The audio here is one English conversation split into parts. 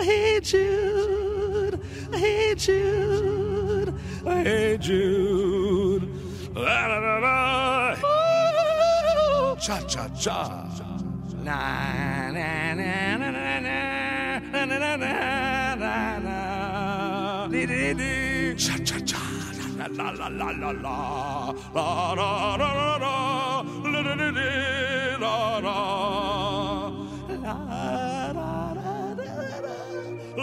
Hey Jude, hey Jude, hey Jude. La la la Cha cha cha. Na na na na na na na na na na na. La la la la la la. La la la la la. La la la la la.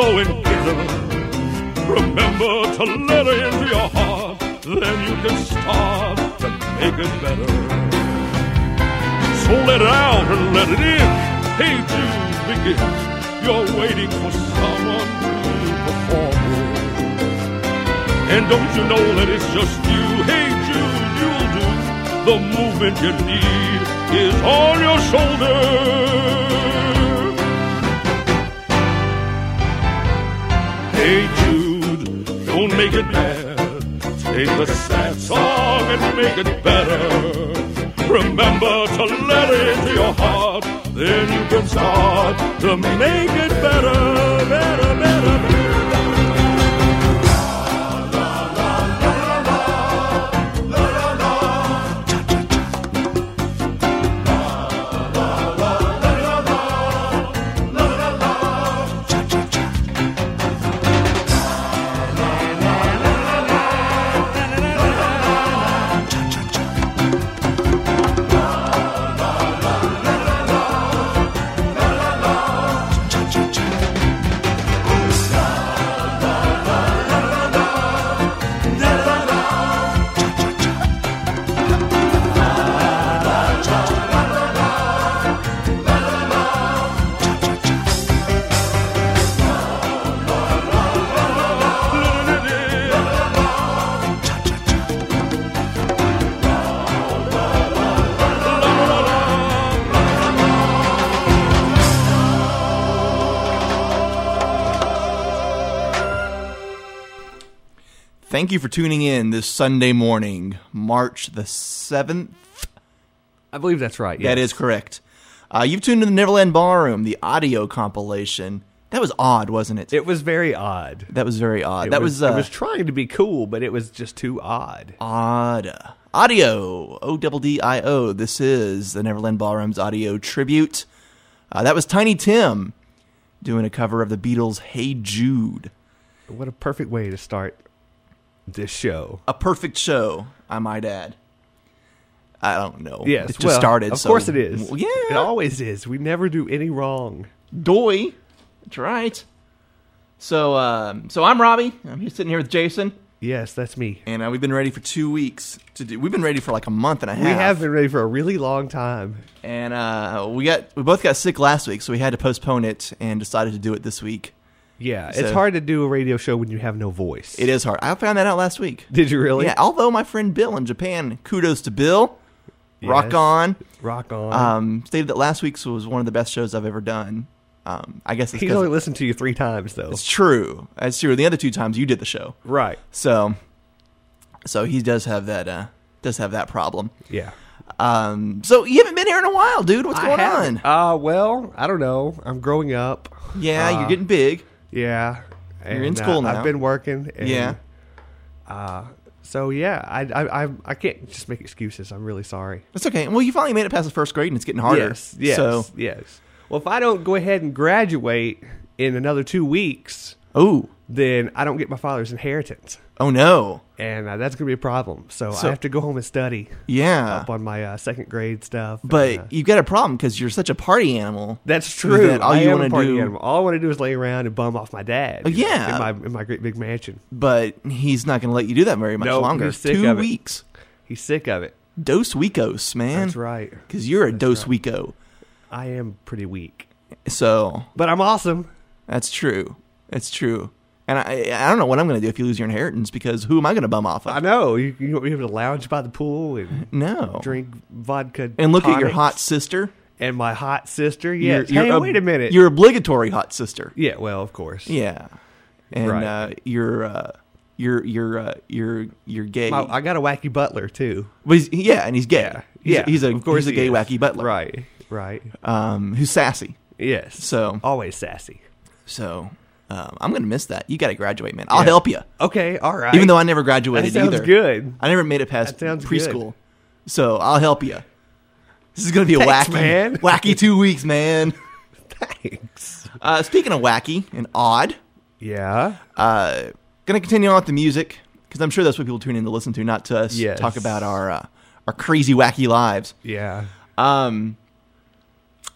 Now go and get. Remember to let her into your heart. Then you can start to make it better. So let it out and let it in. Hey Jude, begin. You're waiting for someone to perform with. And don't you know that it's just you? Hey Jude, you'll do the movement you need is on your shoulder. Hey Jude, don't make it bad. Take a sad song and make it better. Remember to let it into your heart. Then you can start to make it better, better, better, better. Thank you for tuning in this Sunday morning, March the 7th. I believe that's right. That yes. is correct. Uh, you've tuned to the Neverland Ballroom, the Oddio compilation. That was odd, wasn't it? It was very odd. that was very odd. It that was, it uh, was trying to be cool, but it was just too odd. odd. Oddio, O double D I O. This is the Neverland Ballroom's Oddio tribute. Uh, that was Tiny Tim doing a cover of the Beatles' "Hey Jude." What a perfect way to start this show. A perfect show, I might add. I don't know. Yes, it just well, started. Of so- course, it is. Well, yeah, it always is. We never do any wrong. Doy. That's right. So, um, so I'm Robbie. I'm here sitting here with Jason, Yes, that's me. and uh, we've been ready for two weeks to do. We've been ready for like a month and a half. We have been ready for a really long time. and uh, we got we both got sick last week, so we had to postpone it and decided to do it this week. Yeah, it's hard to do a radio show when you have no voice. It is hard. I found that out last week. Did you really? Yeah. Although my friend Bill in Japan, kudos to Bill. Rock Yes. on. Rock on. Um, stated that last week's was one of the best shows I've ever done. Um, I guess it's, He's 'cause- only listened to you three times, though. it's true. It's true. The other two times you did the show. Right. So, so he does have that uh, does have that problem. Yeah. Um, so you haven't been here in a while, dude. What's going on? Uh, well, I don't know. I'm growing up. yeah, uh, you're getting big. Yeah. You're in school uh, now. I've been working. And, Yeah. Uh, so yeah, I, I I I can't just make excuses. I'm really sorry. That's okay. Well, you finally made it past the first grade, and it's getting harder. Yes. Yes. So, yes. Well, if I don't go ahead and graduate in another two weeks, oh, then I don't get my father's inheritance, oh no. and uh, that's gonna be a problem. So, So- I have to go home and study Yeah. up on my uh, second grade stuff. But and, uh, you got a problem because you're such a party animal. That's true. that all I you wanna do- animal. All I want to do is lay around and bum off my dad. Oh, you know, yeah. in my in my great big mansion. But he's not going to let you do that very much Nope, longer. he's sick Two of it. weeks. He's sick of it. Dos weekos, man. That's right. Because you're a dos right. weeko. I am pretty weak, So but I'm awesome. that's true. That's true. And I, I don't know what I'm going to do if you lose your inheritance because who am I going to bum off of? I know. You you want me to lounge by the pool and no. drink vodka And look at your hot sister. and my hot sister. Yes. You're, hey, ob- wait a minute. Your obligatory hot sister. yeah. Well, of course. Yeah. And Right. uh, you're uh, you're you're uh, you're you're gay. My- I got a wacky butler too. But he's, yeah, and he's gay. He's, yeah. he's a of course he's a gay wacky butler. Right. Right. Um, who's sassy. Yes. So always sassy. so um, I'm gonna miss that. You got to graduate, man. I'll Yeah. help you. Okay. All right. Even though I never that graduated sounds either. good. I never made it past That sounds preschool. So I'll help you. This is gonna be a Thanks, wacky, man. wacky two weeks, man. Thanks. Uh, speaking of wacky and odd, Yeah. uh, gonna continue on with the music because I'm sure that's what people tune in to listen to, not to us Yes. talk about our uh, our crazy wacky lives. Yeah. Um,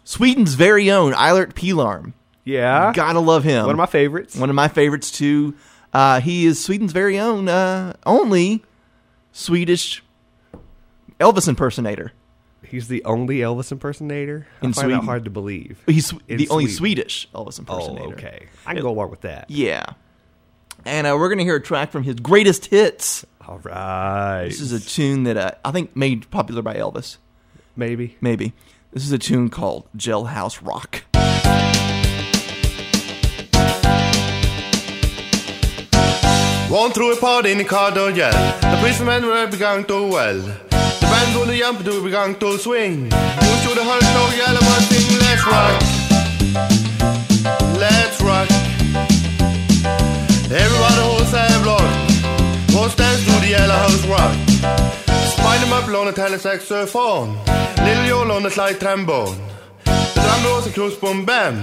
Sweden's very own Eilert Pilarm. Yeah. Gotta love him. One of my favorites. One of my favorites too. Uh, he is Sweden's very own, uh, only Swedish Elvis impersonator. He's the only Elvis impersonator. I In find that Sweden. hard to believe. He's the only Swedish Elvis impersonator. Oh, impersonator. okay. I can go along with that. Yeah. And uh, we're gonna hear a track from his greatest hits. All right. This is a tune that uh, I think made popular by Elvis. maybe. Maybe. This is a tune called Jailhouse Rock. One through a party in the car door yell. The policemen were begun to well. The band on the jump to begun to swing. You should have heard no yell about sing. Let's rock. Let's rock. Everybody holds their blood. What's dance to the yellow house rock? Spider up on the tenor saxophone. Little Joel on the slide trombone. The drum rolls a close boom bam.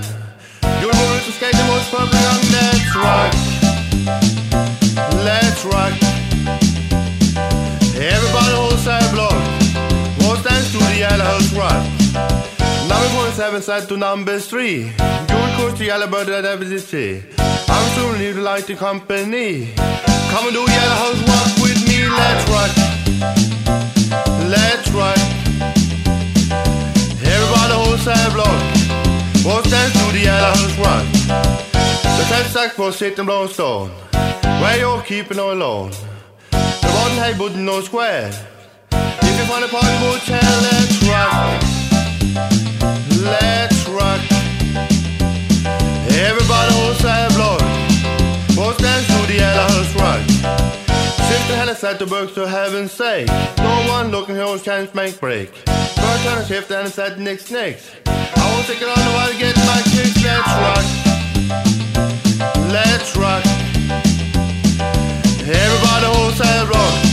You're going to skate the most purple young. Let's rock. Let's rock. Everybody holds their blood. What's dance to the yellow house rock? Number one seven set to number three. Will course the yellow bird at every. I'm soon to like the company. Come and do yellow house rock with me. Let's rock. Let's rock. Everybody holds their blood. What's dance to the yellow house rock? The sack for sitting blown stone. Where you're keeping all alone. The one hey wouldn't no square. If you find a party would tell, let's rock. Let's rock. Everybody holds their blood. What's dance to the yellow rock? Shift the hell set the books to heaven's sake. No one looking here was chance make break. First turn a shift and it said next next. I won't take it on the while to get my kicks. Let's rock. Let's rock. Everybody holds their rock.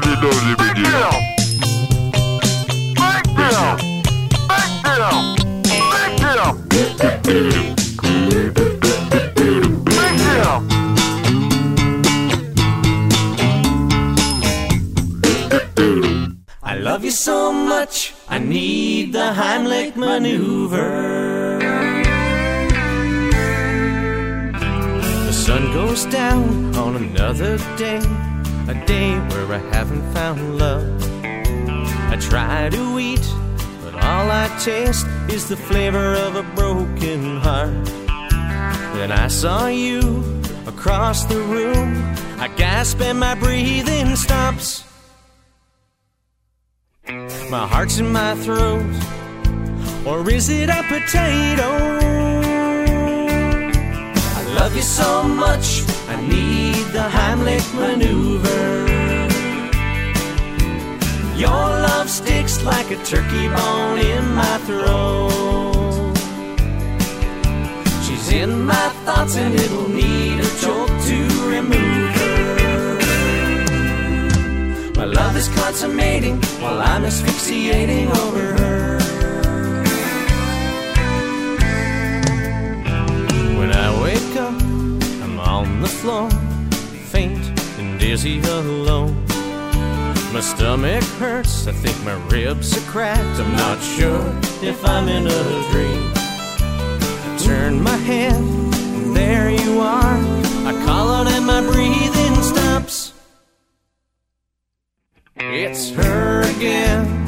Biggest thing you ever did, don't say big deal. Big deal. Big deal. Big deal. Big deal. I love you so much, I need the Heimlich maneuver. The sun goes down on another day, a day where I haven't found love. I try to eat, but all I taste is the flavor of a broken heart. Then I saw you across the room. I gasp and my breathing stops. My heart's in my throat, or is it a potato? Love you so much, I need the Heimlich maneuver. Your love sticks like a turkey bone in my throat. She's in my thoughts, and it'll need a jolt to remove her. My love is consummating while I'm asphyxiating over her. Wake up, I'm on the floor, faint and dizzy alone. My stomach hurts, I think my ribs are cracked. I'm not sure if I'm in a dream. I turn my head, and there you are. I call out, and my breathing stops. It's her again,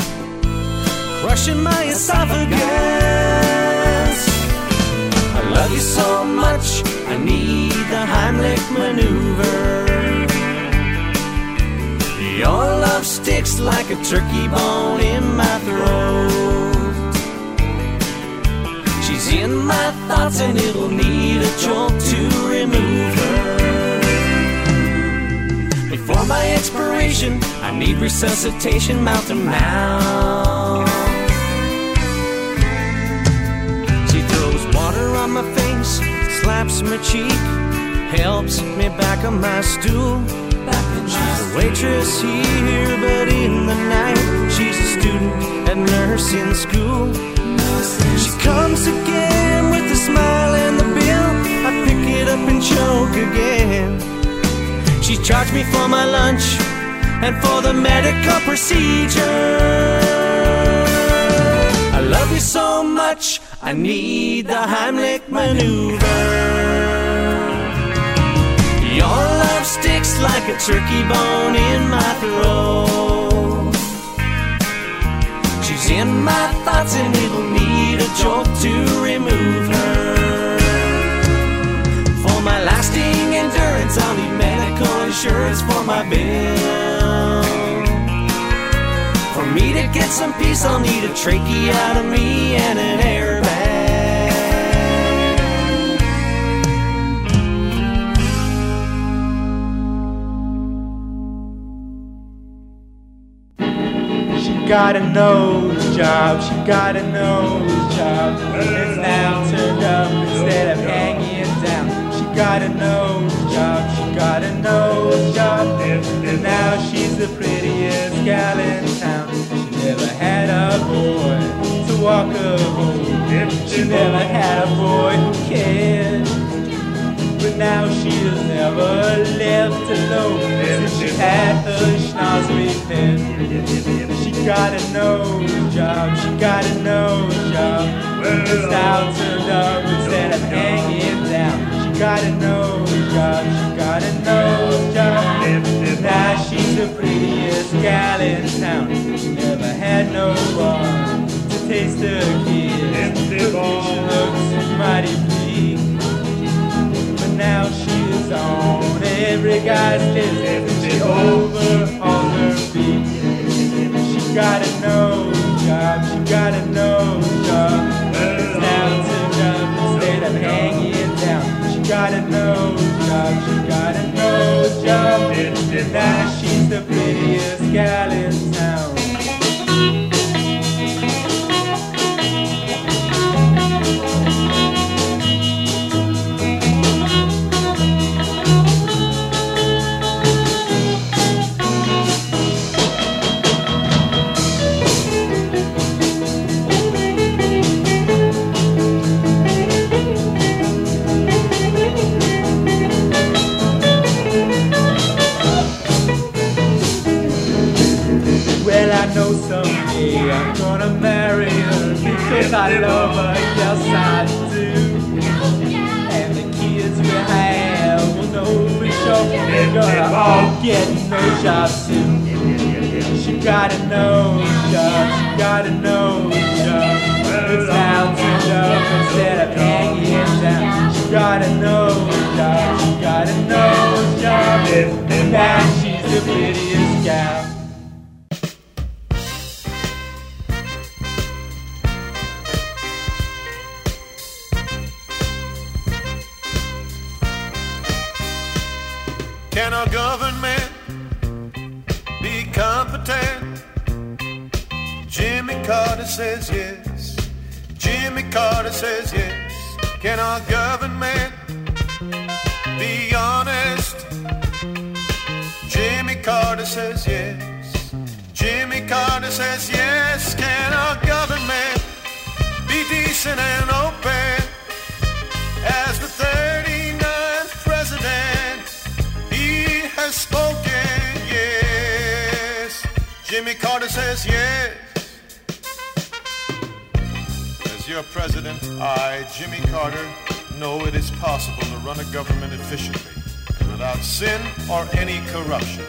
crushing my esophagus. Love you so much, I need the Heimlich maneuver. Your love sticks like a turkey bone in my throat. She's in my thoughts, and it'll need a jolt to remove her. Before my expiration, I need resuscitation mouth to mouth. On my face, slaps my cheek, helps me back on my stool. She's a waitress here, but in the night, she's a student at nursing school. She comes again with a smile and the bill. I pick it up and choke again. She charged me for my lunch and for the medical procedure. I love you so much, I need the Heimlich maneuver. Your love sticks like a turkey bone in my throat. She's in my thoughts and it'll need a jolt to remove her. For my lasting endurance, I'll need medical insurance for my bill. For me to get some peace, I'll need a tracheotomy and an airbag. Got a nose job, she got a nose job. It's now turned up instead of hanging down. She got a nose job, she got a nose job. And now she's the prettiest gal in town. She never had a boy to walk her home. She never had a boy who cared. But now she is never left alone since she had her schnoz repaired. She got a nose job, she got a nose job. The now turned up instead of hanging down She got a nose job, she got a nose job. Now she's the prettiest gal in town. She never had no one to taste her kiss. She looks mighty. But now she's on every guy's list. She overhauls her feet. She got a nose job, she got a nose job. It's now turned up instead of hanging down. She got a nose job, she got a nose job. Now she's the prettiest gal in town. Because I love her, yes I do. And the kids we have will know for sure they're gonna all get no jobs too. She got a nose job, she got a nose job. It's now turned up instead of hanging down. She got a nose job, she got a nose job. And now she's the prettiest says yes. Jimmy Carter says yes. Can our government be honest? Jimmy Carter says yes. Jimmy Carter says yes. Can our government be decent and open? As the 39th president, he has spoken, yes. Jimmy Carter says yes. Your president, I, Jimmy Carter, know it is possible to run a government efficiently and without sin or any corruption.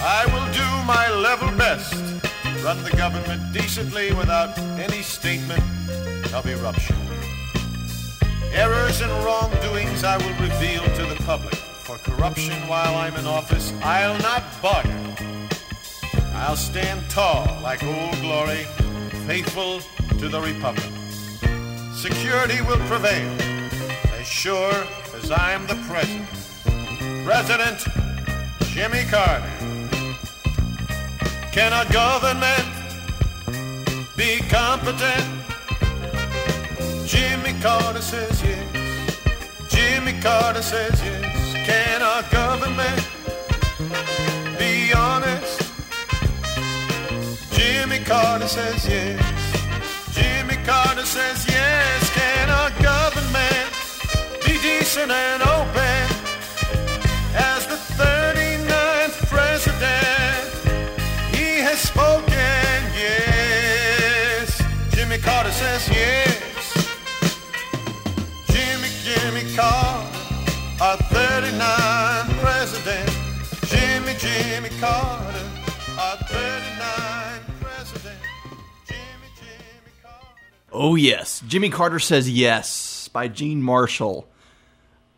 I will do my level best run the government decently without any statement of eruption. Errors and wrongdoings I will reveal to the public. For corruption while I'm in office, I'll not bargain. I'll stand tall like old glory, faithful to the republic. Security will prevail, as sure as I'm the president. President Jimmy Carter. Can our government be competent? Jimmy Carter says yes. Jimmy Carter says yes. Can our government be honest? Jimmy Carter says yes. Jimmy Carter says yes. Can our government be decent and open? As the 39th president, he has spoken yes. Jimmy Carter says yes. Jimmy, Jimmy Carter, our 39th president. Jimmy, Jimmy Carter, Oh yes, Jimmy Carter says yes by Gene Marshall.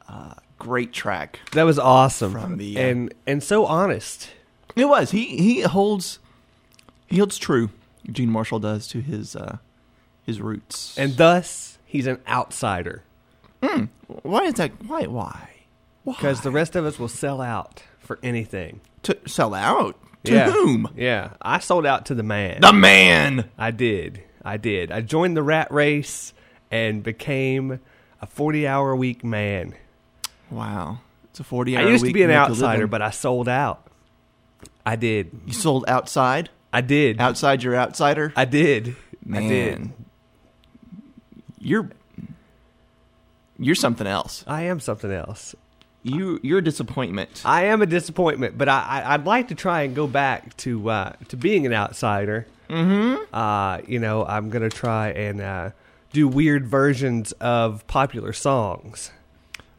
Uh, great track. That was awesome. From the, uh, and and so honest. It was. He he holds he holds true. Gene Marshall does to his uh, his roots. And thus he's an outsider. why is that? Why why? Why? Because the rest of us will sell out for anything. to sell out to yeah. whom? Yeah. I sold out to the man. The man. I did. I did. I joined the rat race and became a 40 hour week man. Wow, it's a 40 hour I used to be an outsider, but I sold out. I did. you sold outside. I did. Outside your outsider. I did. I did. You're you're something else. I am something else. You you're a disappointment. I am a disappointment, but I, I I'd like to try and go back to uh, to being an outsider. Mm-hmm. Uh, you know, I'm gonna try and uh, do weird versions of popular songs.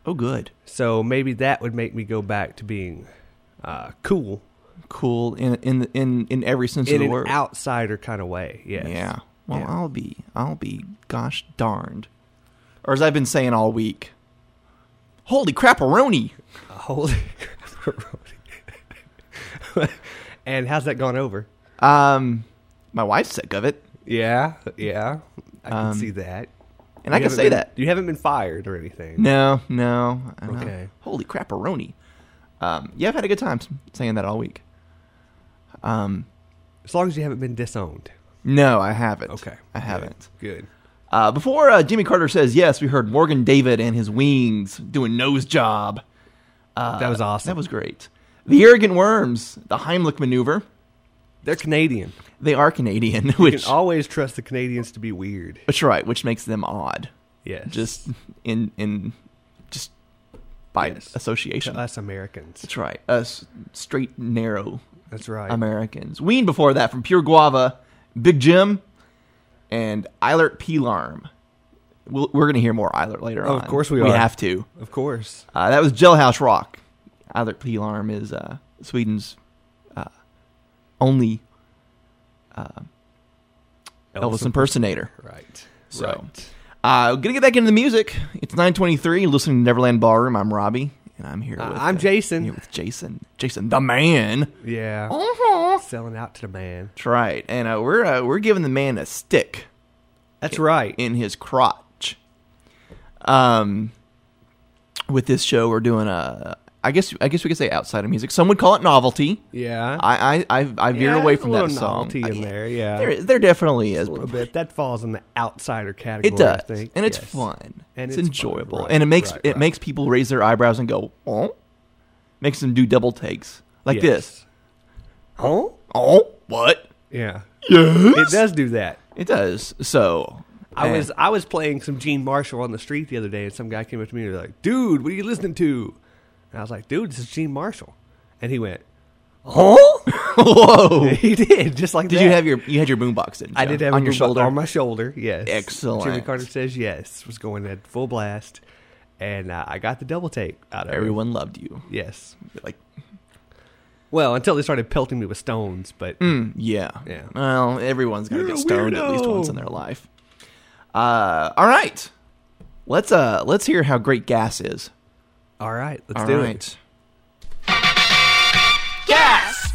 Oh, good. So maybe that would make me go back to being uh, cool Cool in in in in every sense in of the an word. outsider kind of way. Yes. Yeah. Well, Yeah. I'll be I'll be gosh darned. Or as I've been saying all week. Holy crapperoni. Holy craparoni! And how's that gone over? Um my wife's sick of it. Yeah, yeah. I can Um, see that. And I You can haven't say been- that. You haven't been fired or anything. No, no. I know. Okay. Holy crapperoni. Um yeah, I've had a good time s- saying that all week. Um As long as you haven't been disowned. no, I haven't. Okay. I haven't. Good. Uh, before uh, Jimmy Carter says yes, we heard Morgan David and his wings doing nose job. that was awesome. That was great. The Arrogant Worms, the Heimlich maneuver. They're Canadian. They are Canadian, You which can always trust the Canadians to be weird. which right, which makes them odd. Yes. Just in in just by Yes. association. to us Americans. That's right. Us straight narrow That's right. Americans. Ween before that from Pure Guava, Big Jim, and Eilert Pilarm. We'll, we're going to hear more Eilert later Oh, on. of course we We are. have to. Of course. Uh, that was Jailhouse Rock. Eilert Pilarm is uh, Sweden's only uh, Elvis impersonator. Right. So, right. uh, gonna get back into the music. It's 9:23. Listening to Neverland Ballroom. I'm Robbie, and I'm here. Uh, with I'm Jason. Here with Jason. Jason, the man. Yeah. Uh-huh. Selling out to the man. That's right. And uh, we're uh, we're giving the man a stick That's right. in his crotch. Um, with this show, we're doing a. I guess I guess we could say outside of music. Some would call it novelty. yeah. I I I, I veer Yeah, away from that song. novelty in I- there, yeah. there, there definitely is. a little bit. That falls in the outsider category. It does, and it's Yes. fun. And it's, it's fun, enjoyable, right, and it makes right, it right. makes people raise their eyebrows and go, "Oh," makes them do double takes like Yes. this. Oh? Oh, what? Yeah. Yes, It does do that. It does. So I was I was playing some Gene Marshall on the street the other day, and some guy came up to me and was like, "Dude, what are you listening to?" And I was like, "Dude, this is Gene Marshall," and he went, "Huh?" Whoa! he did just like Did that. you have your you had your boombox? Didn't I did have on your shoulder. on my shoulder. Yes, Excellent. Jimmy Carter says yes. Was going at full blast, and uh, I got the double take out of it. Everyone loved you. Yes. Like, Well, until they started pelting me with stones, but mm, yeah, Yeah. Well, everyone's gonna You're get stoned at least once in their life. Uh, all right. Let's uh let's hear how great gas is. All right, let's All do right. it. Gas!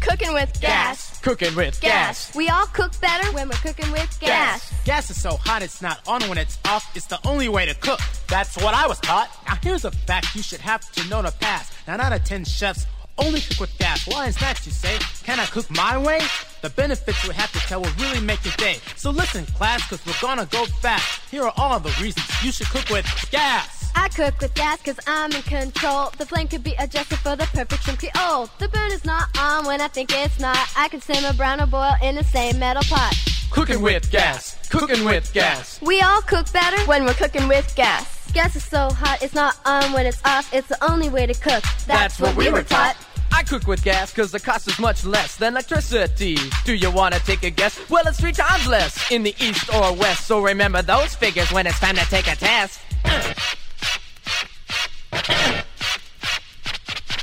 Cooking with gas. Cooking with Gas. We all cook better when we're cooking with gas. Gas is so hot it's not on when it's off. It's the only way to cook. That's what I was taught. Now here's a fact you should have to know to pass. Nine out of ten chefs only cook with gas. Why is that, you say? Can I cook my way? The benefits we have to tell will really make your day. So listen, class, cause we're gonna go fast. Here are all the reasons you should cook with gas. I cook with gas cause I'm in control. The flame could be adjusted for the perfect shrimp creole. The burn is not on when I think it's not. I can simmer, brown, or boil in the same metal pot. Cooking with gas. Cooking with gas. We all cook better when we're cooking with gas. Gas is so hot, it's not on when it's off. It's the only way to cook. That's, what, we were taught. I cook with gas cause the cost is much less than electricity. Do you wanna take a guess? Well, it's three times less in the east or west. So remember those figures when it's time to take a test.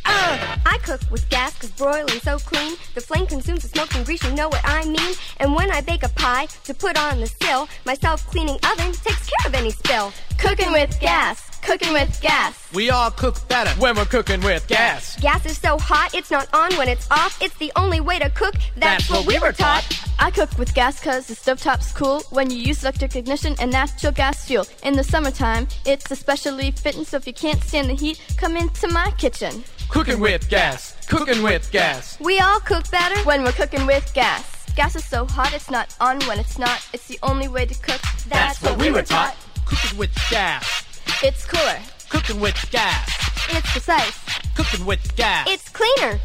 Uh, I cook with gas cause broiling's so clean. The flame consumes the smoke and grease, you know what I mean. And when I bake a pie to put on the sill, my self-cleaning oven takes care of any spill. Cooking with gas, cooking with gas. We all cook better When we're cooking with gas. Gas is so hot, it's not on when it's off. It's the only way to cook. That's, That's what we were taught. I cook with gas cause the stovetop's cool when you use electric ignition and natural gas fuel. In the summertime, it's especially fitting, so if you can't stand the heat, come into my kitchen. Cooking with gas. Cooking with gas. We all cook better. When we're cooking with gas. Gas is so hot, it's not on when it's not. It's the only way to cook. That's what we were taught. Cooking with gas. It's cooler. Cooking with gas. It's precise. Cooking with gas. It's cleaner.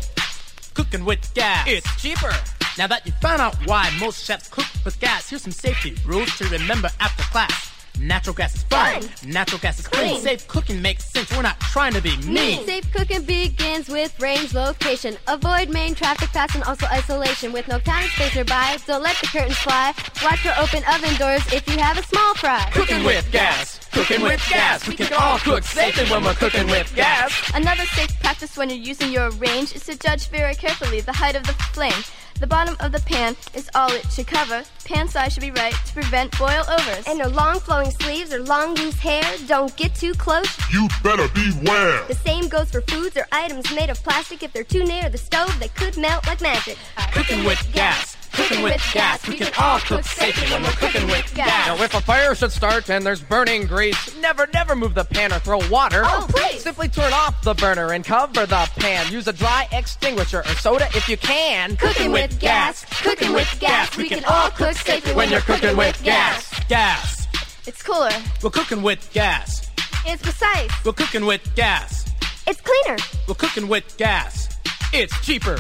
cooking with gas. It's cheaper. Now that you found out why most chefs cook with gas, here's some safety rules to remember after class. Natural gas is fine. Natural gas is clean. Clean. Safe cooking makes sense. We're not trying to be mean. Safe cooking begins with range location. Avoid main traffic paths and also isolation. With no counter space nearby, don't let the curtains fly. Watch for open oven doors if you have a small fry. Cooking with gas. Cooking with gas. We can all cook safely when we're cooking with gas. Another safe practice when you're using your range is to judge very carefully the height of the flame. The bottom of the pan is all it should cover. Pan size should be right to prevent boil overs. And no long flowing sleeves or long loose hair. Don't get too close. You better beware. The same goes for foods or items made of plastic. If they're too near the stove, they could melt like magic. Cooking with gas. Cooking with gas. We can all cook safely when we're cooking with gas. Now, if a fire should start and there's burning grease, never, never move the pan or throw water. Oh, please. Simply turn off the burner and cover the pan. Use a dry extinguisher or soda if you can. Cooking with gas. Cooking with gas. We can all cook safely when you're cooking with gas. Gas. It's cooler. We're cooking with gas. It's precise. We're cooking with gas. It's cleaner. We're cooking with gas. It's cheaper.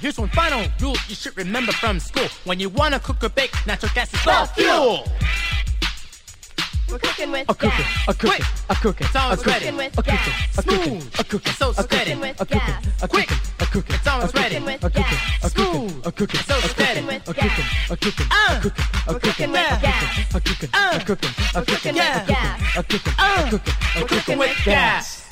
Here's one final rule you should remember from school. When you wanna cook or bake, natural gas is the fuel. We're cooking with A cooking, gas. a cooking, a cooking, It's a always cooking, ready. Cooking with a cooking, a cooking, a cooking, so steady. A cooking, a cooking, a cooking, It's always a cooking, ready. Cooking a cooking, gas. a cooking, a cooking, It's so a steady. cooking, a cooking, a cooking, Uh. a cooking, a We're cooking, cooking with gas. a cooking, Uh. a cooking, a We're cooking, cooking with gas. a cooking, Uh. a cooking, a We're cooking cooking with gas.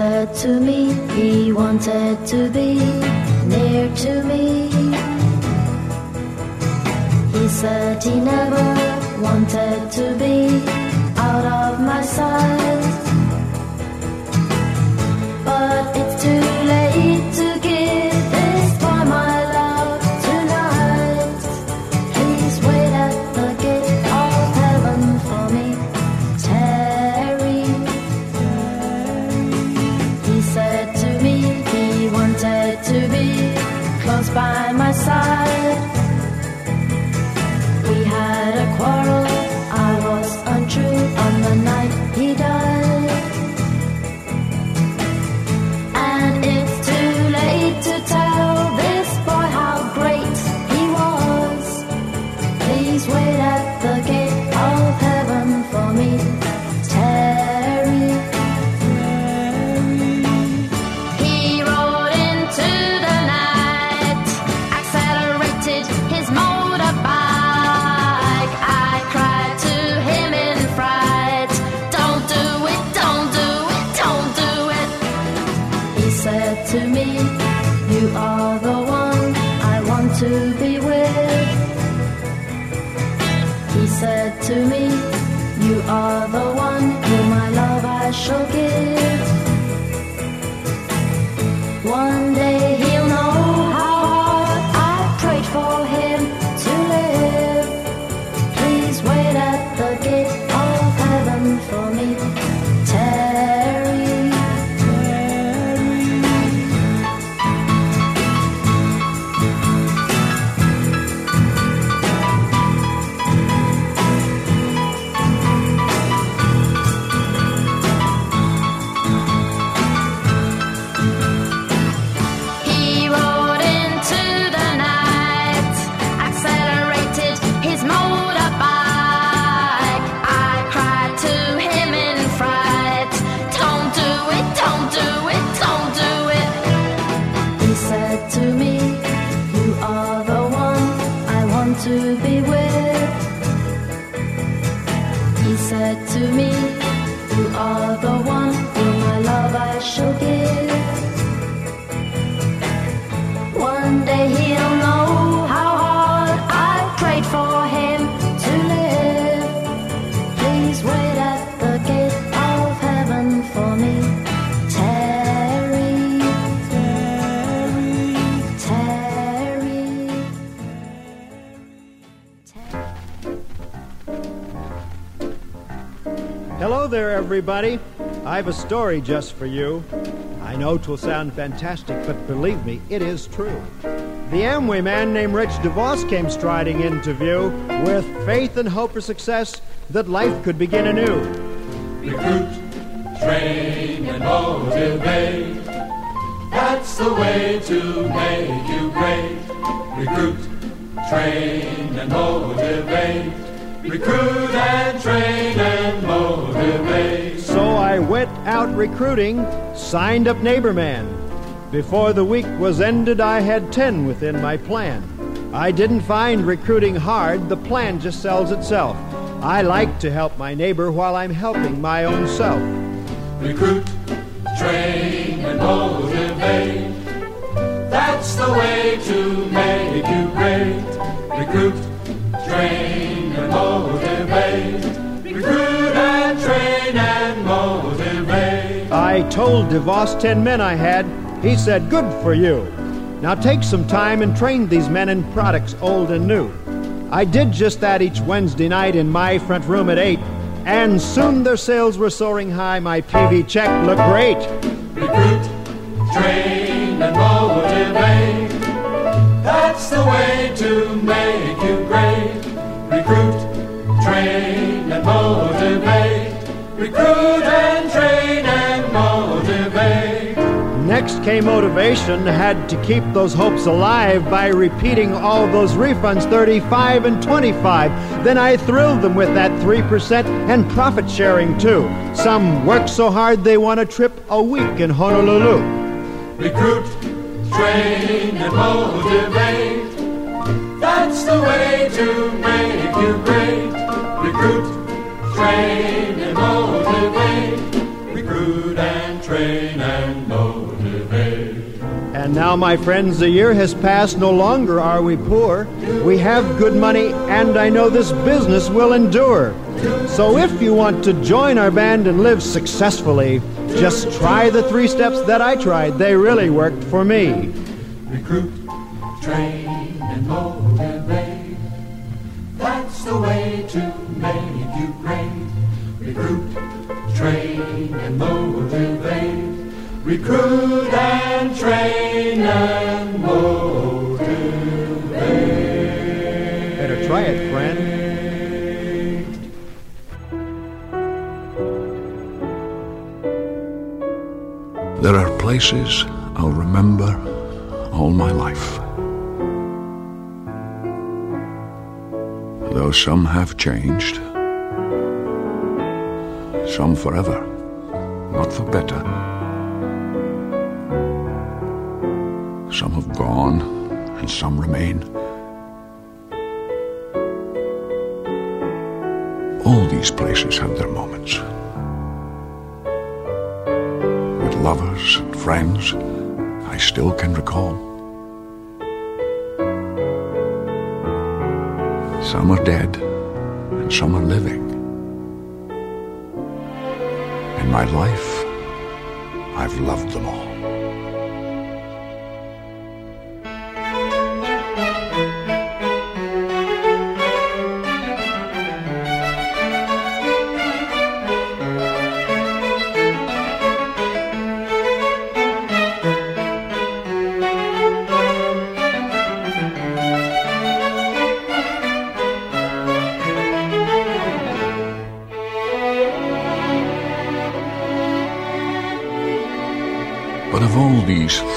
Said to me he wanted to be near to me. He said he never wanted to be out of my sight. Everybody. I have a story just for you. I know 'twill sound fantastic, but believe me, it is true. The Amway man named Rich DeVos came striding into view with faith and hope for success that life could begin anew. Recruit, train, and motivate. That's the way to make you great. Recruit, train, and motivate. Recruit and train and motivate. So I went out recruiting, signed up Neighborman. Before the week was ended, I had 10 within my plan. I didn't find recruiting hard, the plan just sells itself. I like to help my neighbor while I'm helping my own self. Recruit, train, and motivate. That's the way to make you great. Recruit, train, motivate. Recruit and train and motivate. I told DeVos 10 men I had. He said, Good for you. Now take some time and train these men in products old and new. I did just that each Wednesday night in my front room at 8, and soon their sales were soaring high. My PV check looked great. Recruit, train, and motivate. That's the way to make you great. Recruit, train, and motivate. Recruit and train and motivate. Next came motivation, had to keep those hopes alive by repeating all those refunds 35 and 25. Then I thrilled them with that 3% and profit sharing too. Some work so hard they want a trip a week in Honolulu. Recruit, train, and motivate. That's the way to make you great. Recruit, train, and motivate. Recruit and train And motivate. And now, my friends, a year has passed, no longer are we poor. We have good money, and I know this business will endure. So if you want to join our band and live successfully, just try the three steps that I tried. They really worked for me. Recruit, train, and motivate. That's the way to make you great. Recruit, train, and motivate. Recruit and train and motivate. Better try it, friend. There are places I'll remember all my life. Though some have changed, some forever, not for better. Some have gone, and some remain. All these places have their moments. With lovers and friends, I still can recall. Some are dead, and some are living. In my life, I've loved them all.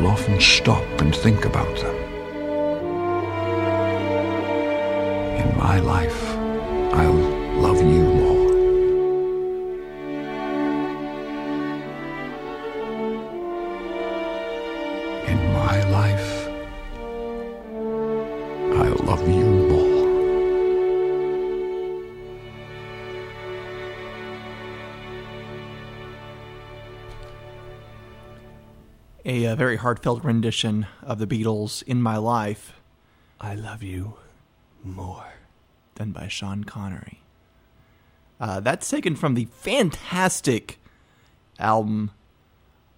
I'll often stop and think about them. Heartfelt rendition of the Beatles' "In My Life." I love you more. than by Sean Connery. Uh, that's taken from the fantastic album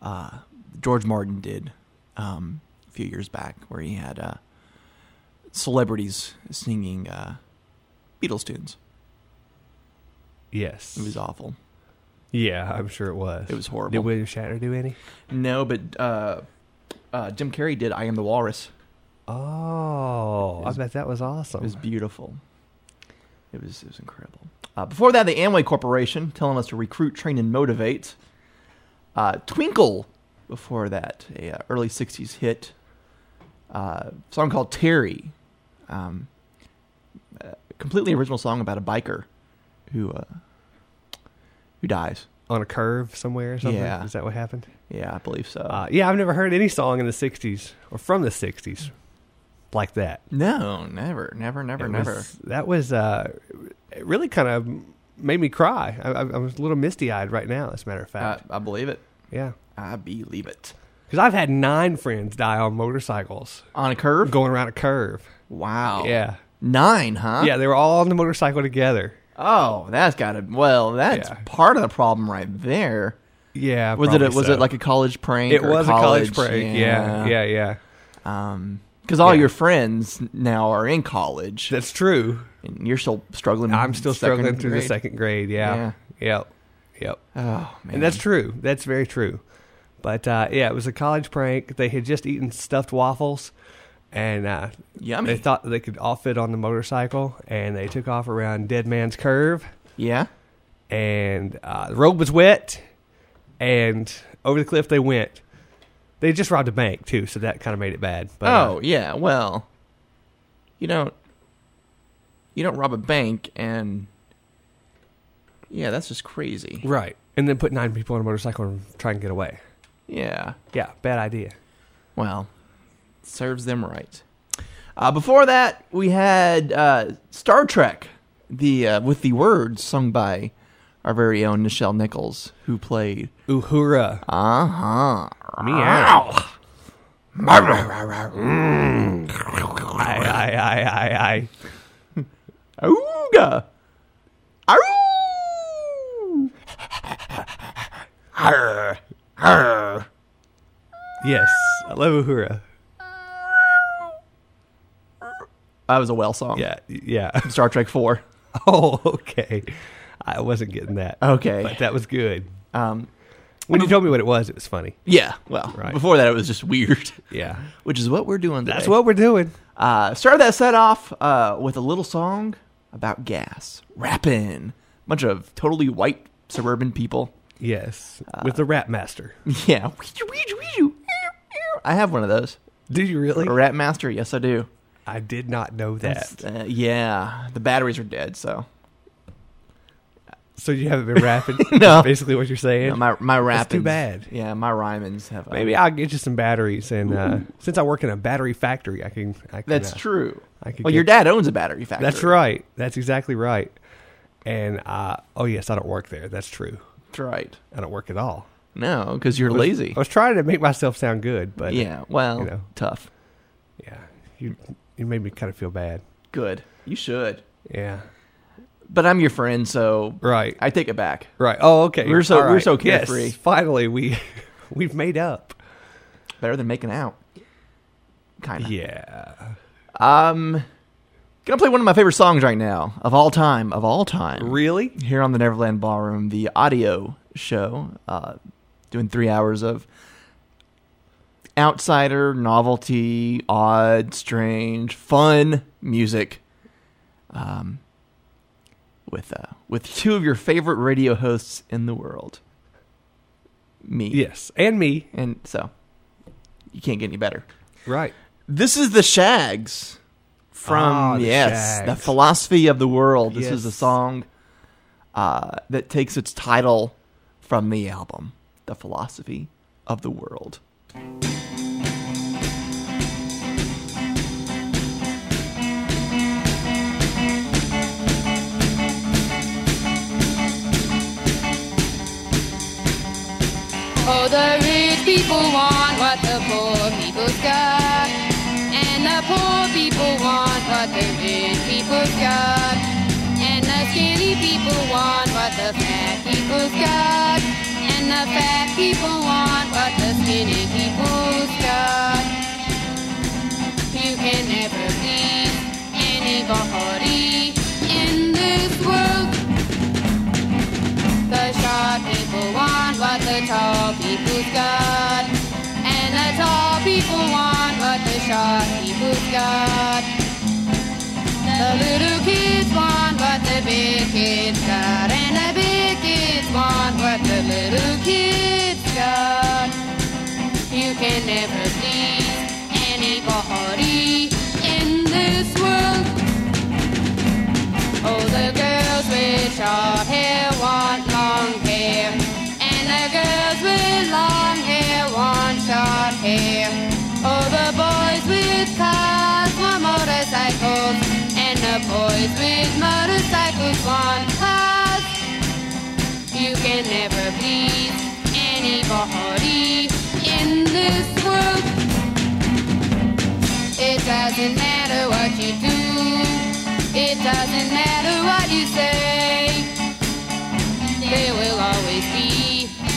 uh, George Martin did um, a few years back, where he had uh, celebrities singing uh, Beatles tunes. Yes. It was awful. Yeah, I'm sure it was. It was horrible. Did William Shatner do any? No, but uh, uh, Jim Carrey did "I Am the Walrus." Oh, It I bet that was awesome. It was beautiful. It was it was incredible. Uh, before that, the Amway Corporation telling us to recruit, train, and motivate. Uh, Twinkle. Before that, a uh, early '60s hit uh, song called Terry. Um, a completely original song about a biker who uh, who dies on a curve somewhere or something. Yeah. Is that what happened? Yeah, I believe so. Uh, yeah, I've never heard any song in the '60s or from the '60s like that. No, never, never, never, never. that was uh, it really kind of made me cry. I, I, I was a little misty eyed right now. As a matter of fact, I, I believe it. Yeah, I believe it. because I've had nine friends die on motorcycles on a curve, going around a curve. Wow. Yeah, Nine, huh? yeah, they were all on the motorcycle together. Oh, that's got to. Well, that's Yeah. part of the problem right there. Yeah, Was it? A, probably was so. it like a college prank? It or was a college prank. Yeah, yeah, yeah. Um, because all Yeah. your friends now are in college. That's true. And you're still struggling. I'm still second struggling through the grade. second grade. Yeah. Yep. Yep. Oh man. And that's true. That's very true. But uh, yeah, it was a college prank. They had just eaten stuffed waffles, and uh, Yummy. they thought they could all fit on the motorcycle, and they took off around Dead Man's Curve. Yeah. and uh, the road was wet, and over the cliff they went. They just robbed a bank too, so that kind of made it bad. But, uh, oh yeah, well, you don't you don't rob a bank and yeah, that's just crazy. right, and then put nine people on a motorcycle and try and get away. Yeah. Yeah, bad idea. Well, serves them right. Uh, before that, we had uh, Star Trek, the uh, with the words sung by our very own Nichelle Nichols, who played Uhura. Uh huh. Meow. Mm. Aye, aye, aye, aye, aye. Ooga. Arr. Arr. Yes, I love Uhura. That was a well song. Yeah, yeah. Star Trek Four. Oh, okay. I wasn't getting that. Okay. but that was good. Um, when you told me what it was, it was funny. Yeah. Well, Right. before that, it was just weird. Yeah. Which is what we're doing. Today. That's what we're doing. Uh, started that set off uh, with a little song about gas, rapping. A Bunch of totally white suburban people. Yes, with the Rap Master. Yeah. I have one of those. Do you really? A Rap Master? Yes, I do. I did not know that. Uh, yeah. The batteries are dead, so. So you haven't been rapping? No. That's basically what you're saying. No, my my rapping. too bad. Yeah, my rhymings have. uh, Maybe I'll get you some batteries, and uh, since I work in a battery factory, I can. I can That's uh, true. I could Well, your dad owns a battery factory. That's right. That's exactly right. And uh, oh yes, I don't work there. That's true. That's right. I don't work at all. No, because you're I was- lazy. I was trying to make myself sound good, but yeah. Well, you know, tough. yeah, you you made me kind of feel bad. Good. You should. Yeah. But I'm your friend, so Right. I take it back. Right. Oh, okay. We're so All we're right. so Yes, carefree. finally, we we've made up. Better than making out. Kind of. Yeah. Um, gonna play one of my favorite songs right now of all time. Of all time. Really? Here on the Neverland Ballroom, the Oddio show, uh, doing three hours of outsider, novelty, odd, strange, fun music. Um, with uh, with two of your favorite radio hosts in the world. Me. Yes, and me. And so you can't get any better. Right. This is the Shaggs from Ah, the yes, the philosophy of the world. This is a song uh, that takes its title from the album, "The Philosophy of the World." Oh, the rich people want what the poor people's got. And the poor people want what the rich people's got. And the skinny people want what the fat people's got. And the fat people want what the skinny people's got. You can never please anybody in this world. The short people want what the tall people's got. And the tall people want what the short people's got. The little kids want what the big kids got. And the big kids want what the little kids got. You can never please anybody in this world. Oh, the girls with short hair this world. It doesn't matter what you do. It doesn't matter what you say. There will always be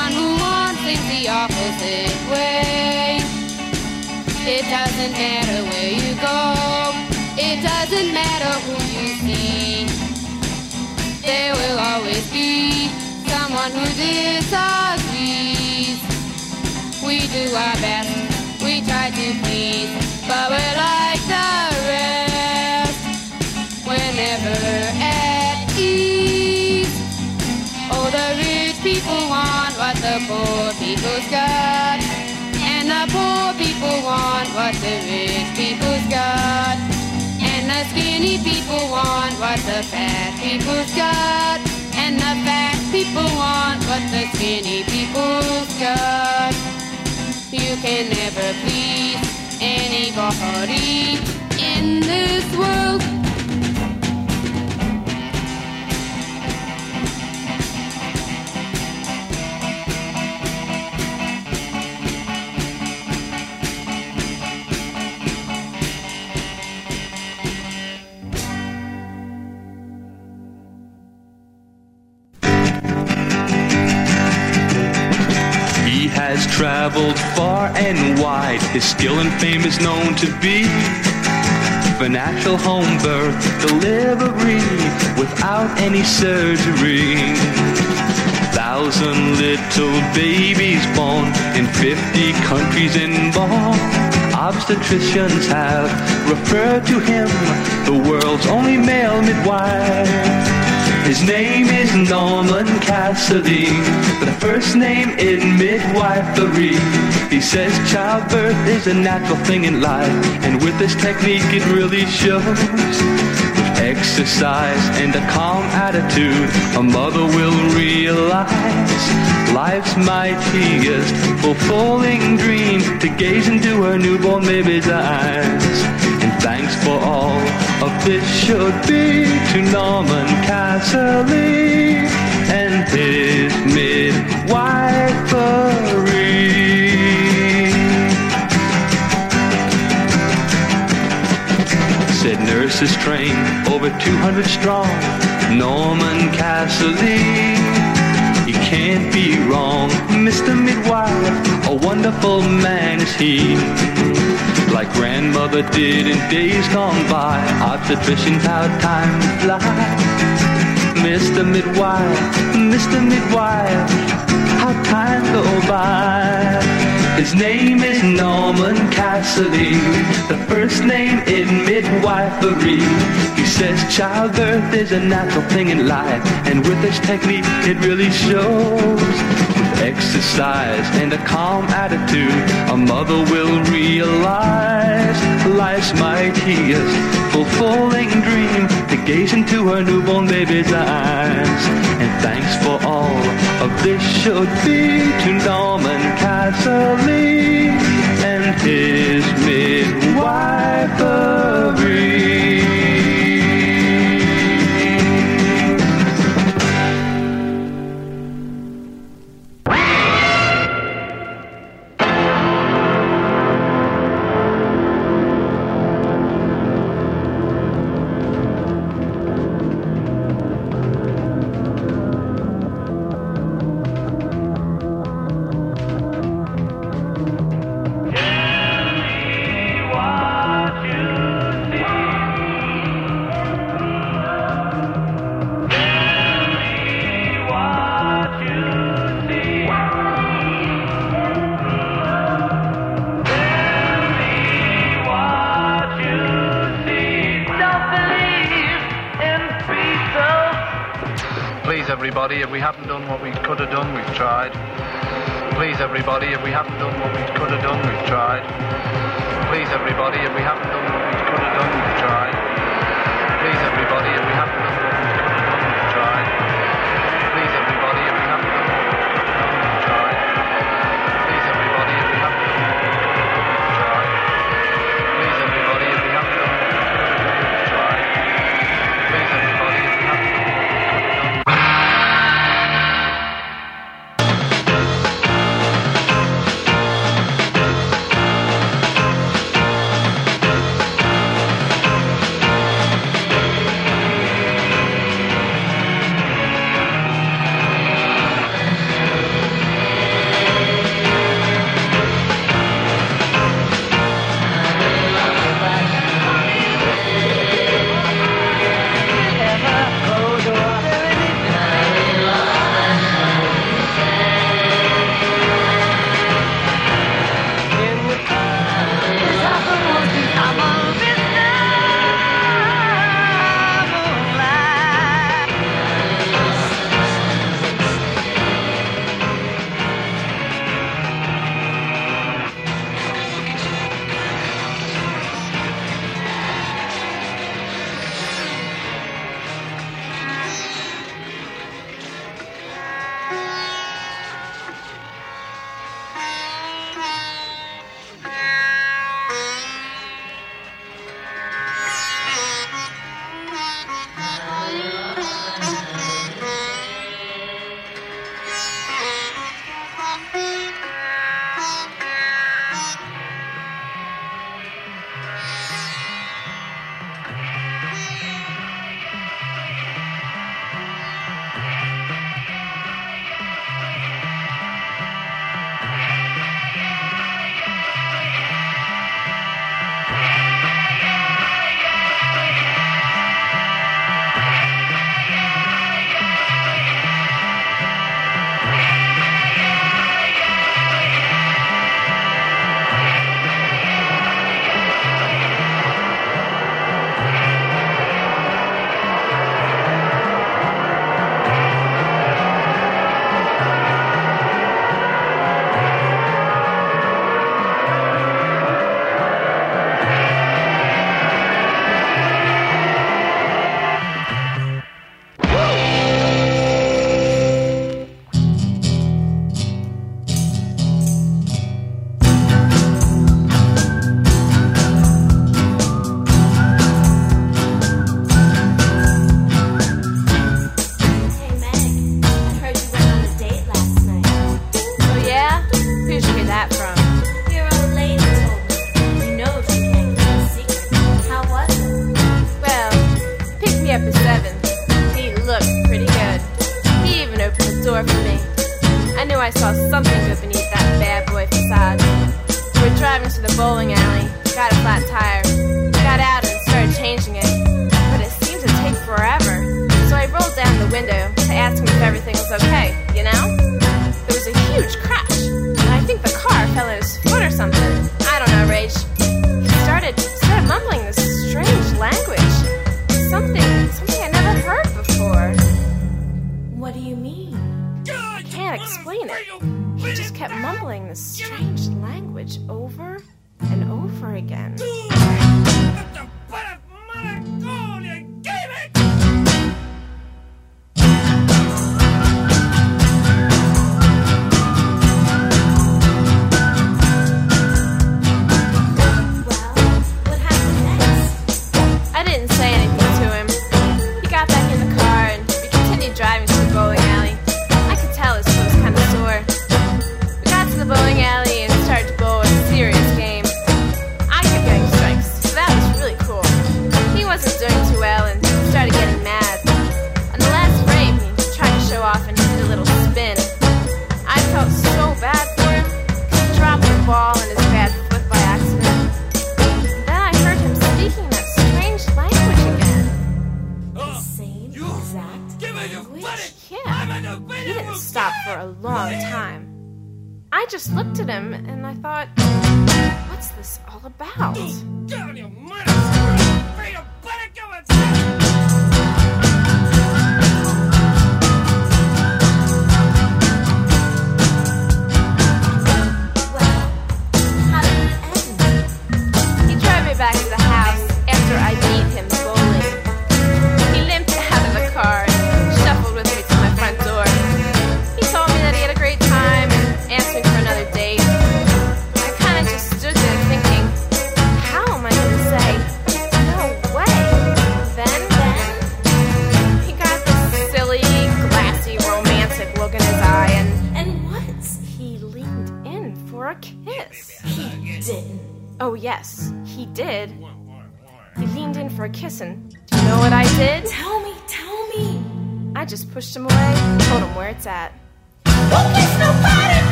one who wants things the opposite way. It doesn't matter where you go. It doesn't matter who you see. There will always be someone who disagrees we do our best. We try to please, but we're like the rest. We're never at ease. Oh, the rich people want what the poor people's got. And the poor people want what the rich people's got. And the skinny people want what the fat people's got. And the fat people want what the skinny people's got. You can never please anybody in this world. Has traveled far and wide. His skill and fame is known to be for natural home birth delivery without any surgery. Thousand little babies born in 50 countries and more. Obstetricians have referred to him the world's only male midwife. His name is Norman Casserly, but the first name in midwifery. He says childbirth is a natural thing in life, and with this technique it really shows. With exercise and a calm attitude, a mother will realize life's mightiest, fulfilling dream to gaze into her newborn baby's eyes. And thanks for all of this should be to Norman Casserly and his midwifery. Said nurses trained over 200 strong. Norman Casserly, you can't be wrong. Mr. Midwife, a wonderful man is he like grandmother did in days gone by. Obstetricians how time fly. Mr. Midwife, Mr. Midwife, how time go by. His name is Norman Casserly. The first name is midwifery. He says childbirth is a natural thing in life, and with this technique, it really shows. Exercise and a calm attitude, a mother will realize life's mightiest, fulfilling dream to gaze into her newborn baby's eyes. And thanks for all of this should be to Norman Casserly and his midwifery.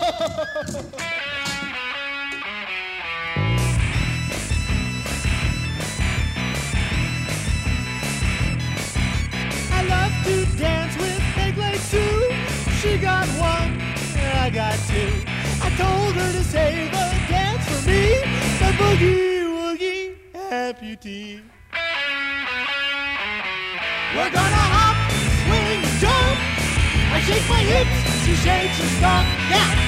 I love to dance with egg Leg too. She got one, and I got two. I told her to save a dance for me. The boogie woogie happy tea. We're gonna hop, swing, jump. I shake my hips, she shakes her stomp. Yeah.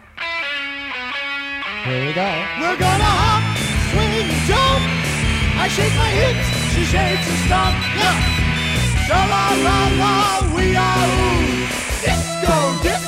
Here we go. We're gonna hop, swing, jump. I shake my hips, she shakes her stuff. Yeah. Da la la la, we are ooh. Disco, disco.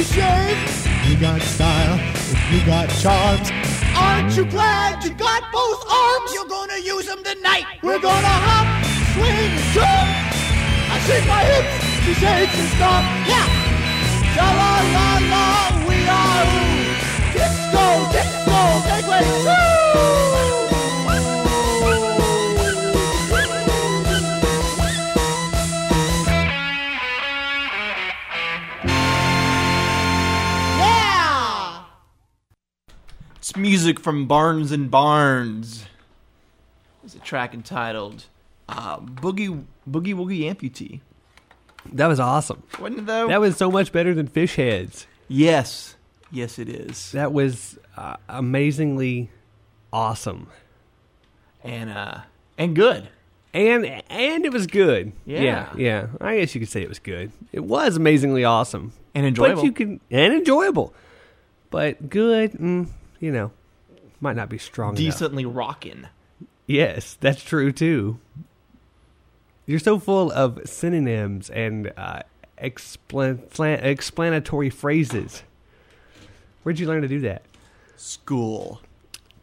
You got style, if you got charms. Aren't you glad you got both arms? You're gonna use them tonight. We're gonna hop, swing, jump. I shake my hips, she shakes and stomp. Yeah. Sha la la la, we are disco, disco, take way It's music from Barnes and Barnes. It's a track entitled uh, "Boogie Boogie Woogie Amputee." That was awesome. Wasn't it though? That was so much better than Fish Heads. Yes, yes, it is. That was uh, amazingly awesome. And uh, and good. And and it was good. Yeah. yeah, yeah. I guess you could say it was good. It was amazingly awesome And enjoyable. But you can and enjoyable, but good. Mm, you know, might not be strong enough. Decently rockin'. Yes, that's true too. You're so full of synonyms and uh, explan- explanatory phrases. Where'd you learn to do that? School.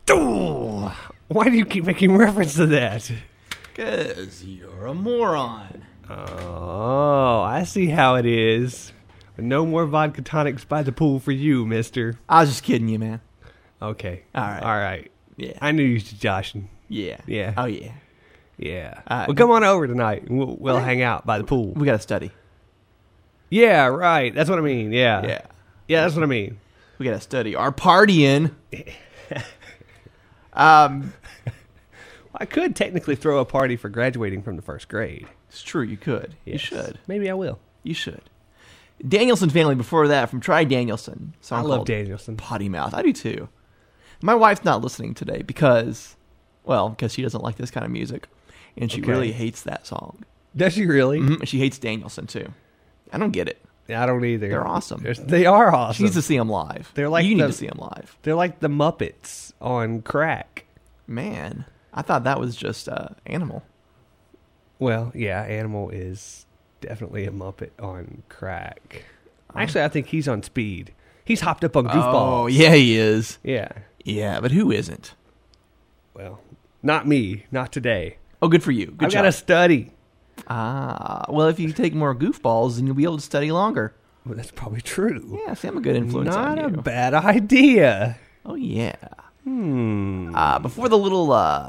Oh, why do you keep making reference to that? Cause you're a moron. Oh, I see how it is. No more vodka tonics by the pool for you, mister. I was just kidding you, man. Okay. All right. All right. Yeah. I knew you was joshing. Yeah. Yeah. Oh yeah. Yeah. Uh, well, come on over tonight. and We'll, we'll hang out by the pool. We gotta study. Yeah, right. That's what I mean. Yeah. Yeah. Yeah, that's what I mean. We gotta study our partying. um, I could technically throw a party for graduating from the first grade. it's true. You could. You should. Maybe I will. You should. Danielson family before that from Tri-Danielson. Song I love Danielson. Potty Mouth. I do too. My wife's not listening today because, well, because she doesn't like this kind of music, and she Okay. really hates that song. Does she really? Mhm, She hates Danielson too. I don't get it. I don't either. They're awesome. They're- They are awesome. She needs to see them live. They're like you need the- to see them live. They're like the Muppets on crack. Man, I thought that was just uh, Animal. Well, yeah, Animal is definitely a Muppet on crack. Actually, I think he's on speed. He's hopped up on goofballs. Oh, yeah, he is. Yeah. Yeah, but who isn't? Well, not me. Not today. Oh, good for you. Good I've job. got to study. Ah, well, if you take more goofballs, then you'll be able to study longer. Well, that's probably true. Yeah, see, I'm a good influence Not on a you. bad idea. Oh yeah. Hmm. Uh, before the little uh,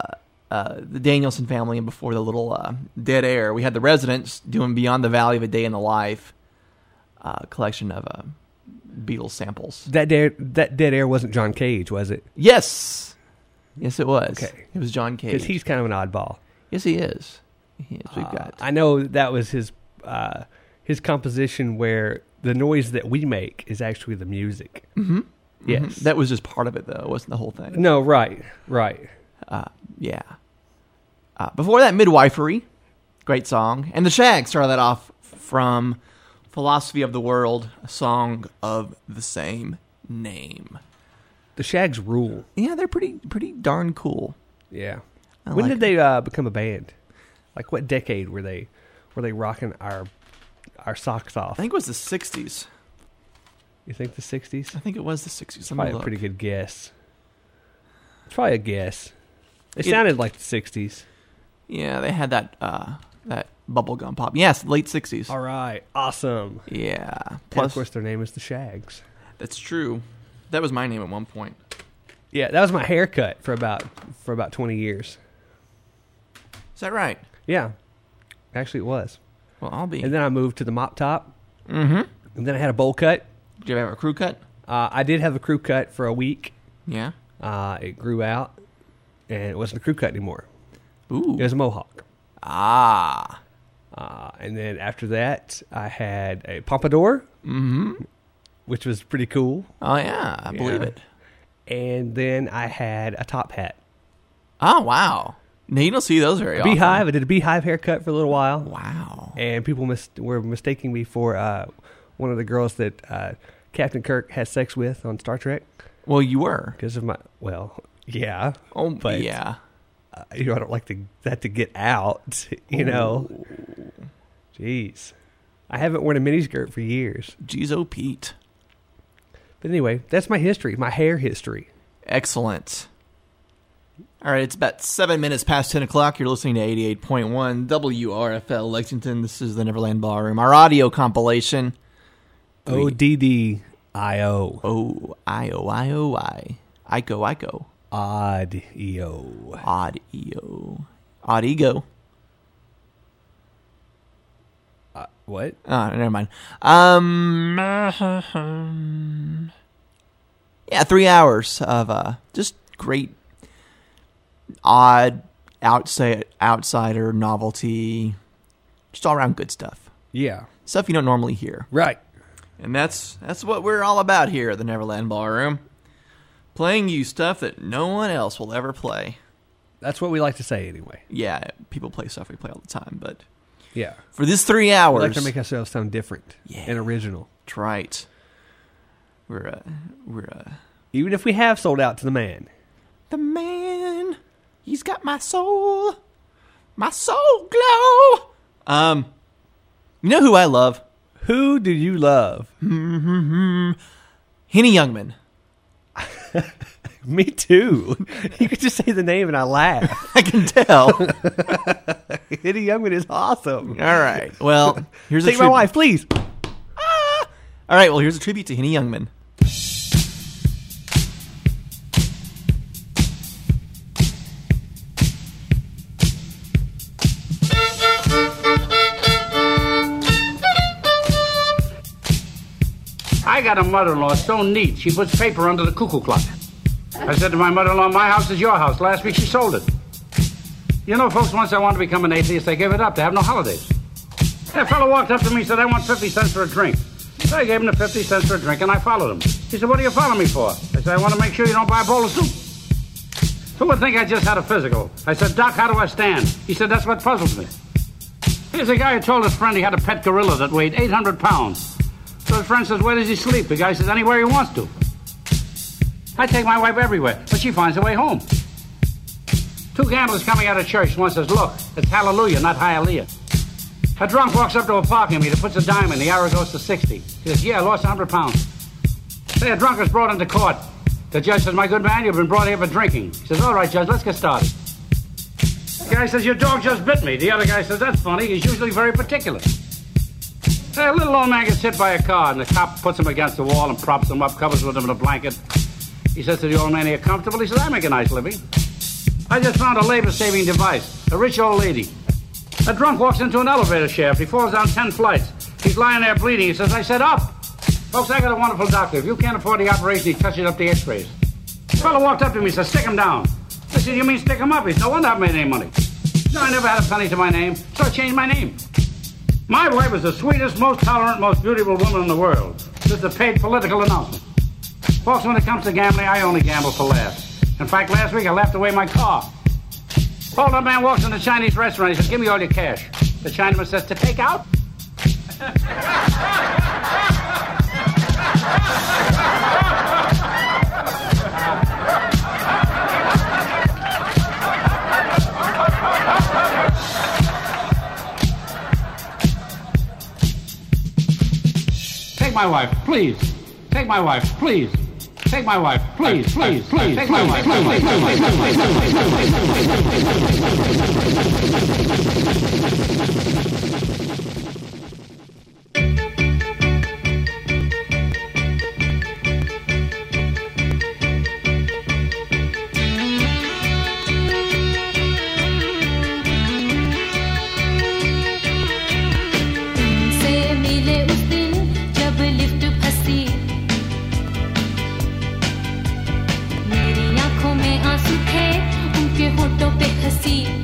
uh, the Danielson family and before the little uh, dead air, we had the Residents doing Beyond the Valley of a Day in the Life, uh, collection of uh, Beatles samples. That dead, that dead air wasn't John Cage, was it? Yes, yes, it was. Okay. it was John Cage. Because he's kind of an oddball. yes, he is. He is. We've Uh, got I know that was his uh, his composition where the noise that we make is actually the music. Mhm. Yes. Mhm. that was just part of it though. It wasn't the whole thing. No, right, right. Uh, yeah. Uh, before that, Midwifery, great song. And the Shag started that off from Philosophy of the World, a song of the same name. The Shags rule. Yeah, they're pretty pretty darn cool. Yeah. I when like did they uh, become a band? Like what decade were they were they rocking our our socks off? I think it was the 60s. You think the sixties? I think it was the 60s. Let me Probably a pretty good guess. It's probably a guess. It, It- sounded like the sixties. Yeah, they had that uh, that bubblegum pop. Yes, late 60s. All right, awesome. Yeah. Plus, Plus, of course, their name is the Shags. that's true. That was my name at one point. Yeah, that was my haircut for about for about twenty years. Is that right? Yeah, actually, it was. Well, I'll be. And then I moved to the mop top, Mm-hmm. and then I had a bowl cut. Did you ever have a crew cut? Uh, I did have a crew cut for a week. Yeah. Uh, it grew out, and it wasn't a crew cut anymore. Ooh. It was a mohawk. Ah. Uh, and then after that, I had a pompadour, Mm-hmm. which was pretty cool. Oh yeah, I believe it. And then I had a top hat. Oh wow. Now you don't see those very often. Beehive. I did a beehive haircut for a little while. Wow. And people mis- were mistaking me for uh, one of the girls that uh, Captain Kirk had sex with on Star Trek Well, you were. because of my. Well, yeah. Oh, But- yeah. Uh, you know, I don't like to, that to get out. You know. Jeez. I haven't worn a miniskirt for years. Jeez, oh Pete. But anyway, that's my history, my hair history. Excellent. All right, it's about seven minutes past 10 o'clock. You're listening to 88.1 WRFL Lexington. This is the Neverland Ballroom, our audio compilation. O D D I O. O I O I O I. Ico, Ico. Odd E O. Odd EO. Odd ego. Uh, what? Oh, never mind. Um, yeah, three hours of uh, just great, odd, outside, outsider novelty, just all around good stuff. Yeah. Stuff you don't normally hear. Right. And that's that's what we're all about here at the Neverland Ballroom. Playing you stuff that no one else will ever play. That's what we like to say anyway. Yeah, people play stuff we play all the time, but Yeah. for this three hours, We like to make ourselves sound different and original. That's right. We're uh, we're uh, Even if we have sold out to the man. the man. He's got my soul, my soul glow. Um, you know who I love? Who do you love? Henny Youngman. Me too. You could just say the name and I laugh. I can tell. Eddie Youngman is awesome. All right. Well, here's a Take my tribute- wife, please. Ah! All right. Well, here's a tribute to Henny Youngman. I got a mother-in-law so neat, she puts paper under the cuckoo clock. I said to my mother-in-law, my house is your house. Last week she sold it. You know, folks, once I wanted to become an atheist, they gave it up. They have no holidays. That fellow walked up to me and said, I want 50 cents for a drink. So I gave him the 50 cents for a drink, and I followed him. He said, what are you following me for? I said, I want to make sure you don't buy a bowl of soup. Who would think I just had a physical? I said, Doc, how do I stand? He said, that's what puzzles me. Here's a guy who told his friend he had a pet gorilla that weighed 800 pounds. So his friend says, where does he sleep? The guy says, anywhere he wants to. I take my wife everywhere, but she finds her way home. Two gamblers coming out of church. One says, look, it's hallelujah, not hallelujah. A drunk walks up to a parking meter, puts a dime in, the arrow goes to 60. He says, yeah, I lost 100 pounds. Say a drunk is brought into court. The judge says, my good man, you've been brought here for drinking. He says, all right, judge, let's get started. The guy says, your dog just bit me. The other guy says, that's funny. He's usually very particular. Hey, a little old man gets hit by a car, and the cop puts him against the wall and props him up, covers with him in a blanket. He says to the old man, Are you comfortable? He says, I make a nice living. I just found a labor saving device. A rich old lady. A drunk walks into an elevator shaft. He falls down 10 flights. He's lying there bleeding. He says, I said, Up! Folks, I got a wonderful doctor. If you can't afford the operation, he touches up the x rays. The fellow walked up to me and said, Stick him down. I said, You mean stick him up? He said, No wonder I've made any money. No, I never had a penny to my name, so I changed my name. My wife is the sweetest, most tolerant, most beautiful woman in the world. This is a paid political announcement. Folks, when it comes to gambling, I only gamble for laughs. In fact, last week I left away my car. Hold up man walks in the Chinese restaurant. He says, Give me all your cash. The Chinaman says, To take out? Take my wife, please. Take my wife, please. Take my wife, please, please, please. Take my wife, please, please, से feet.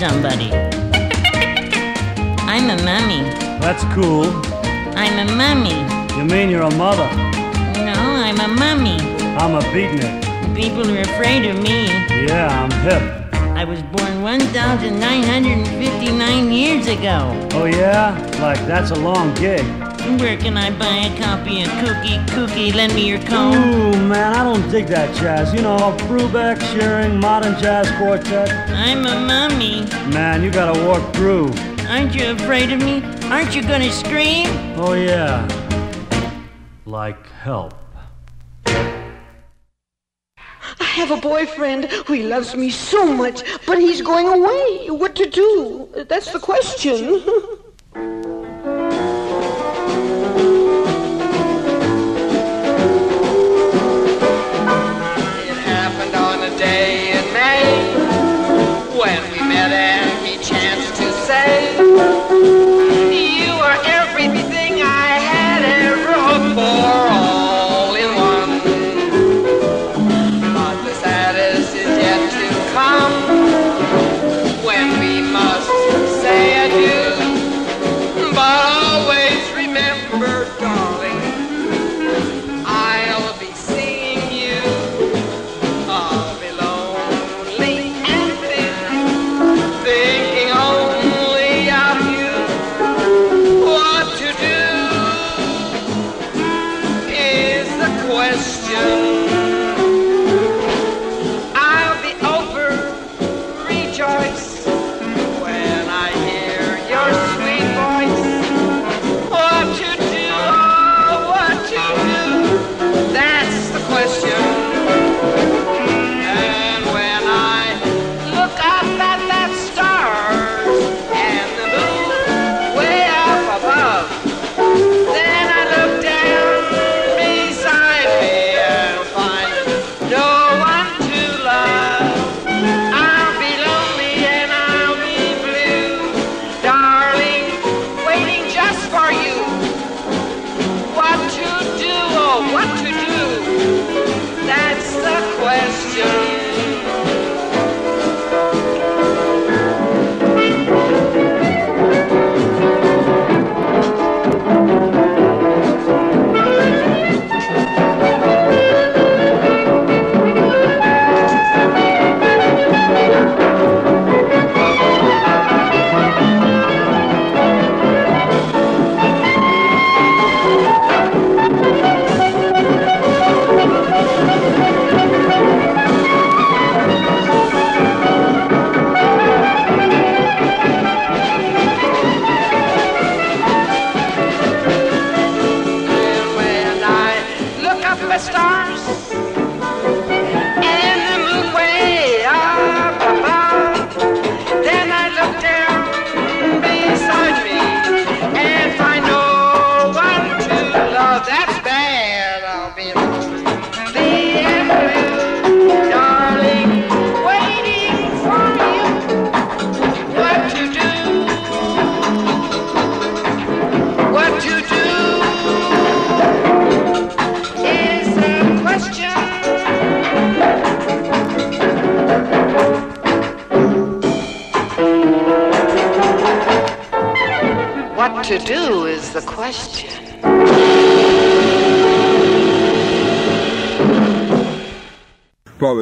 somebody. I'm a mummy. That's cool. I'm a mummy. You mean you're a mother? No, I'm a mummy. I'm a beatnik. People are afraid of me. Yeah, I'm hip. I was born 1,959 years ago. Oh, yeah? Like, that's a long gig. Where can I buy a copy of Cookie Cookie? Lend me your comb. Ooh, man, I don't dig that jazz. You know, Brubeck sharing modern jazz quartet? I'm a mummy. Man, you gotta walk through. Aren't you afraid of me? Aren't you gonna scream? Oh, yeah. Like help. I have a boyfriend who he loves me so much, but he's going away. What to do? That's the question. come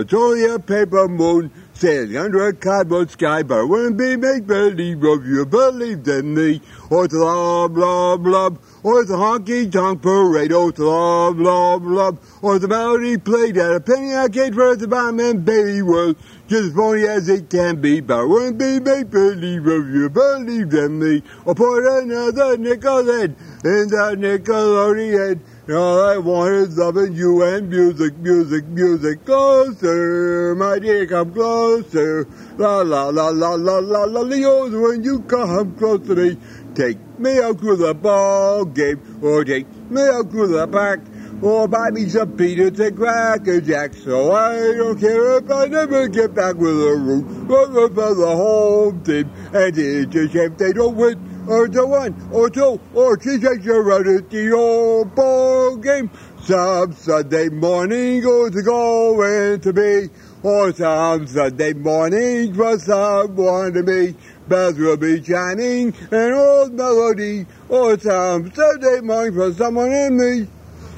From a paper moon sailing under a cardboard sky, but it wouldn't be make believe if you believed in me. Or it's a lob, lob, lob, or oh, it's a honky tonk parade, or it's a lob, lob, lob, or it's a melody played at a penny arcade for the bomb and baby world. Just as phony as it can be, but it wouldn't be make believe if you believed in me. Or put another nickel head in the Nickelodeon. And all I want is loving you and music, music, music. Closer, my dear, come closer. La la la la la la la Leos, when you come close to me, take me out to the ball game, or take me out to the park, or buy me some peanuts and cracker jacks. So I don't care if I never get back with a root, but for the home team, and it's a shame they don't win or the one, or two, or three takes you run at the old ball game. Some Sunday morning goes going to be, or some Sunday morning for someone to be. Bells will be chiming an old melody, or some Sunday morning for someone in me.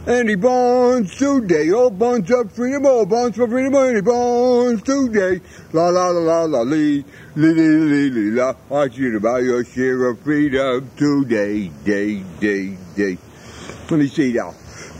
And he bonds today, all bonds up freedom, all bonds for freedom, and he bonds today. La la la la la lee, lee lee lee lee la. I want you to buy your share of freedom today, day, day, day. Let me see now.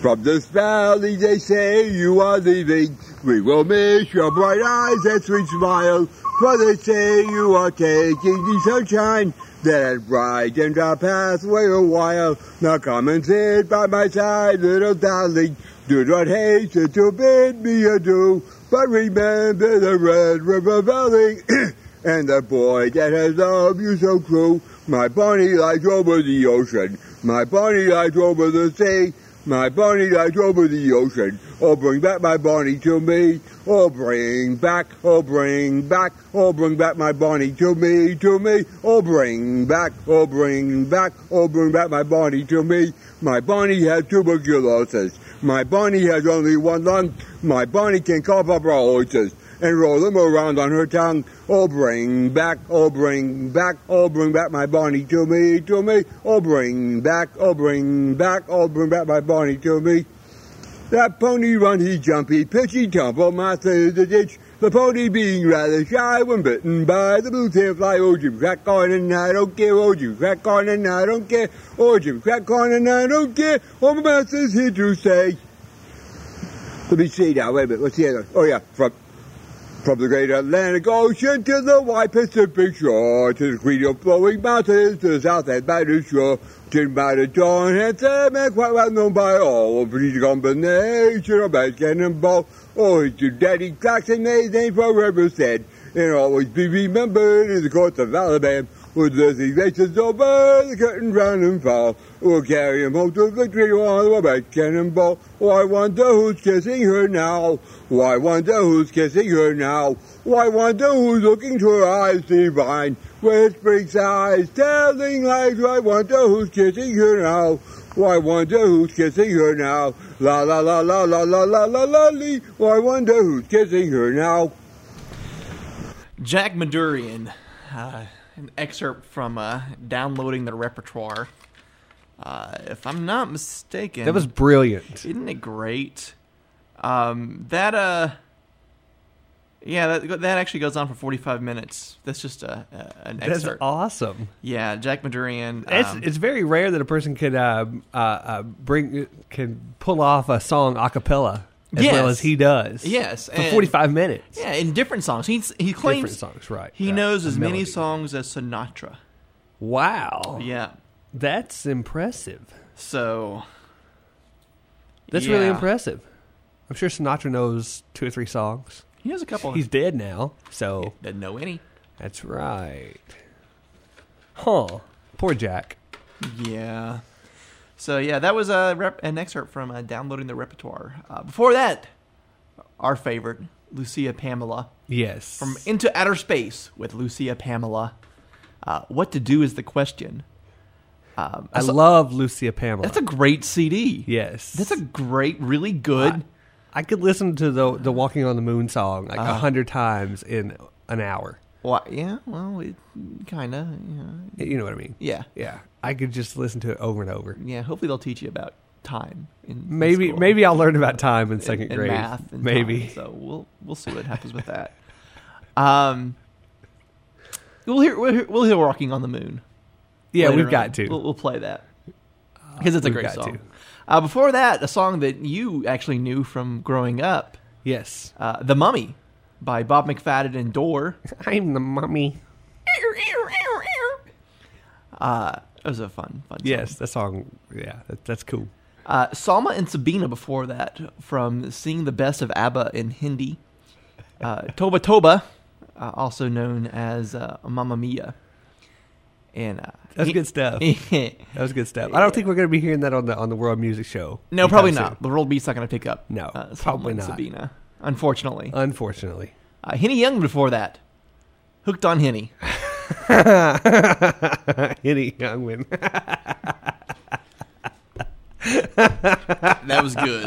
From this valley they say you are leaving. We will miss your bright eyes and sweet smile. For they say you are taking the sunshine that has brightened our pathway a while. Now come and sit by my side, little darling. Do not hasten to bid me adieu, but remember the Red River Valley and the boy that has loved you so true. My Bonnie lies over the ocean. My Bonnie lies over the sea. My Bonnie lies over the ocean. Oh, bring back my Bonnie to me. Oh, bring back, oh, bring back, oh, bring back my Bonnie to me, to me. Oh, bring back, oh, bring back, oh, bring back my Bonnie to me. My Bonnie has tuberculosis. My Bonnie has only one lung. My Bonnie can cough up her oysters and roll them around on her tongue. Oh, bring back, oh, bring back, oh, bring back my Bonnie to me, to me. Oh, bring back, oh, bring back, oh, bring back my Bonnie to me. That pony run, he jump, he pitch, he tumble, my through the ditch. The pony being rather shy when bitten by the blue tail fly. Oh, Jim, crack on and I don't care. Oh, Jim, crack on and I don't care. Oh, Jim, crack on and I don't care. Oh, my master's here to stay. Let me see now. Wait a minute. What's the other? Oh, yeah. From from the great Atlantic Ocean to the wide Pacific shore, to the green of flowing mountains, to the south and mountain shore, to mountain torn handsome and quite well known by all. Pretty combination of bad cannonball. Oh, to Daddy Jackson, his name forever said, and always be remembered in the courts of Alabama. With the races over, the curtain round and fall. We'll carry him home to victory on the bad cannonball. Oh, I wonder who's kissing her now. Oh, wonder who's kissing her now. Oh, wonder who's looking to her eyes divine. Whispering sighs, telling lies. I wonder who's kissing her now. Oh, wonder who's kissing her now. La la la la la la la la la lee. Oh, wonder who's kissing her now. Jack Madurian, uh, an excerpt from uh, downloading the repertoire. Uh, if I'm not mistaken, That was brilliant. Isn't it great? Um, that uh, yeah, that that actually goes on for 45 minutes. That's just a, a an That's excerpt. awesome. Yeah, Jack Madurian. It's um, it's very rare that a person can uh, uh, uh, bring can pull off a song a cappella as well Yes. as he does. Yes, for and- forty five minutes. Yeah, in different songs. He's he claims Different songs, right, He right. knows as many songs as Sinatra. Wow. Yeah. That's impressive. So That's really impressive. I'm sure Sinatra knows two or three songs. He knows a couple. He's dead now, so he doesn't know any. That's right. Huh. Poor Jack. Yeah. So yeah, that was a rep- an excerpt from uh, downloading the repertoire. Uh, before that, our favorite, Lucia Pamela. Yes. From Into Outer Space with Lucia Pamela. Uh, what to do is the question. Um, I so- love Lucia Pamela. That's a great CD. Yes. That's a great, really good. I could listen to the the Walking on the Moon song like a Uh. hundred times in an hour. Why? Yeah. Well, it kind of. Yeah. You know what I mean? Yeah. Yeah. I could just listen to it over and over. Yeah. Hopefully, they'll teach you about time. In, in Maybe school. maybe I'll learn about time in second and, grade. and math. And maybe. time. So we'll we'll see what happens with that. Um, we'll hear we'll hear, we'll hear "Walking on the Moon." Yeah, later we've got to. We'll, we'll play that because it's a we've great song. Uh, before that, a song that you actually knew from growing up. Yes, uh, "The Mummy" by Bob McFadden and Dorr. I'm the mummy. Uh, it was a fun, fun. Song. Yes, that song. Yeah, that, that's cool. Uh, Salma and Sabina before that from Seeing the Best of ABBA in Hindi. Uh, Toba Toba, uh, also known as uh, Mamma Mia. And uh, That's good stuff. that was good stuff. I don't think we're going to be hearing that on the on the World Music Show. No, probably soon. not. The World Beat's not going to pick up. No, uh, probably not. Sabina, unfortunately. Unfortunately. Uh, Henny Young before that. Hooked on Henny. Henny Youngman. that was good.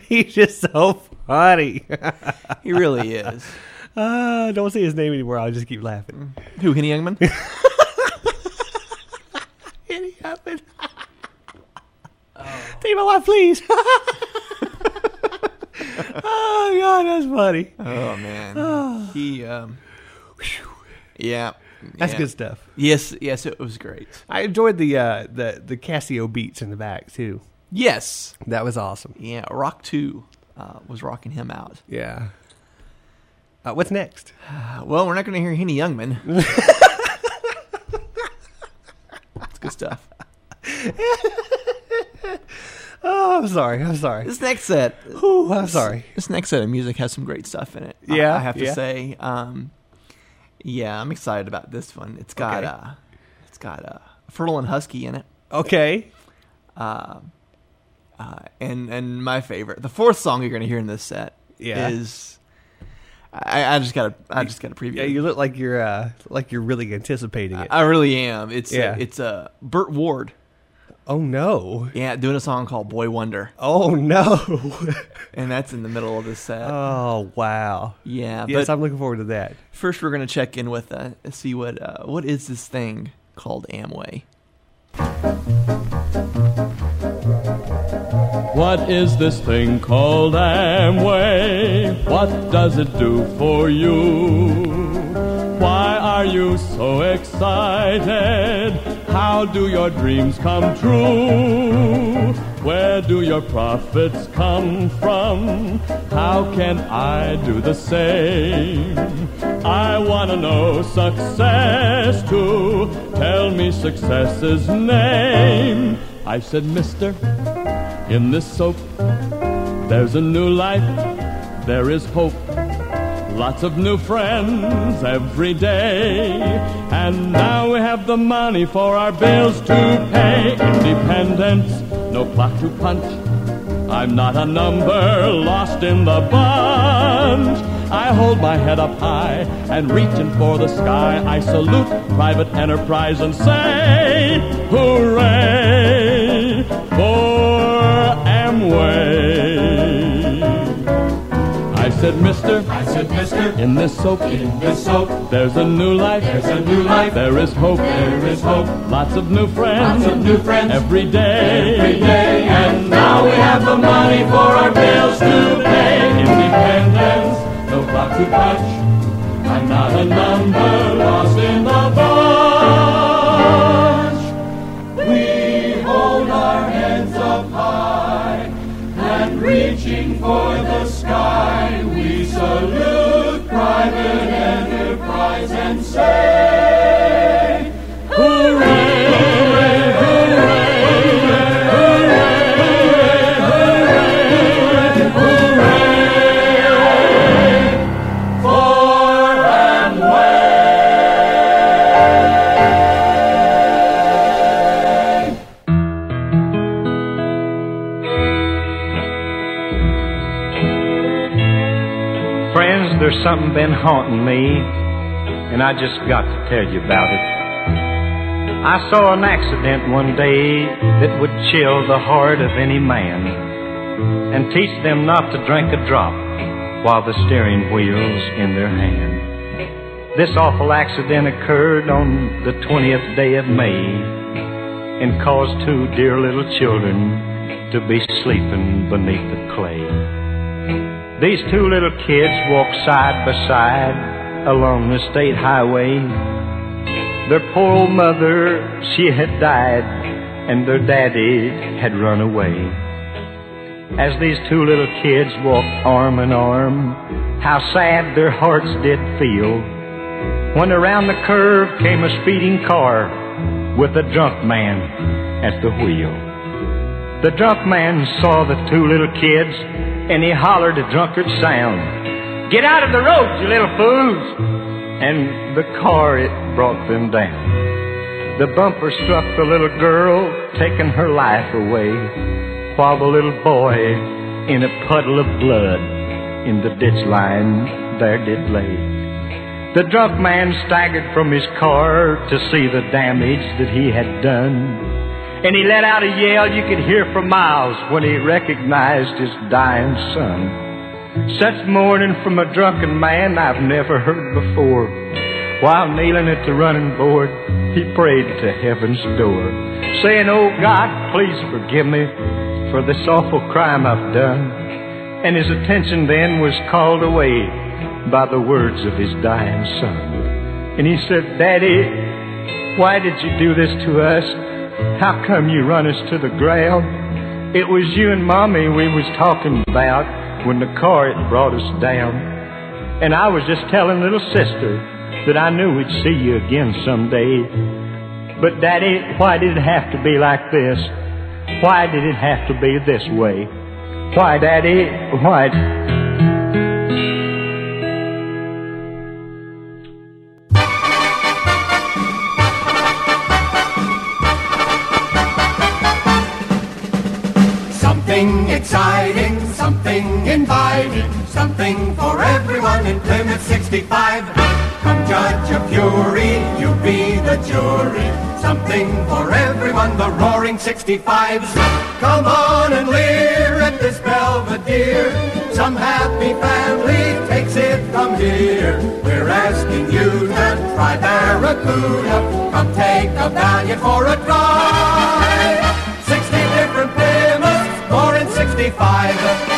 He's just so funny. He really is. Uh, don't say his name anymore. I'll just keep laughing. Who, Henny Youngman? Henny Youngman. Take my life, please. oh God, that's funny. Oh man, he. Um, yeah, That's yeah. good stuff. Yes, yes, it was great. I enjoyed the uh, the the Casio beats in the back too. Yes, that was awesome. Yeah, Rock Two uh, was rocking him out. Yeah. Uh, what's next? Well, we're not going to hear Henny Youngman. That's good stuff. Oh, I'm sorry. I'm sorry. This next set, Whew, I'm sorry. This next set of music has some great stuff in it. Yeah, I, have to yeah. say. Um, yeah, I'm excited about this one. It's got Okay. uh, it's got uh, Fertile and Husky in it. Okay. Uh, uh, and and my favorite, the fourth song you're going to hear in this set, Yeah. is I, I just got to I just got to preview. Yeah, you look like you're uh, like you're really anticipating it. I really am. It's Yeah. uh, it's uh, Burt Ward. Oh no! Yeah, doing a song called "Boy Wonder." Oh no! and that's in the middle of the set. Oh wow! Yeah, Yes, but I'm looking forward to that. first we're gonna check in with uh, see what uh, what is this thing called Amway. What is this thing called Amway? What does it do for you? Are you so excited? How do your dreams come true? Where do your profits come from? How can I do the same? I want to know success too. Tell me success's name. I said, Mister, in this soap, there's a new life, there is hope. Lots of new friends every day. And now we have the money for our bills to pay. Independence, no clock to punch. I'm not a number lost in the bunch. I hold my head up high and reaching for the sky. I salute private enterprise and say, Mister. In this soap. In this soap. There's a new life. There's a new life. There is hope. There is hope. Lots of new friends. Lots of new friends. Every day. Every day. And now we have the money for our bills to pay. Independence. No clock to punch. I'm not a number lost in the bunch. We hold our heads up high and reaching for the private enterprise and say, something been haunting me, and I just got to tell you about it. I saw an accident one day that would chill the heart of any man and teach them not to drink a drop while the steering wheel's in their hand. This awful accident occurred on the 20th day of May and caused two dear little children to be sleeping beneath the clay. These two little kids walked side by side along the state highway. Their poor old mother, she had died, and their daddy had run away. As these two little kids walked arm in arm, how sad their hearts did feel when around the curve came a speeding car with a drunk man at the wheel. The drunk man saw the two little kids and he hollered a drunkard sound. Get out of the road, you little fools! And the car, it brought them down. The bumper struck the little girl, taking her life away, while the little boy, in a puddle of blood, in the ditch line there did lay. The drunk man staggered from his car to see the damage that he had done. And he let out a yell you could hear for miles when he recognized his dying son. Such mourning from a drunken man I've never heard before. While kneeling at the running board, he prayed to heaven's door, saying, Oh God, please forgive me for this awful crime I've done. And his attention then was called away by the words of his dying son. And he said, Daddy, why did you do this to us? How come you run us to the ground? It was you and Mommy we was talking about when the car it brought us down. And I was just telling little sister that I knew we'd see you again someday. But Daddy, why did it have to be like this? Why did it have to be this way? Why, Daddy? Why? Something inviting, something for everyone in Plymouth 65. Come judge your fury, you be the jury. Something for everyone, the roaring 65s. Come on and leer at this Belvedere. Some happy family takes it from here. We're asking you to try Barracuda. Come take a valiant for a drive. 60 different Plymouths, more in 65.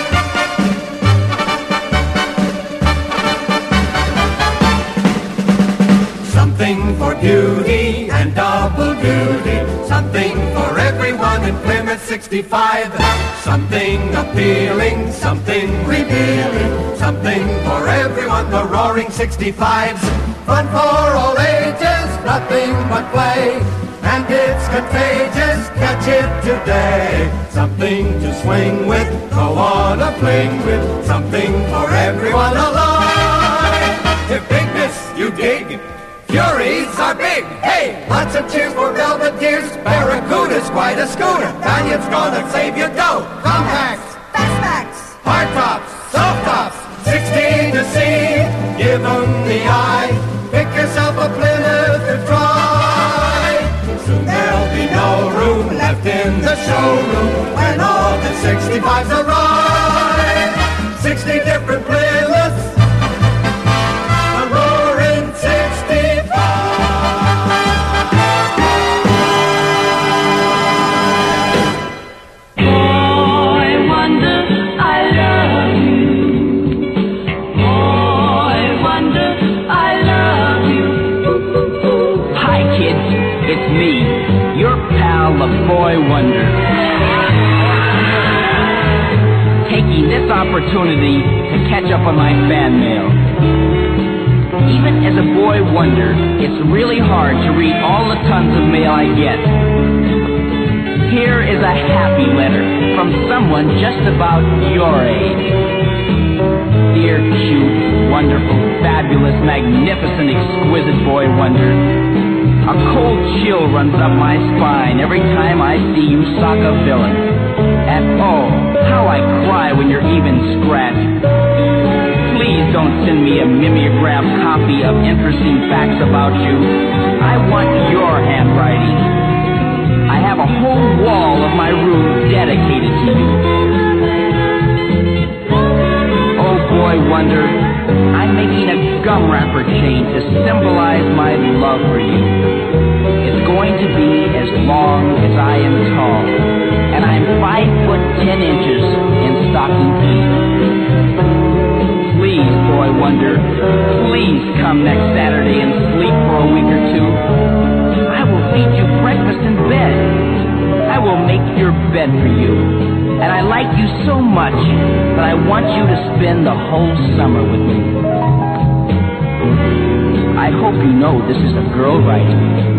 Something for everyone in Plymouth 65. Something appealing, something revealing. Something for everyone, the roaring 65s. Fun for all ages, nothing but play. And it's contagious, catch it today. Something to swing with, go on a fling with. Something for everyone alive. If bigness you dig, Furies are big. Hey, lots of cheers for Belvedere's. Barracuda's quite a scooter. Valiant's gonna save you dough. Compacts, fastbacks, hard tops, soft tops. 16 to see. Give 'em the eye. Pick yourself a Plymouth to try. Soon there'll be no room left in the showroom when all the 65s arrive. 60 opportunity to catch up on my fan mail. Even as a boy wonder, it's really hard to read all the tons of mail I get. Here is a happy letter from someone just about your age. Dear, cute, wonderful, fabulous, magnificent, exquisite boy wonder. A cold chill runs up my spine every time I see you sock a villain. And oh, how I cry when you're even scratched. Please don't send me a mimeograph copy of interesting facts about you. I want your handwriting. I have a whole wall of my room dedicated to you. Oh boy wonder, I'm making a gum wrapper chain to symbolize my love for you. It's going to be as long as I am tall, and I'm five foot ten inches in stocking feet. Please, boy wonder, please come next Saturday and sleep for a week or two. I will feed you breakfast in bed. I will make your bed for you. And I like you so much that I want you to spend the whole summer with me. I hope you know this is a girl writing.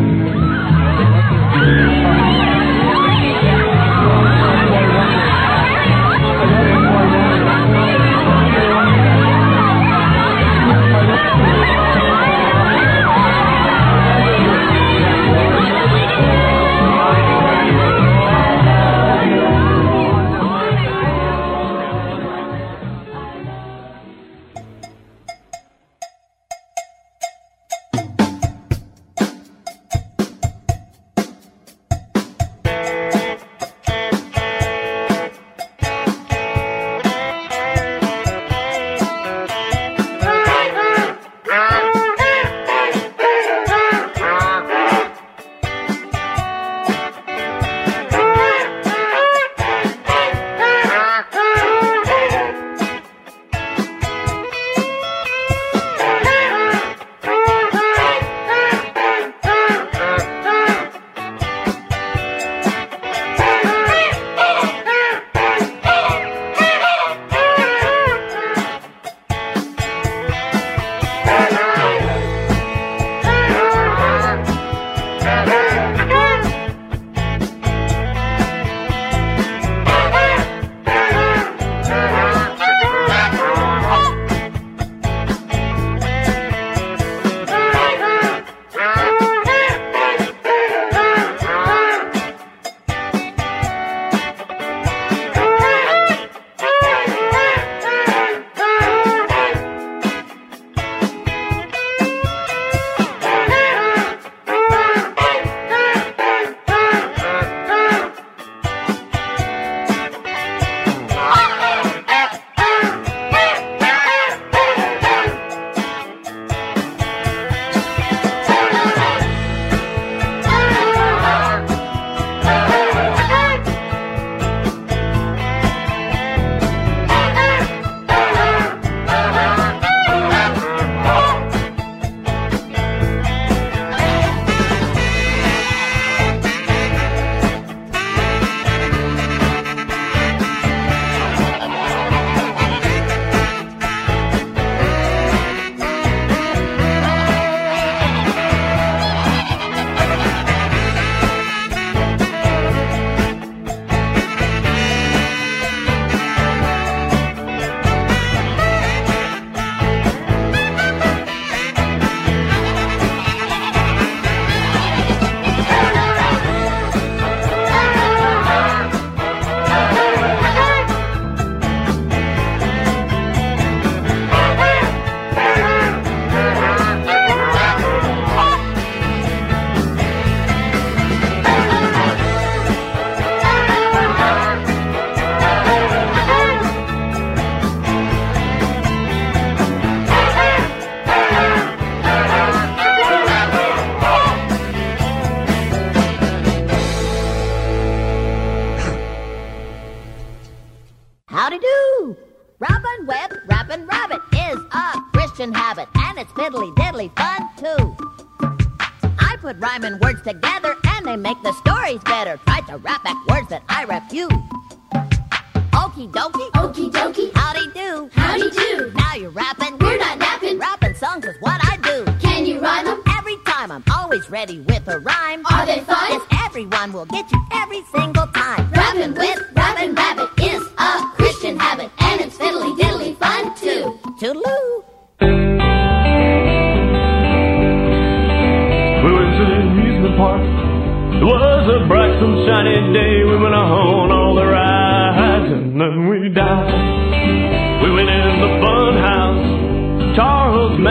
Together,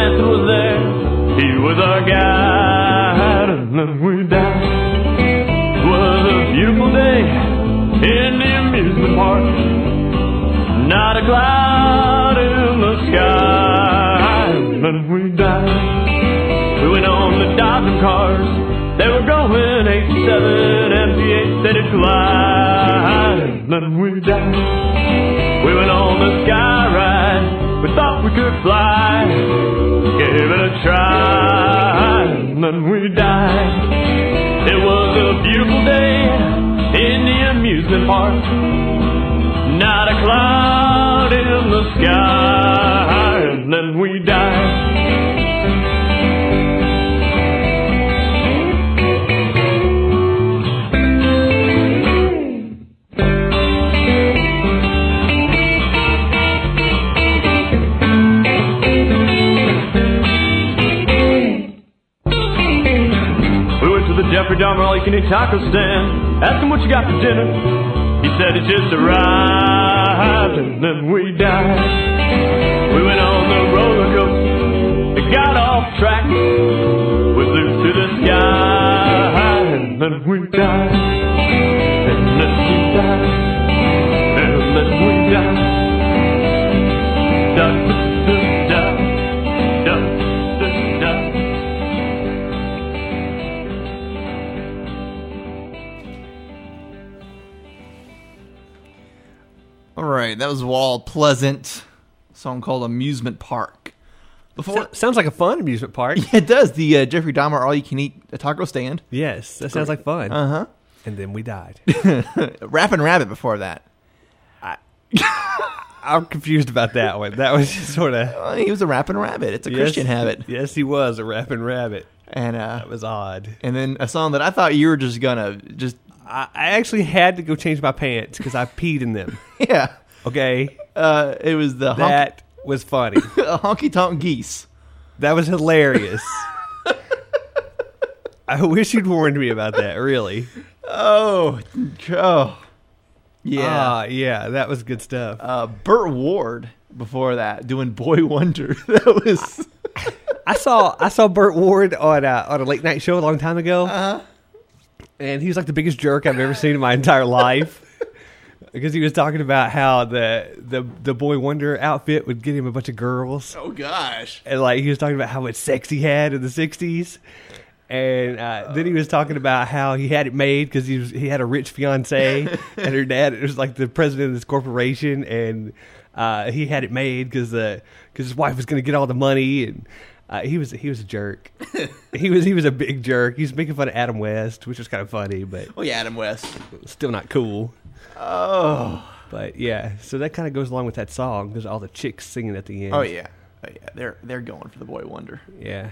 death was there. He was our guide, and then we died. It was a beautiful day in the amusement park. Not a cloud in the sky, and then we died. We went on the dodging cars. They were going 87 mph, the 8th day and then we died. We went on the sky ride. We thought we could fly. Gave it a try. And then we died. It was a beautiful day in the amusement park. Not a cloud in the sky. And then we died. To the Jeffrey Dahmer all you can eat taco stand. Asked him what you got for dinner. He said it just arrived, and then we died. We went on the roller coaster. It got off track. We flew to the sky, and then we Pleasant, song called Amusement Park. Before sounds like a fun amusement park. Yeah, it does. The uh, Jeffrey Dahmer all you can eat taco stand. Yes, that sounds like fun. Uh huh. And then we died. Rapping Rabbit before that. I'm confused about that one. That was just sort of. he was a rapping rabbit. It's a Christian habit. Yes, he was a rapping rabbit. And uh, that was odd. And then a song that I thought you were just gonna just. I, I actually had to go change my pants because I peed in them. Yeah. Okay. Uh, it was the honk- that was funny. honky tonk geese. That was hilarious. I wish you'd warned me about that. Really. Oh, oh, yeah, Ah, yeah, that was good stuff. Uh, Burt Ward before that doing Boy Wonder. that was. I saw I saw Burt Ward on a, on a late night show a long time ago, Uh-huh. and he was like the biggest jerk I've ever seen in my entire life. Because he was talking about how the, the the Boy Wonder outfit would get him a bunch of girls, Oh gosh. and like he was talking about how much sex he had in the '60s, and uh, then he was talking about how he had it made because he was he had a rich fiance, and her dad it was like the president of this corporation, and uh, he had it made because because his wife was going to get all the money, and uh, he was he was a jerk. he was he was a big jerk. He was making fun of Adam West, which was kind of funny, but Oh yeah, Adam West. still not cool. Oh. But yeah, so that kind of goes along with that song. There's all the chicks singing at the end. Oh yeah. Oh yeah. They're they're going for the Boy Wonder. yeah.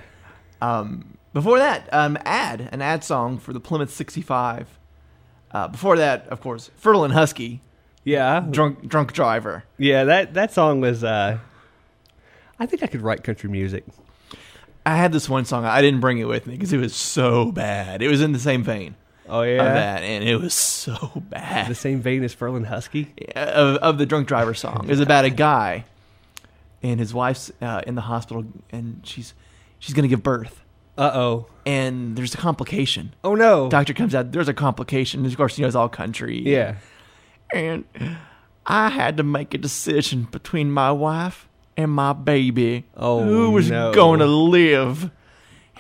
Um, before that, um, ad an ad song for the Plymouth 65. Uh, before that, of course, Ferlin Husky. Yeah, drunk drunk driver. Yeah, that that song was. uh I think I could write country music. I had this one song. I didn't bring it with me because it was so bad. It was in the same vein. Oh yeah, that, and it was so bad. the same vein as Ferlin Husky. of, of the drunk driver song is about a guy and his wife's uh, in the hospital and she's she's gonna give birth Uh oh. and there's a complication Oh no. doctor comes out there's a complication of course he knows all country Yeah. and i had to make a decision between my wife and my baby Oh, who was no. gonna live and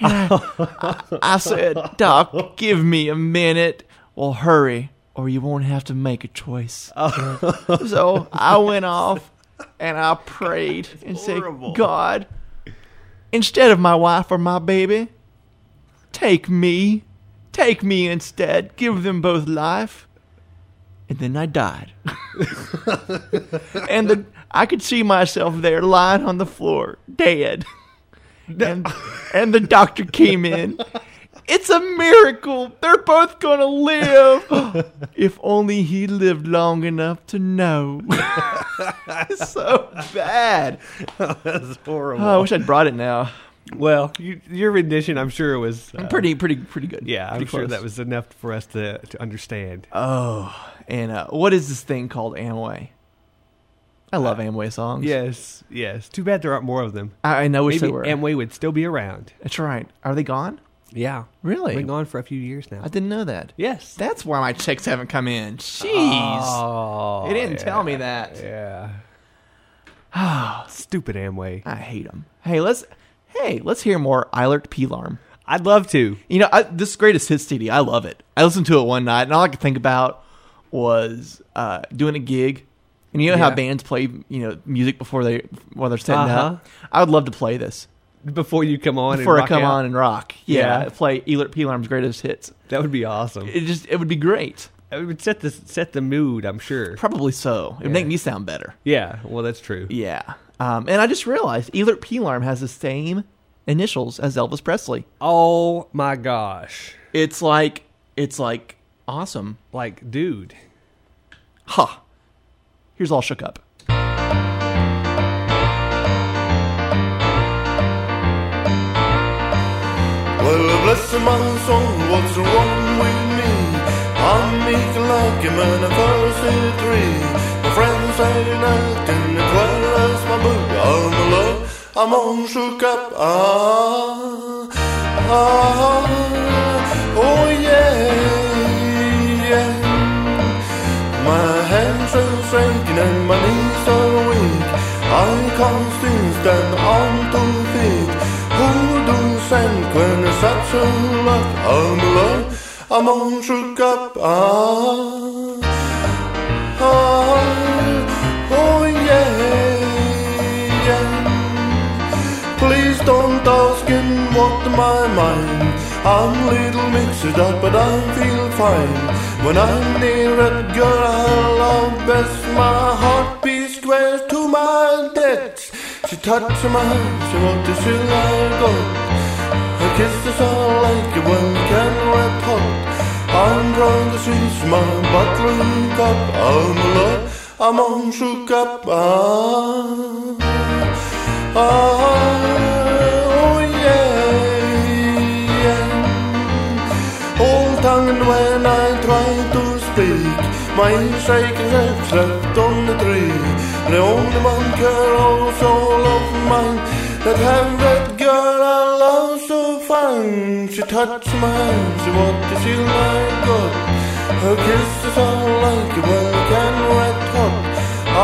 I, I said doc give me a minute well hurry or you won't have to make a choice so I went off and I prayed and horrible. said, God, instead of my wife or my baby, take me. Take me instead. Give them both life. And then I died. and the, I could see myself there lying on the floor, dead. And, and the doctor came in. It's a miracle. They're both going to live. if only he lived long enough to know. so bad. That's horrible. Oh, I wish I'd brought it now. Well, you, your rendition, I'm sure it was uh, pretty, pretty, pretty good. Yeah, I'm Pretty sure that was enough for us to to understand. Oh, and uh, what is this thing called Amway? I love Amway songs. Yes, yes. Too bad there aren't more of them. I, I know. Wish Maybe they were. Amway would still be around. That's right. Are they gone? Yeah, Really? been gone for a few years now. I didn't know that. Yes. That's why my checks haven't come in. Jeez. Oh, they didn't tell me that. Yeah. Stupid Amway. I hate them. Hey, let's hey, let's hear more Eilert Pilarm. I'd love to. You know, I, this greatest hits CD, I love it. I listened to it one night, and all I could think about was uh, doing a gig. And you know how Yeah. bands play, you know, music before they while they're setting Uh-huh. up. I would love to play this Before you come on, before and I rock come out. on and rock. Yeah, Yeah. play Eilert Pilarm's greatest hits. That would be awesome. It just it would be great. It would set the set the mood. I'm sure. Probably so. It would Yeah. make me sound better. Yeah. Well, that's true. Yeah. Um, and I just realized Eilert Pilarm has the same initials as Elvis Presley. Oh my gosh. It's like it's like awesome. Like, dude. Huh. Here's all shook up. Well, bless my soul, what's wrong with me? I'm meek in three. My friends say nothing, as well as my. I'm I'm all shook up. Ah, ah, oh yeah, yeah. My shaking and knees are weak. I can't still stand on two feet. Who do send when there's such a lot? I'm alone, I'm all shook up. Ah, ah, oh yeah, yeah. Please don't ask in what my mind. I'm little mixed up, but I feel fine. When I'm near a girl I love best, my heart beats square to my depths. She touches my hand, she wants to feel I go. Her kisses are like a can red hot. I'm to squeeze my buttering cup. I'm alone, I'm all shook up. Ah, ah, my shaking legs left on the tree. The only one girl, soul of mine, that have that girl I love so fine. She touched my hand, she wanted to feel like God. Her kisses are like a volcano red hot.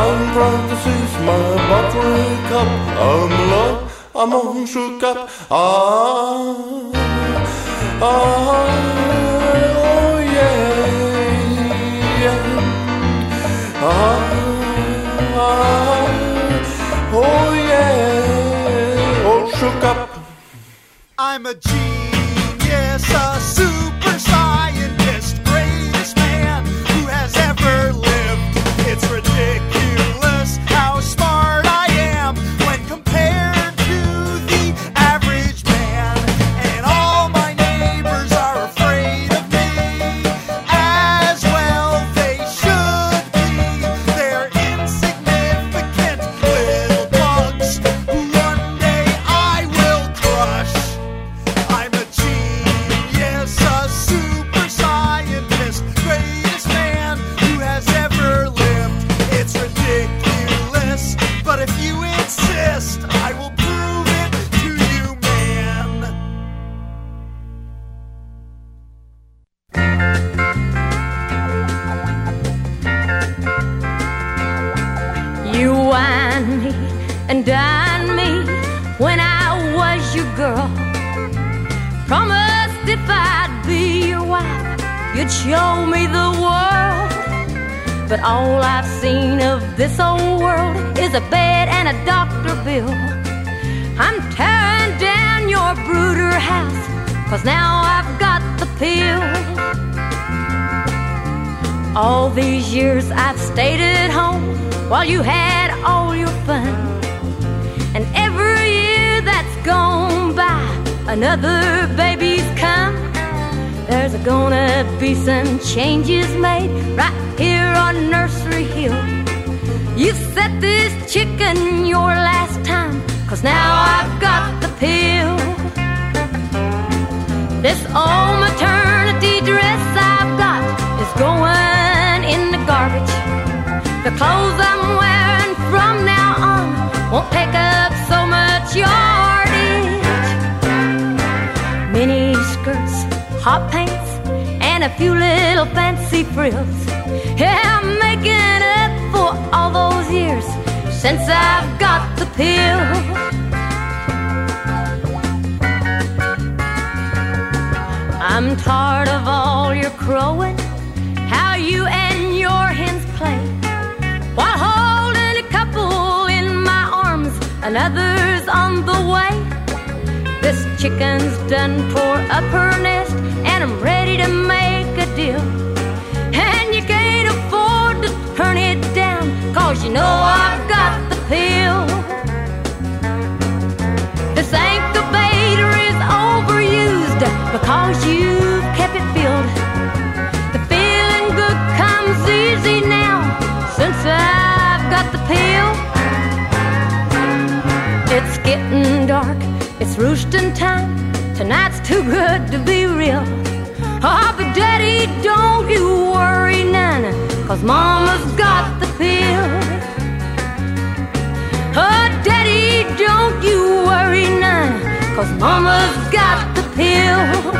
I'm proud to seize my buttery cup. I'm love, I'm on shook up. Ah, ah, oh Ah, ah, oh yeah, all shook up. I'm a genius, a super you'd show me the world. But all I've seen of this old world is a bed and a doctor bill. I'm tearing down your brooder house, cause now I've got the pill. All these years I've stayed at home while you had all your fun. And every year that's gone by, another come. There's gonna be some changes made right here on Nursery Hill. You set this chicken your last time, cause now I've got the pill. This old maternity dress I've got is going in the garbage. The clothes I'm wearing from now on won't take up so much yardage. hot pants, and a few little fancy frills. Yeah, I'm making up for all those years since I've got the pill. I'm tired of all your crowing, how you and your hens play, while holding a couple in my arms, another's on the way. This chicken's done for up her nest and I'm ready to make a deal. And you can't afford to turn it down, cause you know I've got the pill. This incubator is overused because you've kept it filled. The feeling good comes easy now since I've got the pill. It's getting dark, it's roosting time. Tonight's too good to be real baby, don't you worry none, cause mama's got the pill. Oh, daddy, don't you worry none, cause mama's got the pill.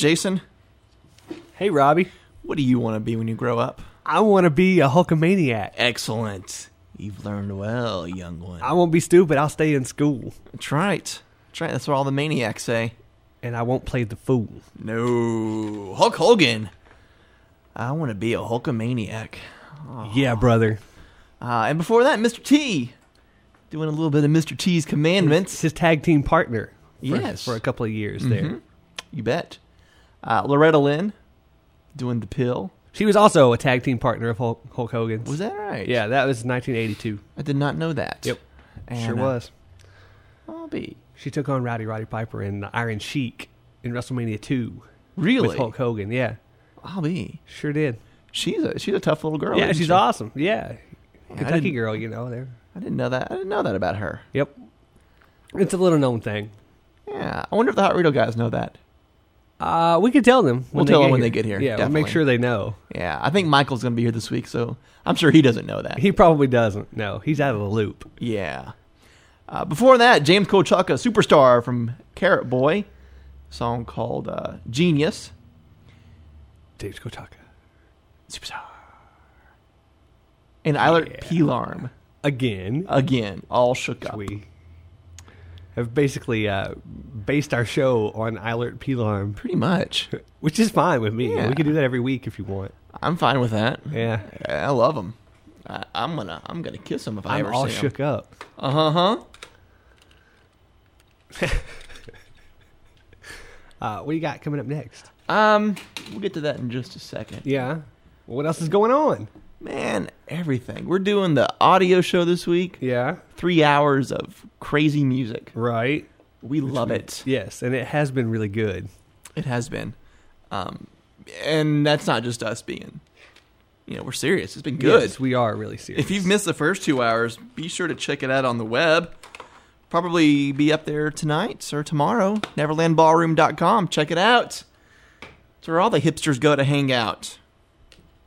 Jason. Hey, Robbie. What do you want to be when you grow up? I want to be a Hulkamaniac. Excellent. You've learned well, young one. I won't be stupid. I'll stay in school. That's right. That's right. That's what all the maniacs say. And I won't play the fool. No. Hulk Hogan. I want to be a Hulkamaniac. Oh. Yeah, brother. Uh, and before that, Mr. T. Doing a little bit of Mr. T's commandments. His tag team partner. For, Yes. For a couple of years there. Mhm. You bet. Uh, Loretta Lynn doing the pill. She was also a tag team partner of Hulk, Hulk Hogan's. Was that right? Yeah, that was 1982. I did not know that. Yep. And, sure uh, was. I'll be. She took on Rowdy Roddy Piper and the Iron Sheik in WrestleMania 2. Really? With Hulk Hogan, yeah. I'll be. Sure did. She's a she's a tough little girl. yeah, she's she? awesome. Yeah. I Kentucky girl, you know. There. I didn't know that. I didn't know that about her. Yep. It's a little known thing. Yeah. I wonder if the Hot Rito guys know that. Uh, we can tell them. We'll tell them when here. they get here. Yeah, we'll make sure they know. Yeah, I think Michael's going to be here this week, so I'm sure he doesn't know that. He probably doesn't. No, he's out of the loop. Yeah. Uh, before that, James Kochalka, superstar from Carrot Boy, song called uh, Genius. James Kochalka. Superstar. And Eilert Pilarm. Again. Again, all shook up. Have basically uh, based our show on Eilert Pilarm. Pretty much. Which is fine with me. Yeah. We can do that every week if you want. I'm fine with that. Yeah. I love him. I, I'm gonna I'm gonna kiss him if I I'm ever all see him. shook up. Uh huh. huh. Uh, what do you got coming up next? Um, we'll get to that in just a second. Yeah. What else is going on? Man, everything. We're doing the Oddio show this week. Yeah. Three hours of crazy music. Right. We love it. Yes, and it has been really good. It has been. Um, and that's not just us being, you know, we're serious. It's been good. Yes, we are really serious. If you've missed the first two hours, be sure to check it out on the web. Probably be up there tonight or tomorrow. NeverlandBallroom.com. Check it out. It's where all the hipsters go to hang out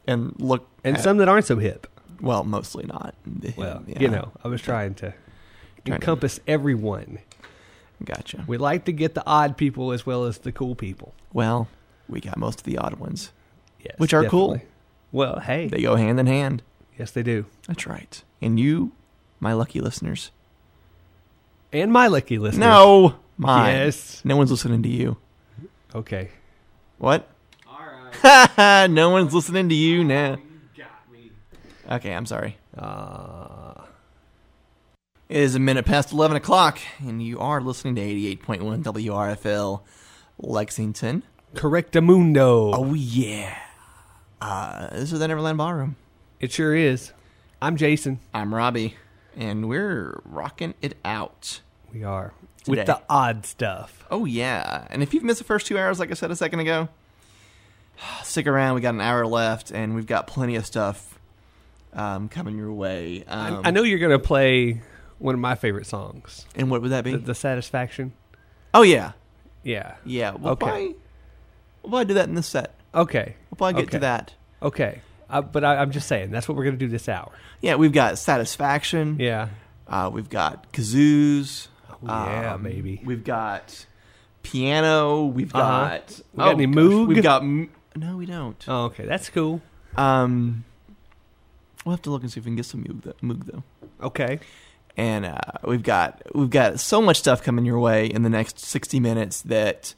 and look. and at- some that aren't so hip. well, mostly not. Well, Yeah. you know, I was trying to Trying to- encompass everyone. Gotcha. We like to get the odd people as well as the cool people. Well, we got most of the odd ones, Yes, which are cool. Well, hey, They go hand in hand. yes, they do. That's right. And you, my lucky listeners. And my lucky listeners. No, mine. Yes. No one's listening to you. Okay. What? All right. no one's listening to you now. Okay, I'm sorry. Uh, It is a minute past 11 o'clock, and you are listening to 88.1 WRFL Lexington. Correctamundo. Oh, yeah. Uh, this is the Neverland Ballroom. It sure is. I'm Jason. I'm Robbie, and we're rocking it out. We are. With the odd stuff. Oh yeah, and if you've missed the first two hours, like I said a second ago, stick around. We got an hour left, and we've got plenty of stuff um, coming your way. Um, I, I know you're going to play one of my favorite songs. And what would that be? The, the Satisfaction. Oh yeah, Yeah. yeah. We'll okay. probably we'll probably do that in this set. Okay. We'll probably get to that. Okay. Uh, but I, I'm just saying, that's what we're going to do this hour. Yeah, we've got satisfaction. Yeah. Uh, we've got kazoos. yeah, Um, maybe. We've got piano. We've Uh-huh. got. We got any gosh, Moog? We've got. No, we don't. Oh, okay. That's cool. Um, we'll have to look and see if we can get some Moog, th- Moog though. Okay. And uh, we've got we've got so much stuff coming your way in the next sixty minutes that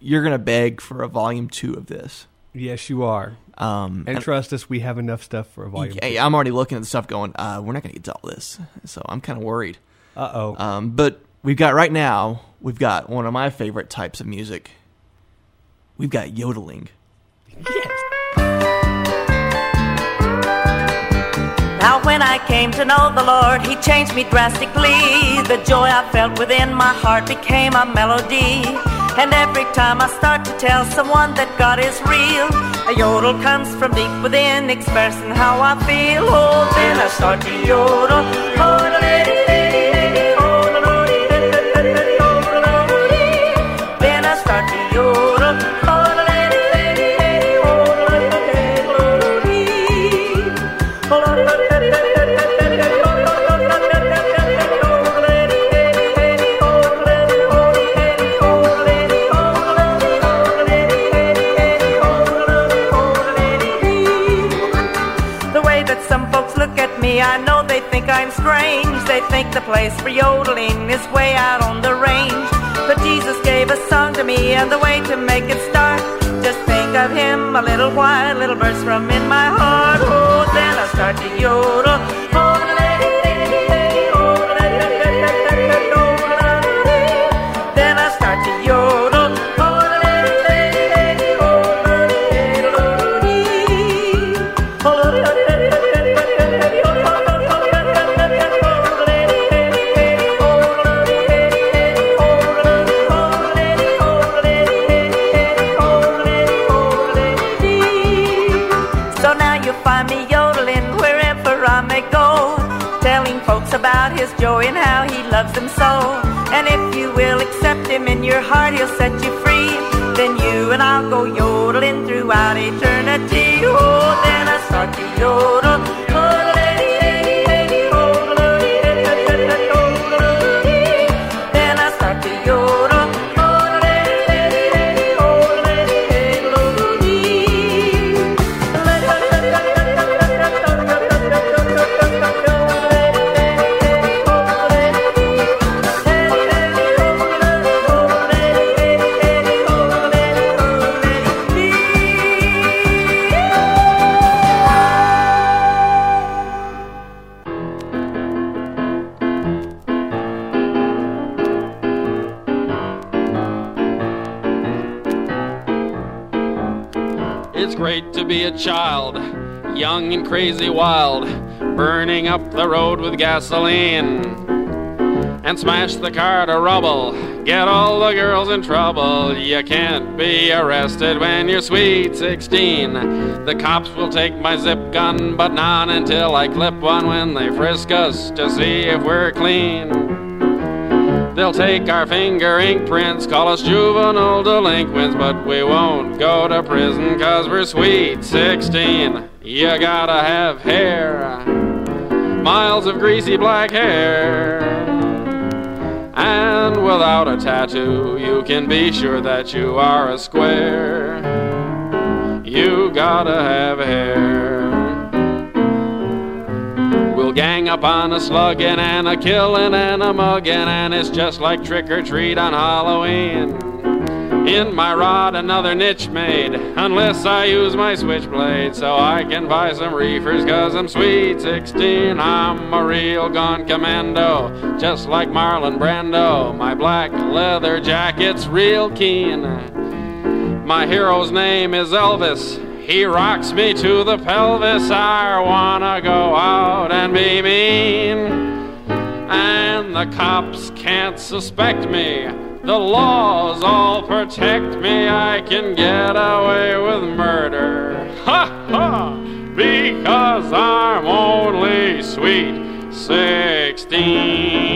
you're gonna beg for a volume two of this. Yes, you are. Um, And trust us, we have enough stuff for a volume. Yeah, I'm already looking at the stuff going, uh, we're not going to get to all this. So I'm kind of worried. Uh oh. Um, but we've got right now, we've got one of my favorite types of music. We've got yodeling. Now, when I came to know the Lord, He changed me drastically. The joy I felt within my heart became a melody. And every time I start to tell someone that God is real, a yodel comes from deep within, expressing how I feel. Oh, then I start to yodel. Oh, I know they think I'm strange. They think the place for yodeling is way out on the range. But Jesus gave a song to me, and the way to make it start, just think of Him a little while, little burst from in my heart. Oh, then I start to yodel. Then him in your heart, he'll set you free. Then you and I'll go yodeling a child, young and crazy wild, burning up the road with gasoline. And smash the car to rubble, get all the girls in trouble. You can't be arrested when you're sweet 16. The cops will take my zip gun, but not until I clip one when they frisk us to see if we're clean. They'll take our finger ink prints, call us juvenile delinquents, but we won't go to prison cause we're sweet 16. You gotta have hair, miles of greasy black hair. And without a tattoo, you can be sure that you are a square. You gotta have hair. Gang up on a slugging and a killing and a mugging, and it's just like trick or treat on Halloween. In my rod, another niche made, unless I use my switchblade so I can buy some reefers, cause I'm sweet 16. I'm a real gun commando, just like Marlon Brando. My black leather jacket's real keen. My hero's name is Elvis. He rocks me to the pelvis. I wanna go out and be mean. And the cops can't suspect me. The laws all protect me. I can get away with murder. Ha ha! Because I'm only sweet 16.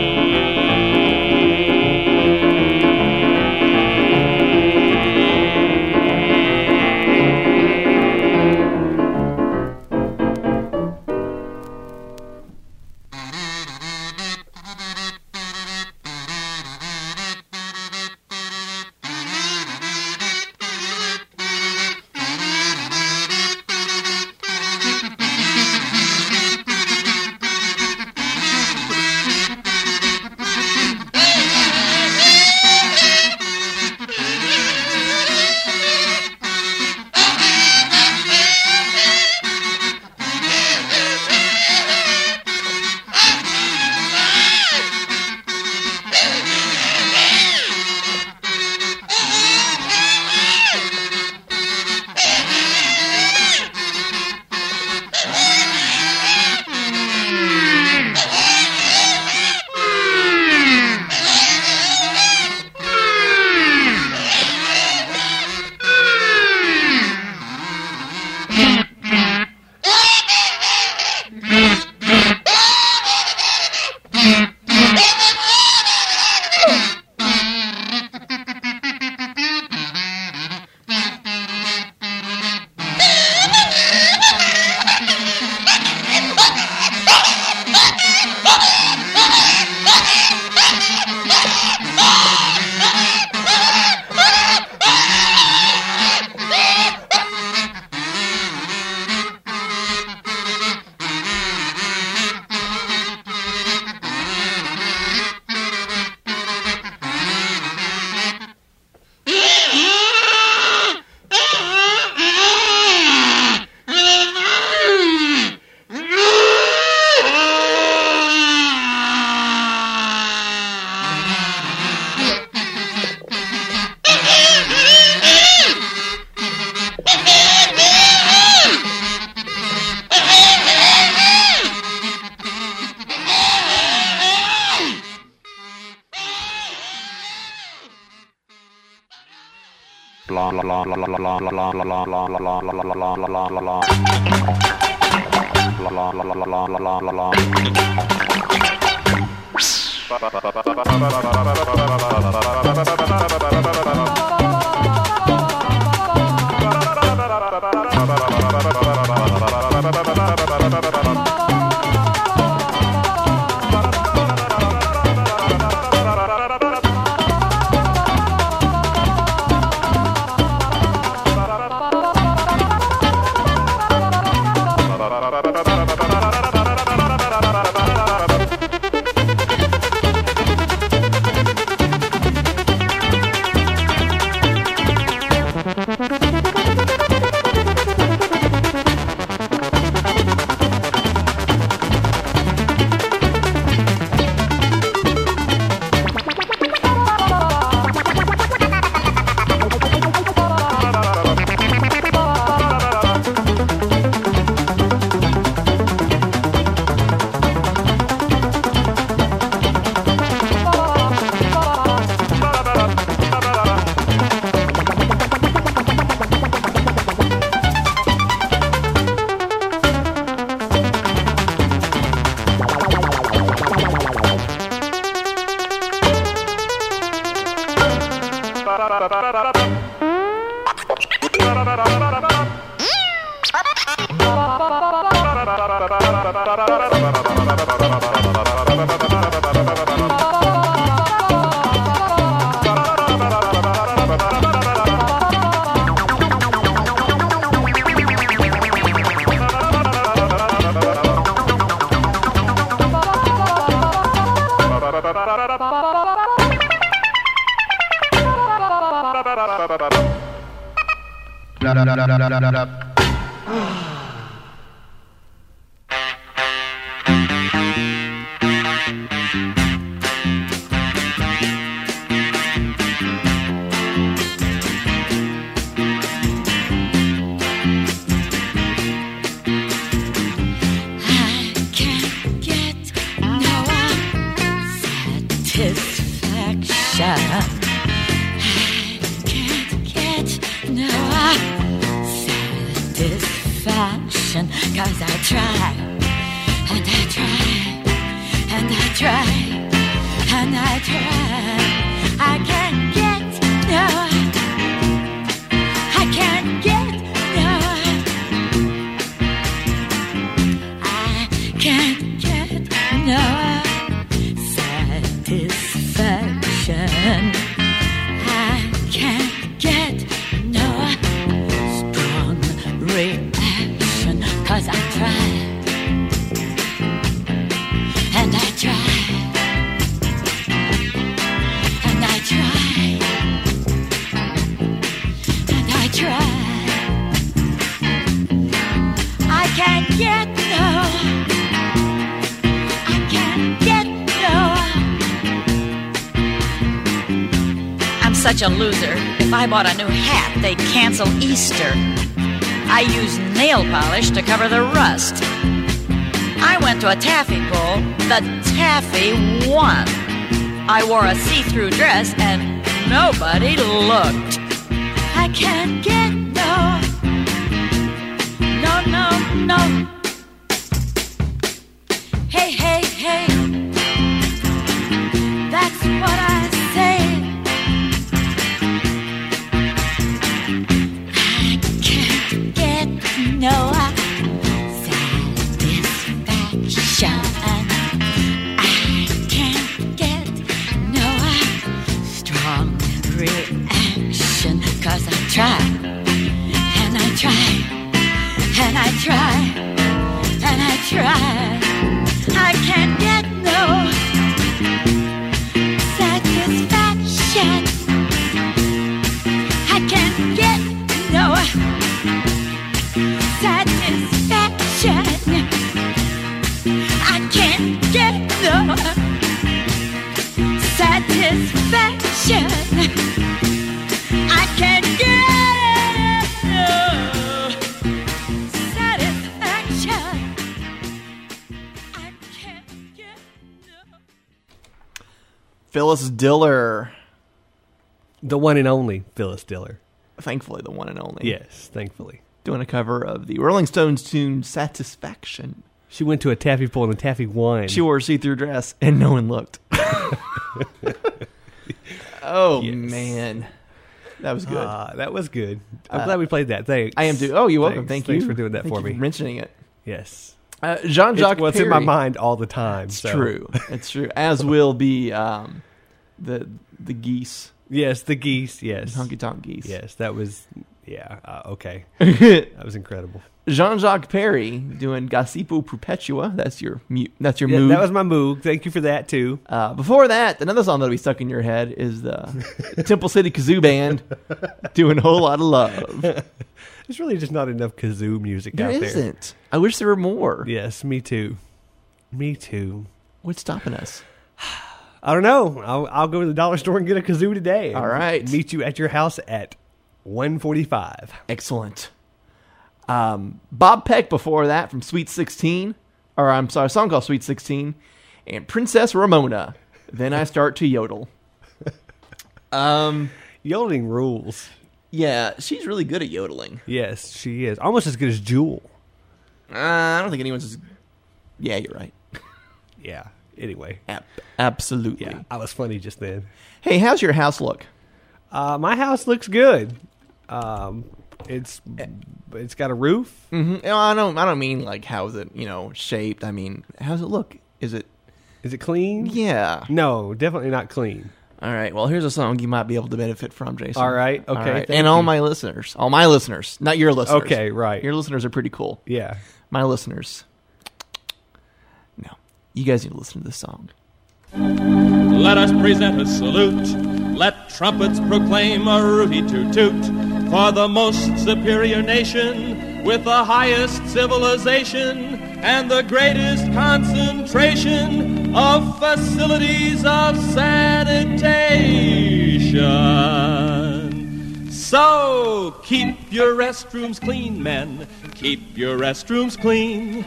la da da da such a loser. If I bought a new hat, they'd cancel Easter. I use nail polish to cover the rust. I went to a taffy pull. The taffy won. I wore a see through dress and nobody looked. I can't get no no no no Diller. The one and only Phyllis Diller. Thankfully, the one and only. Yes, thankfully. Doing a cover of the Rolling Stones tune Satisfaction. She went to a taffy pull and a taffy wine. She wore a see through dress and no one looked. oh, man. That was good. Ah, that was good. I'm Uh, glad we played that. Thanks. I am too. Oh, you're welcome. Thanks. Thank Thanks you for doing that Thank for me. mentioning it. Yes. Uh, Jean Jacques It's what's in my mind all the time. It's so. true. It's true. As will be um, the the geese. Yes, the geese. Yes, Honky tonk geese. Yes, that was. Yeah. Uh, okay. that was incredible. Jean Jacques Perrey doing Gossipo Perpetuo. That's your mu- That's your Yeah, move. that was my move. Thank you for that too. Uh, before that, another song that'll be stuck in your head is the Temple City Kazoo Band doing a whole lot of love. There's really just not enough kazoo music There out there. isn't. I wish there were more. Yes, me too. Me too. What's stopping us? I don't know. I'll, I'll go to the dollar store and get a kazoo today. All right. Meet you at your house at 145. Excellent. Um, Bob Peck before that from Sweet 16, or I'm sorry, song called Sweet 16, and Princess Ramona. Then I start to yodel. Um, Yodeling rules. Yeah, she's really good at yodeling. Yes, she is. Almost as good as Jewel. Uh, I don't think anyone's as. Yeah, you're right. Yeah. Anyway. Ab- absolutely. Yeah, I was funny just then. Hey, how's your house look? Uh, my house looks good. Um, it's it's got a roof. Mm-hmm. I don't. I don't mean like how's it you know shaped. I mean how's it look? Is it? Is it clean? Yeah. No, definitely not clean. All right. Well, here's a song you might be able to benefit from, Jason. All right, okay, thank and all you. my listeners, all my listeners, not your listeners. Okay, right. Your listeners are pretty cool. Yeah. My listeners. You guys need to listen to this song. Let us present a salute. Let trumpets proclaim a rooty toot toot for the most superior nation with the highest civilization and the greatest concentration of facilities of sanitation. So keep your restrooms clean, men. Keep your restrooms clean.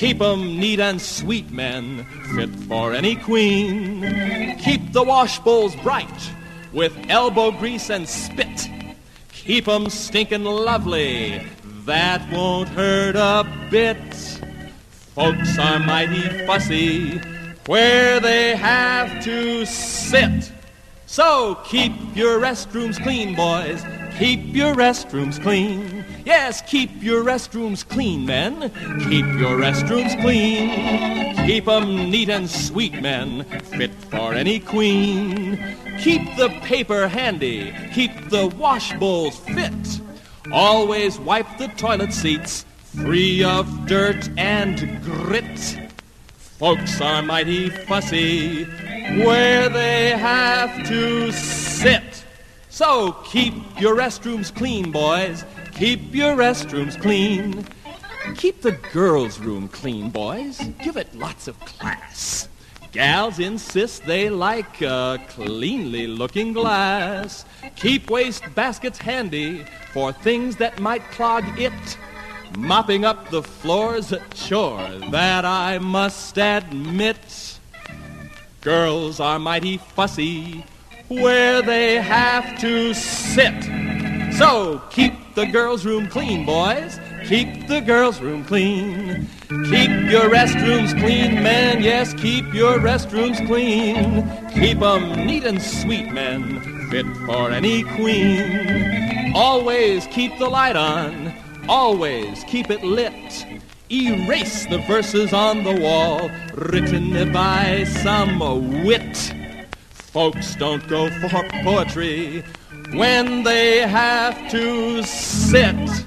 Keep 'em neat and sweet, men, fit for any queen. Keep the wash bowls bright with elbow grease and spit. Keep 'em stinking lovely, that won't hurt a bit. Folks are mighty fussy where they have to sit. So keep your restrooms clean, boys. Keep your restrooms clean. Yes, keep your restrooms clean, men. Keep your restrooms clean. Keep 'em neat and sweet, men, fit for any queen. Keep the paper handy. Keep the wash bowls fit. Always wipe the toilet seats free of dirt and grit. Folks are mighty fussy where they have to sit. So keep your restrooms clean, boys. Keep your restrooms clean. Keep the girls' room clean, boys. Give it lots of class. Gals insist they like a cleanly looking glass. Keep waste baskets handy for things that might clog it. Mopping up the floor's a chore that I must admit. Girls are mighty fussy where they have to sit. So keep the girls' room clean, boys. Keep the girls' room clean. Keep your restrooms clean, men. Yes, keep your restrooms clean. Keep 'em neat and sweet, men. Fit for any queen. Always keep the light on. Always keep it lit. Erase the verses on the wall written by some wit. Folks don't go for poetry when they have to sit.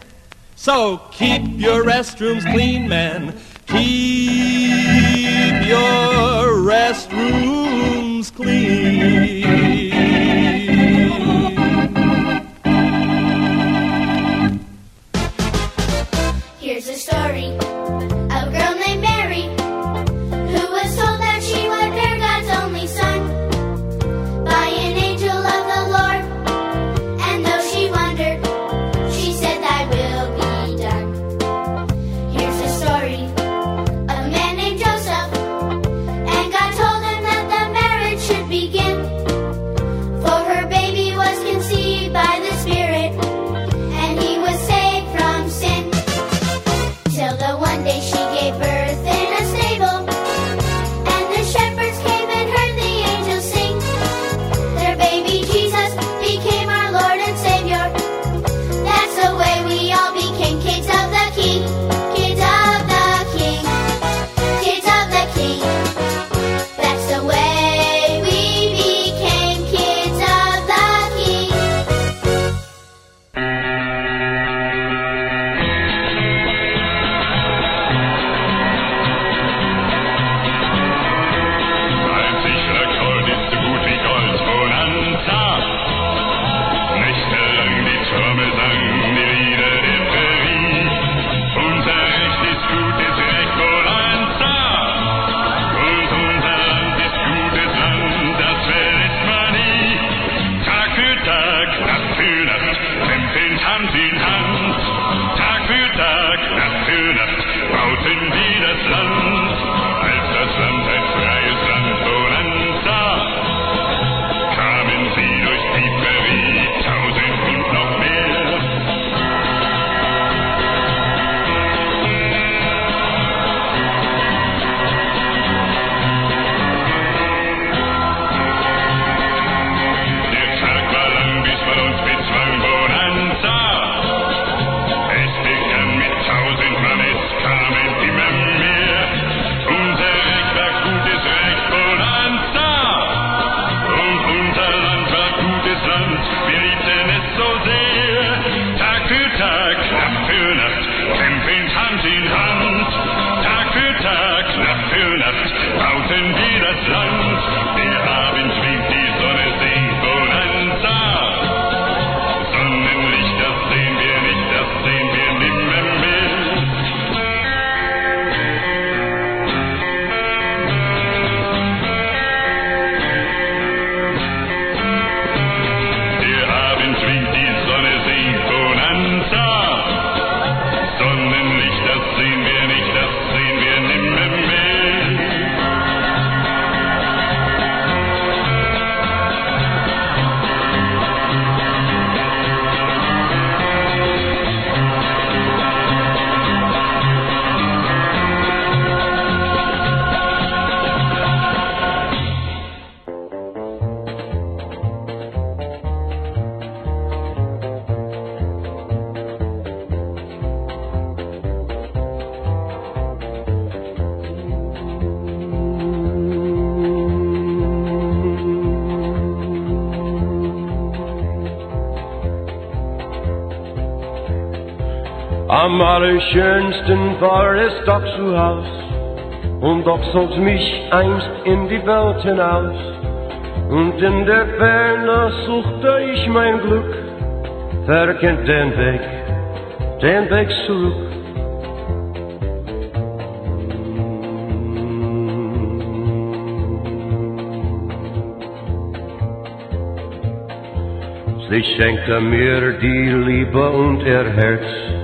So keep your restrooms clean, men. Keep your restrooms clean. War es doch zu Haus, und doch zog's mich einst in die Welt hinaus. Und in der Ferne suchte ich mein Glück, wer kennt den Weg, den Weg zurück. Sie schenkte mir die Liebe und ihr Herz,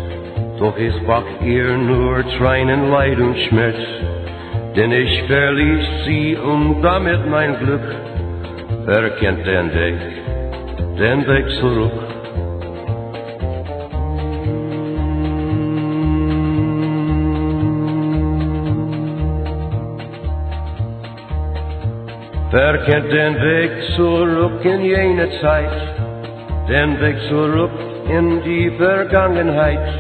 doch brach ihr nur Tränen, Leid und Schmerz. Denn ich verließ sie und damit mein Glück, wer kennt den Weg, den Weg zurück. Wer kennt den Weg zurück in jene Zeit, den Weg zurück in die Vergangenheit,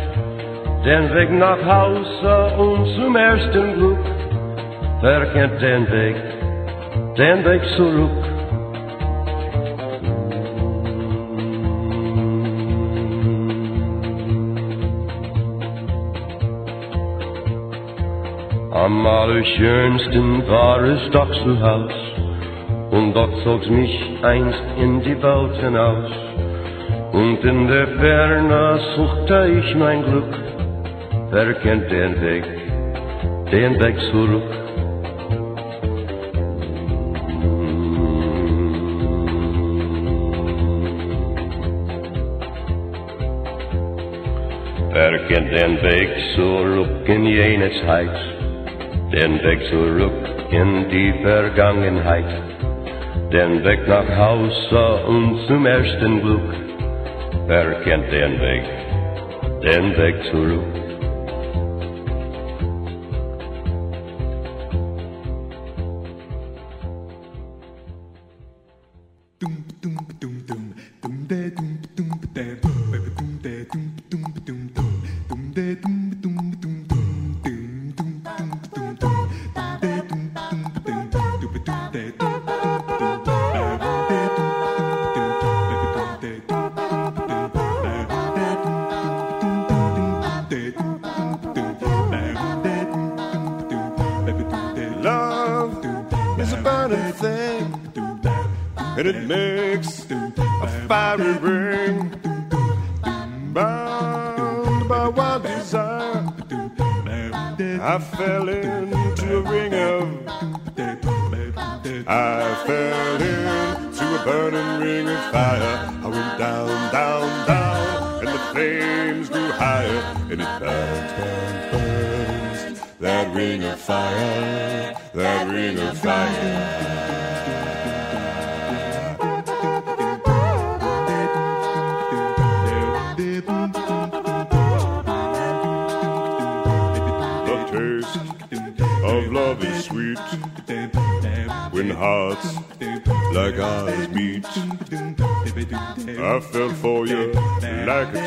den Weg nach Hause und zum ersten Glück. Wer kennt den Weg, den Weg zurück? Am allerschönsten war es doch zu Haus, und doch zog's mich einst in die Welt hinaus. Und in der Ferne suchte ich mein Glück, wer kennt den Weg, den Weg zurück? Wer kennt den Weg zurück in jene Zeit, den Weg zurück in die Vergangenheit, den Weg nach Hause und zum ersten Glück? Wer kennt den Weg, den Weg zurück? Love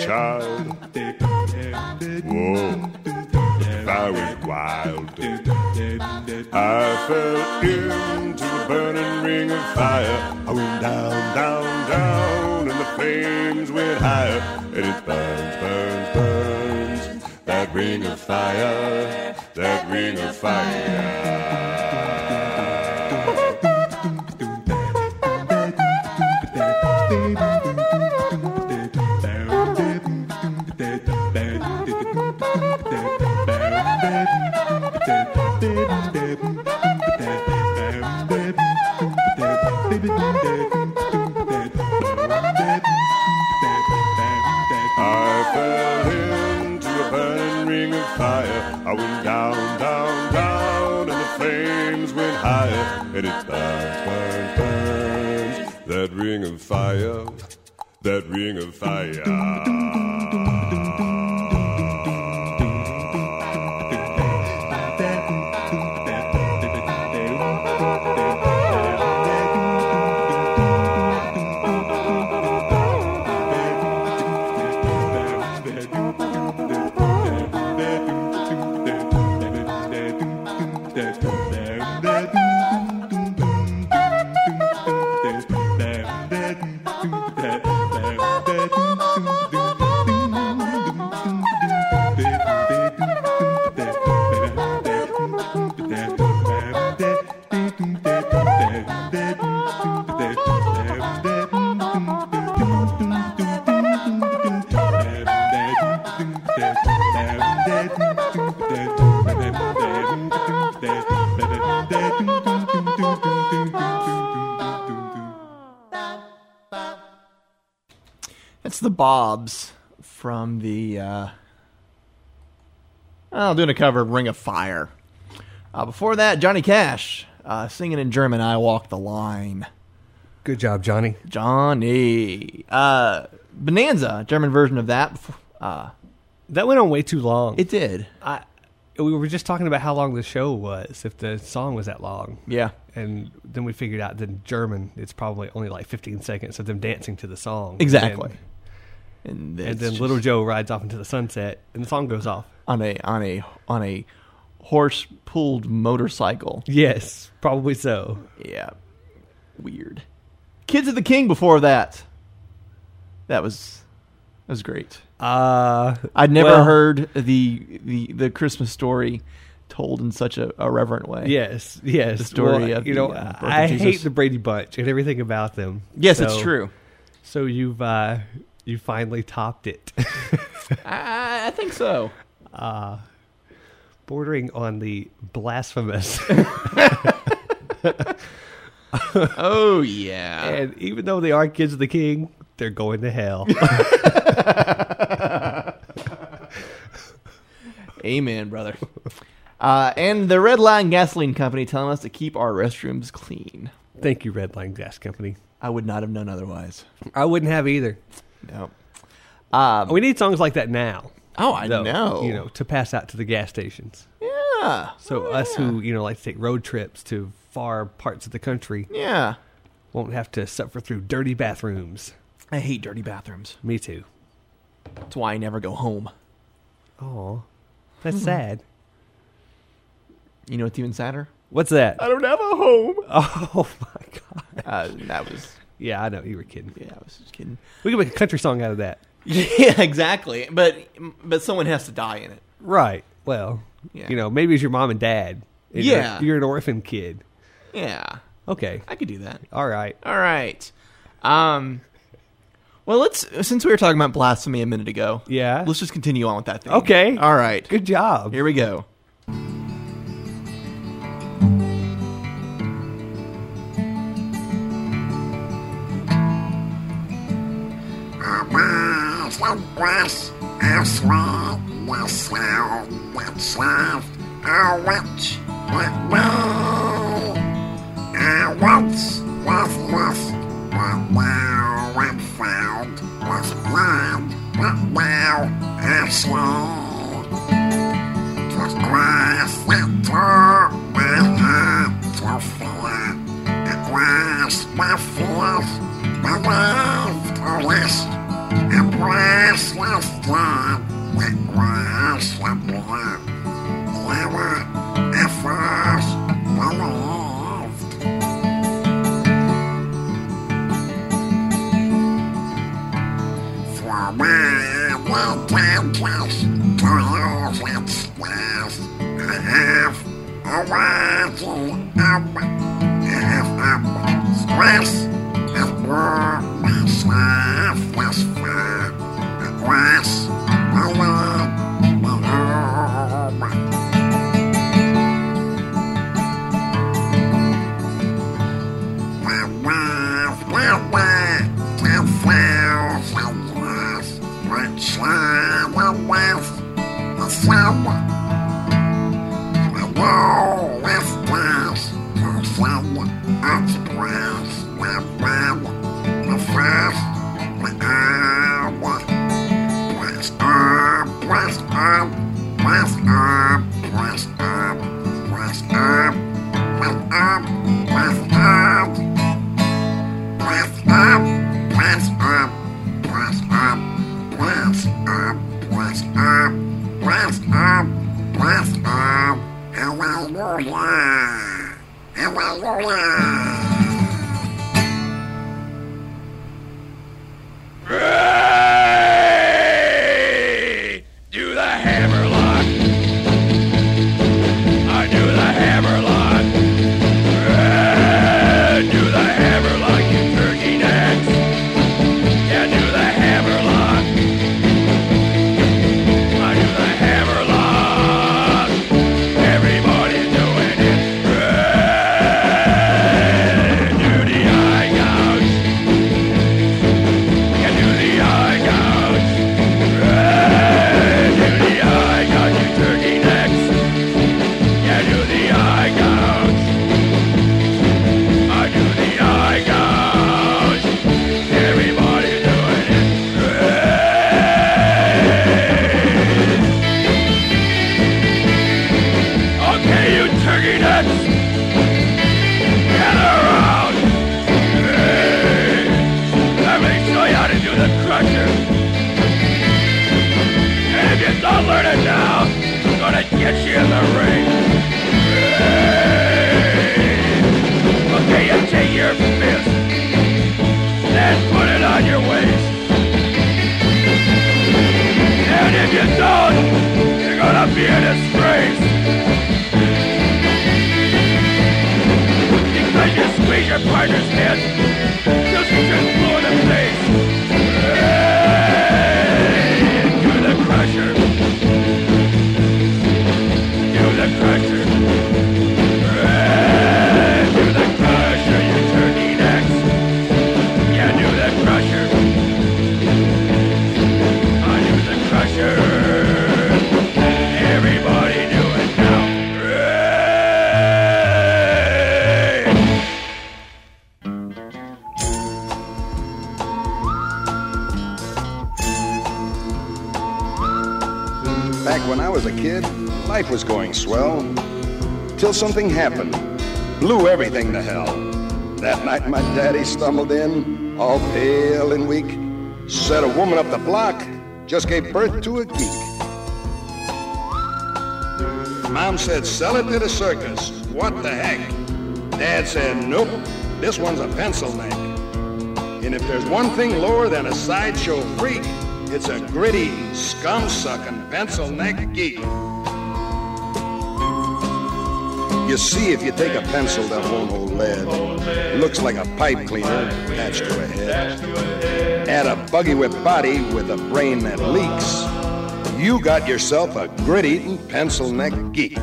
child. Whoa, I went wild. I fell into a burning ring of fire. I went down, down, down, and the flames went higher. And it burns, burns, burns. That ring of fire, that ring of fire. And it burns, burns, burns. That ring of fire, that ring of fire. Bobs from the. Uh, oh, doing a cover of Ring of Fire. Uh, before that, Johnny Cash uh, singing in German, I Walk the Line. Good job, Johnny. Johnny. Uh, Bonanza, German version of that. Uh, That went on way too long. it did. I we were just talking about how long the show was, if the song was that long. Yeah. And then we figured out that in German, it's probably only like 15 seconds of them dancing to the song. Exactly. And, And, then Little Joe rides off into the sunset, and the song goes off. on a on a on a horse pulled motorcycle. Yes, probably so. Yeah. Weird. Kids of the King before that. That was that was great. Uh, I'd never well- heard the the the Christmas story told in such a, a reverent way. Yes, yes. The story Well, of you the, know, uh, I hate the Brady Bunch and everything about them. Yes, it's true. So you've uh, you finally topped it. I, I think so. Uh, bordering on the blasphemous. oh yeah. And even though they are kids of the king, they're going to hell. Amen, brother. Uh, and the Red Line Gasoline Company telling us to keep our restrooms clean. Thank you, Red Line Gas Company. I would not have known otherwise. I wouldn't have either. No. Um, we need songs like that now. Oh, I though, know. You know, to pass out to the gas stations. Yeah. So us who you know like to take road trips to far parts of the country, Yeah. won't have to suffer through dirty bathrooms. I hate dirty bathrooms. Me too. That's why I never go home. Oh, that's Hmm. sad. You know what's even sadder? What's that? I don't have a home. Oh my god. Uh, that was. Yeah, I know you were kidding. Yeah, I was just kidding. We could make a country song out of that. Yeah, exactly. But but someone has to die in it. Right. Well, Yeah. you know, maybe it's your mom and dad. and Yeah. You're, you're an orphan kid. Yeah. Okay. I could do that. All right. All right. Um. Well, let's since we were talking about blasphemy a minute ago. Yeah. Let's just continue on with that thing. Okay. All right. Good job. Here we go. I swear, the sound that served a witch with me. I once was lost, but now I'm found. Was blind, but now I see. Twas grace that taught my heart to fear. It was my fears, my life to rest. Embrace your God, that was your blood. Never at first believed. For me, the dentist to use its glass. I have a writing up, if I'm stressed, I've brought myself this far. It going swell. Till something happened. Blew everything to hell. That night my daddy stumbled in, all pale and weak. Said a woman up the block just gave birth to a geek. Mom said, sell it to the circus. What the heck? Dad said, nope, this one's a pencil neck. And if there's one thing lower than a sideshow freak, it's a gritty, scum-sucking pencil neck geek. You see, if you take a pencil that won't hold lead, looks like a pipe cleaner attached to a head, add a buggy whip body with a brain that leaks, you got yourself a grit-eating pencil neck geek.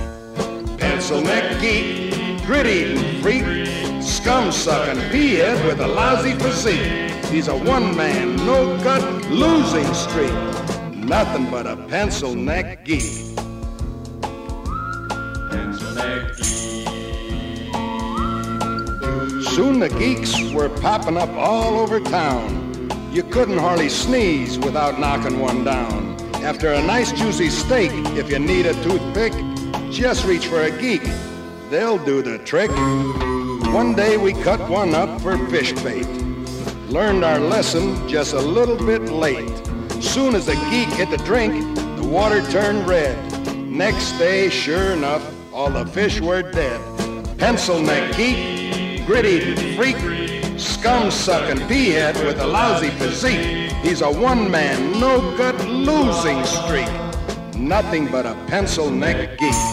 Pencil neck geek, grit-eating freak, scum-sucking pea-head with a lousy physique. He's a one-man, no-gut losing streak. Nothing but a pencil neck geek. The geeks were popping up all over town. You couldn't hardly sneeze without knocking one down. After a nice juicy steak, if you need a toothpick, just reach for a geek. They'll do the trick. One day we cut one up for fish bait. Learned our lesson just a little bit late. Soon as the geek hit the drink, the water turned red. Next day, sure enough, all the fish were dead. Pencil neck geek, gritty freak, scum sucking pea-head with a lousy physique. He's a one-man, no-good losing streak. Nothing but a pencil neck geek.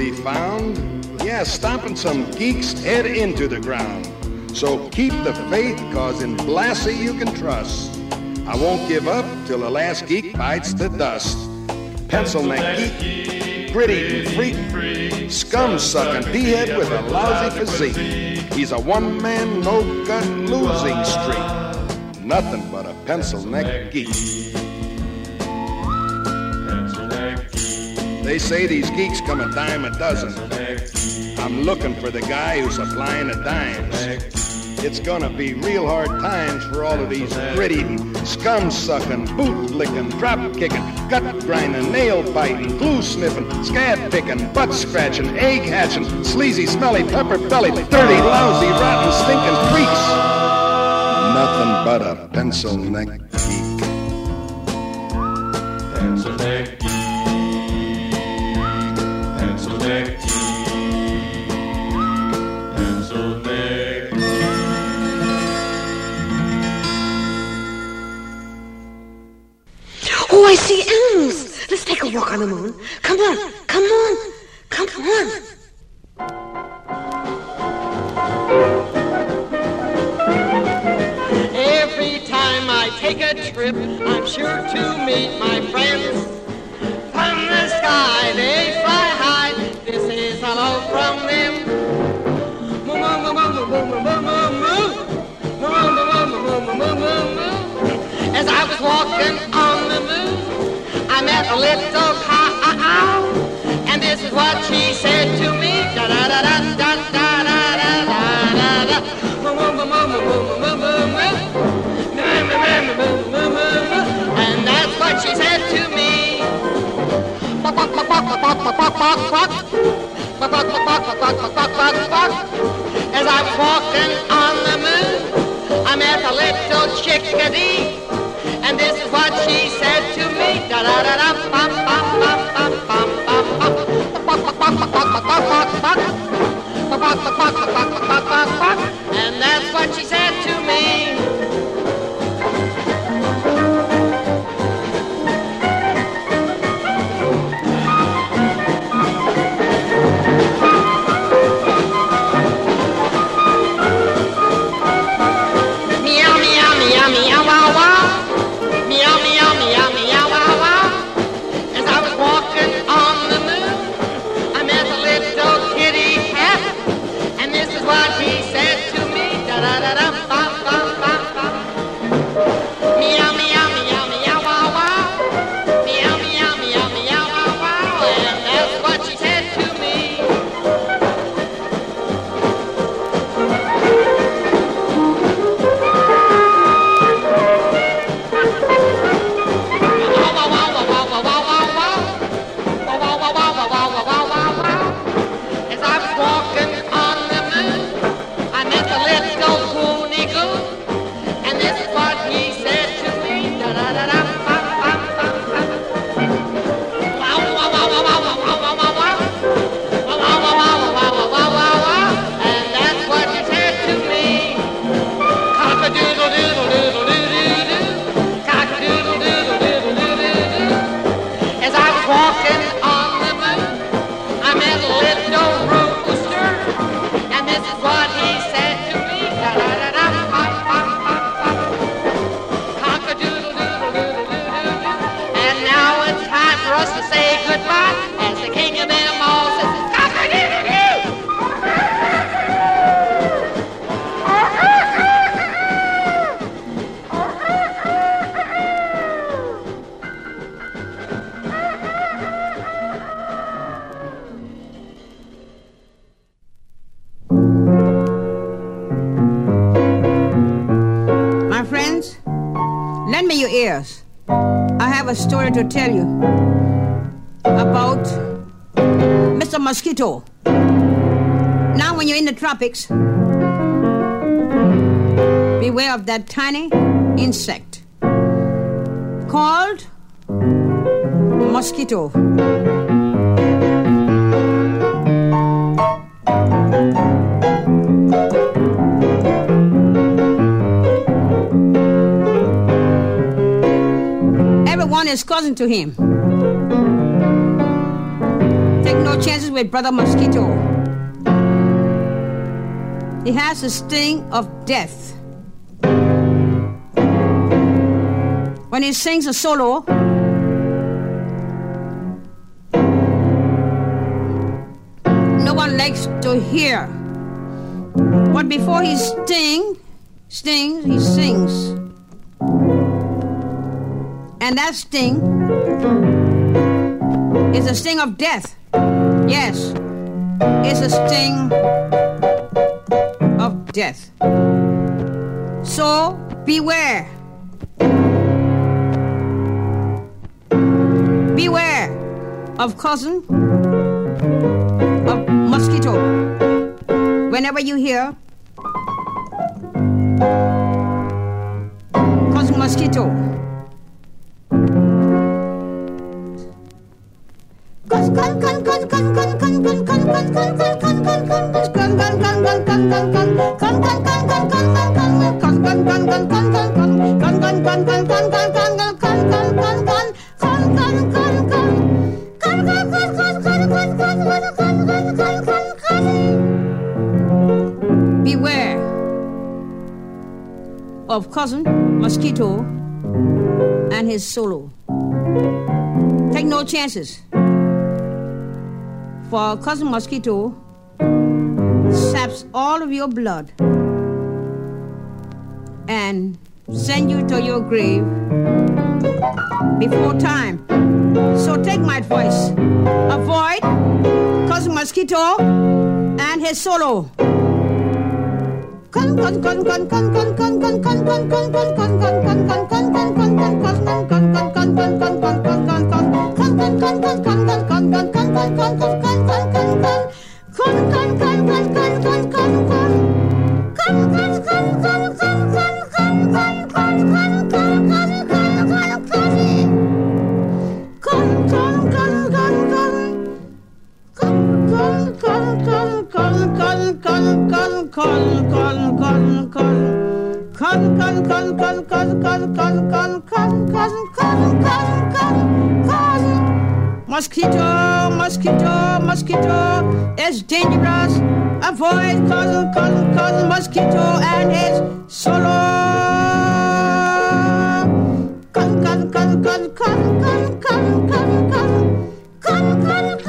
Be found. Yeah, stomping some geek's head into the ground. So keep the faith, cause in Blassie you can trust. I won't give up till the last geek bites the dust. Pencil neck geek, gritty freak, scum sucking pea-head with a lousy physique. He's a one-man, no-gut losing streak. Nothing but a pencil neck geek. They say these geeks come a dime a dozen. I'm looking for the guy who's supplying the dimes. It's gonna be real hard times for all of these gritty, scum-sucking, boot-licking, drop-kicking, gut-grinding, nail-biting, glue-sniffing, scab-picking, butt-scratching, egg-hatching, sleazy, smelly, pepper-bellied, dirty, lousy, rotten, stinking freaks. Nothing but a pencil neck geek. Pencil neck Walk on the moon. Come on, come on, come on. Every time I take a trip, I'm sure to meet my friends. From the sky they fly high. This is hello from them. As I was walking on. I met a little cow, and this is what she said to me. Da da da da da da da da da da. And that's what she said to me. Quack quack quack quack quack quack quack quack. Quack quack quack quack quack quack quack quack. As I was walking on the moon, I met a little chickadee, and this is what she said to me. And that's what she said to me. door. Now, when you're in the tropics, beware of that tiny insect called mosquito. Everyone is cousin to him take no chances with Brother Mosquito. He has the sting of death. When he sings a solo, no one likes to hear. But before he sting, stings, he sings. And that sting is a sting of death yes, is a sting of death. So beware. Beware of cousin, of mosquito. Whenever you hear Beware of cousin mosquito and his solo. Take no chances for cousin mosquito saps all of your blood and send you to your grave before time. So take my advice. Avoid cousin mosquito and his solo. Con, con, con, con, con, con, con, con, con, con, con, con, con. Mosquito, mosquito, mosquito is dangerous. Avoid cousin, cousin, cousin, mosquito and his solo. Cousin, cousin, cousin, cousin, cousin, cousin, cousin. Cousin, cousin, cousin, cousin,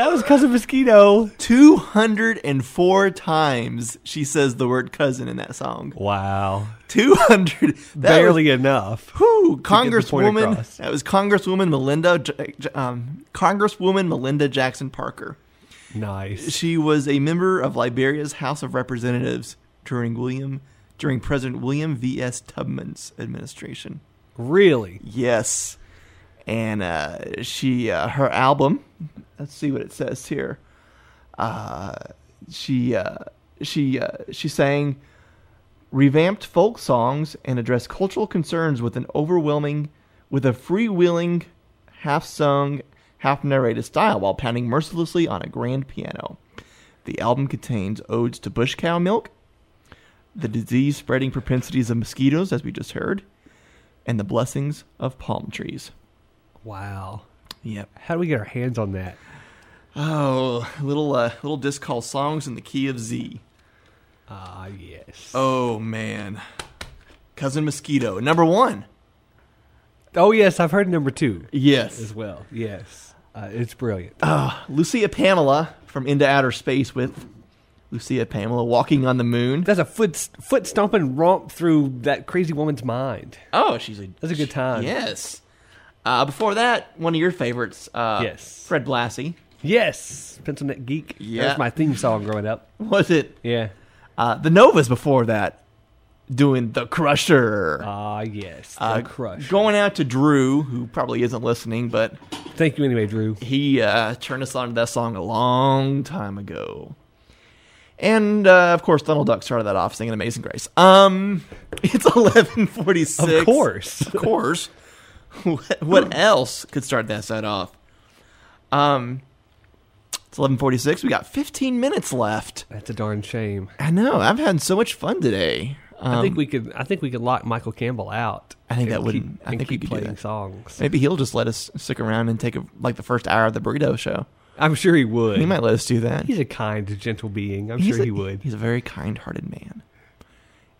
that was cousin mosquito. Two hundred and four times she says the word cousin in that song. Wow, two hundred. Barely enough. Whew, to get the point Congresswoman. That was Congresswoman Melinda, um, Congresswoman Malinda Jackson Parker. Nice. She was a member of Liberia's House of Representatives during William during President William V. S. Tubman's administration. Really? Yes. And uh, she uh, her album. Let's see what it says here. Uh, she uh, she uh, she sang revamped folk songs and addressed cultural concerns with an overwhelming with a freewheeling half sung half narrated style while pounding mercilessly on a grand piano the album contains odes to bush cow milk the disease spreading propensities of mosquitoes as we just heard and the blessings of palm trees Wow. Yep. How do we get our hands on that? oh little uh, little disc called songs in the key of z Ah, yes. oh man cousin mosquito number one Oh yes, I've heard number two. Yes. as well. Yes, uh, it's brilliant. Ah, Lucia Pamela from Into Outer Space with Lucia Pamela walking on the moon. That's a foot foot stomping romp through that crazy woman's mind. Oh, she's a That's a good time. yes. Uh, before that, one of your favorites, uh, Yes. Fred Blassie. Yes, Pencil Neck Geek. Yeah. that was my theme song growing up. Was it? Yeah. Uh, the Novas before that, doing the Crusher. Ah, yes, the Uh, Crusher. Going out to Drew, who probably isn't listening, but thank you anyway, Drew. He uh, turned us on to that song a long time ago. And uh, of course, Donald Duck started that off singing "Amazing Grace." Um, it's eleven forty six. Of course. of course. What, what else could start that set off? Um, it's eleven forty six. We got fifteen minutes left. That's a darn shame. I know. I've had so much fun today. I think Um, we could. I think we could lock Michael Campbell out. I think that would. keep- I think we could playing songs. Maybe he'll just let us stick around and take a, like the first hour of the burrito show. I'm sure he would. He might let us do that. He's a kind, gentle being. I'm He's sure a- he would. He's a very kind-hearted man,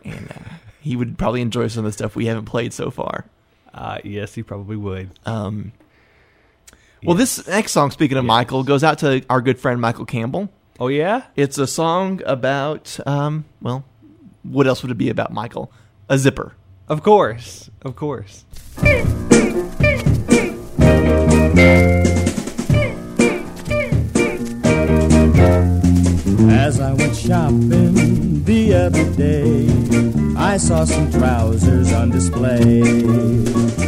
and uh, he would probably enjoy some of the stuff we haven't played so far. Uh, yes, he probably would. Um, well, this next song, speaking of Michael, goes out to our good friend Michael Campbell. Oh yeah, it's a song about um, well, what else would it be about Michael? A zipper. Of course, of course. As I went shopping the other day, I saw some trousers on display.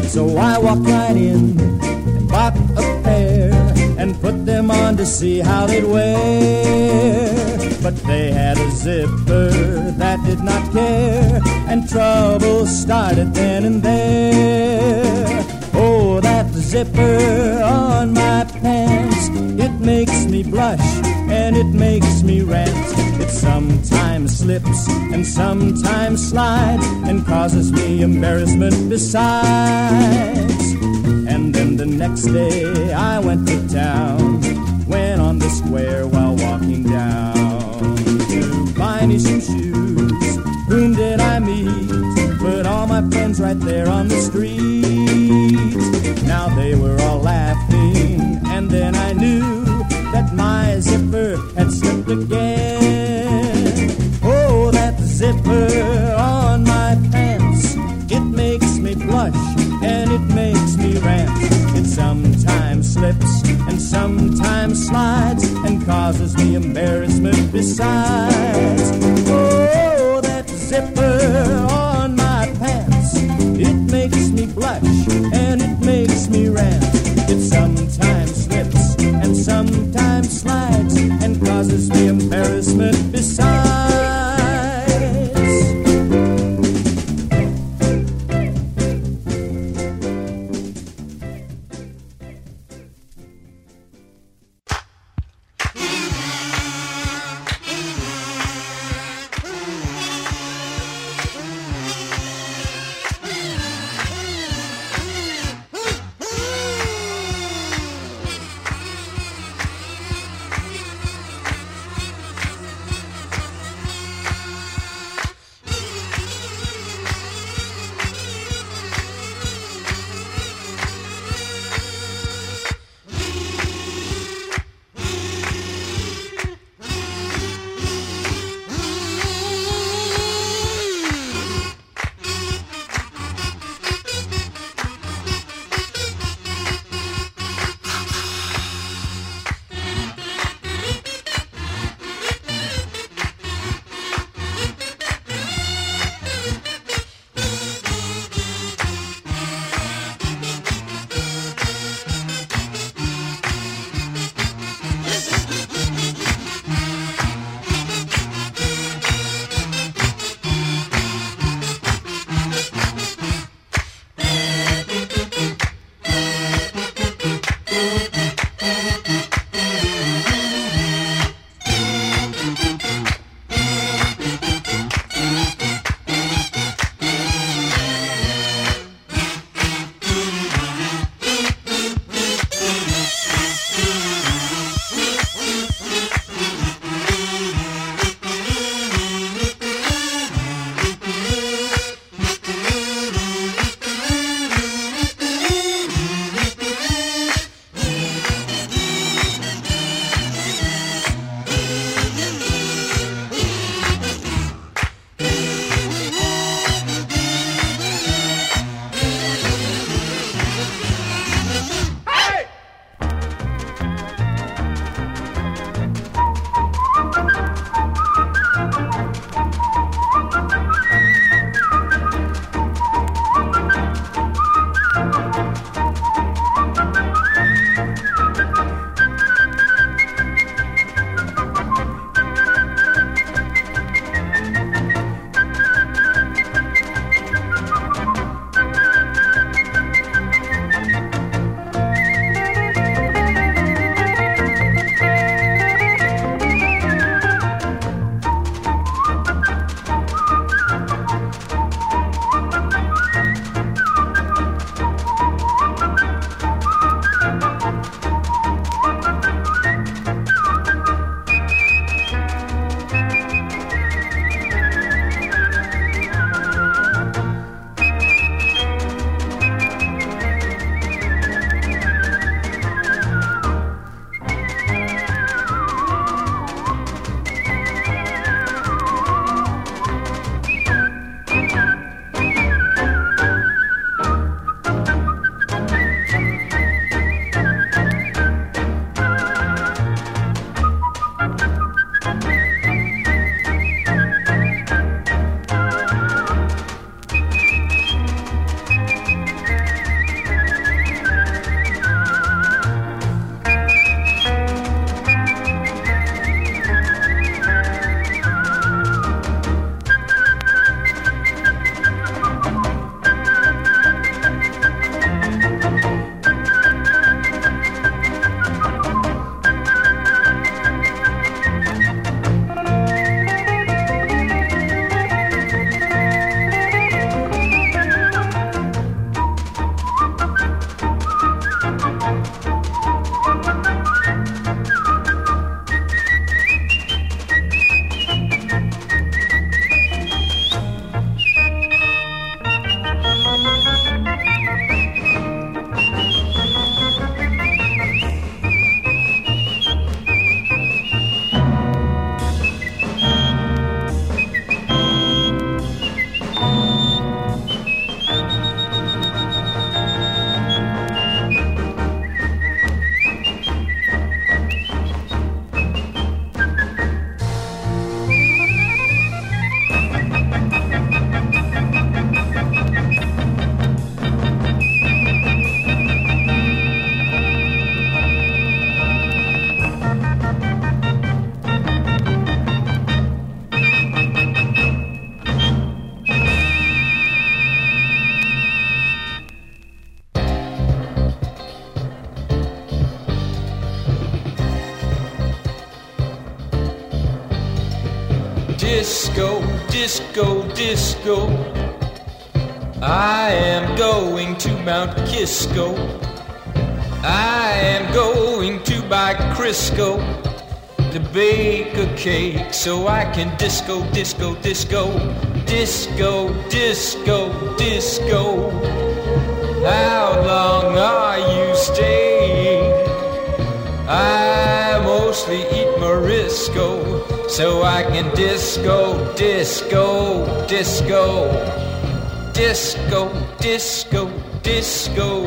So I walked right in and bought a pair and put them on to see how they'd wear. But they had a zipper that did not care, and trouble started then and there. Oh, that zipper on my pants, it makes me blush and it makes me rant. It sometimes slips and sometimes slides and causes me embarrassment besides. And then the next day I went to town, went on the square while walking down to buy me some shoes. Whom did I meet? But all my friends right there on the street. Oh, that zipper on my pants, it makes me blush and it makes me rant. It sometimes slips and sometimes slides and causes me embarrassment besides. Oh, that zipper on my pants, it makes me blush and it makes me rant. I am going to Mount Kisco. I am going to buy Crisco to bake a cake so I can disco, disco, disco, disco, disco, disco. How long are you staying? I mostly eat Morisco so I can disco, disco, disco, disco, disco, disco.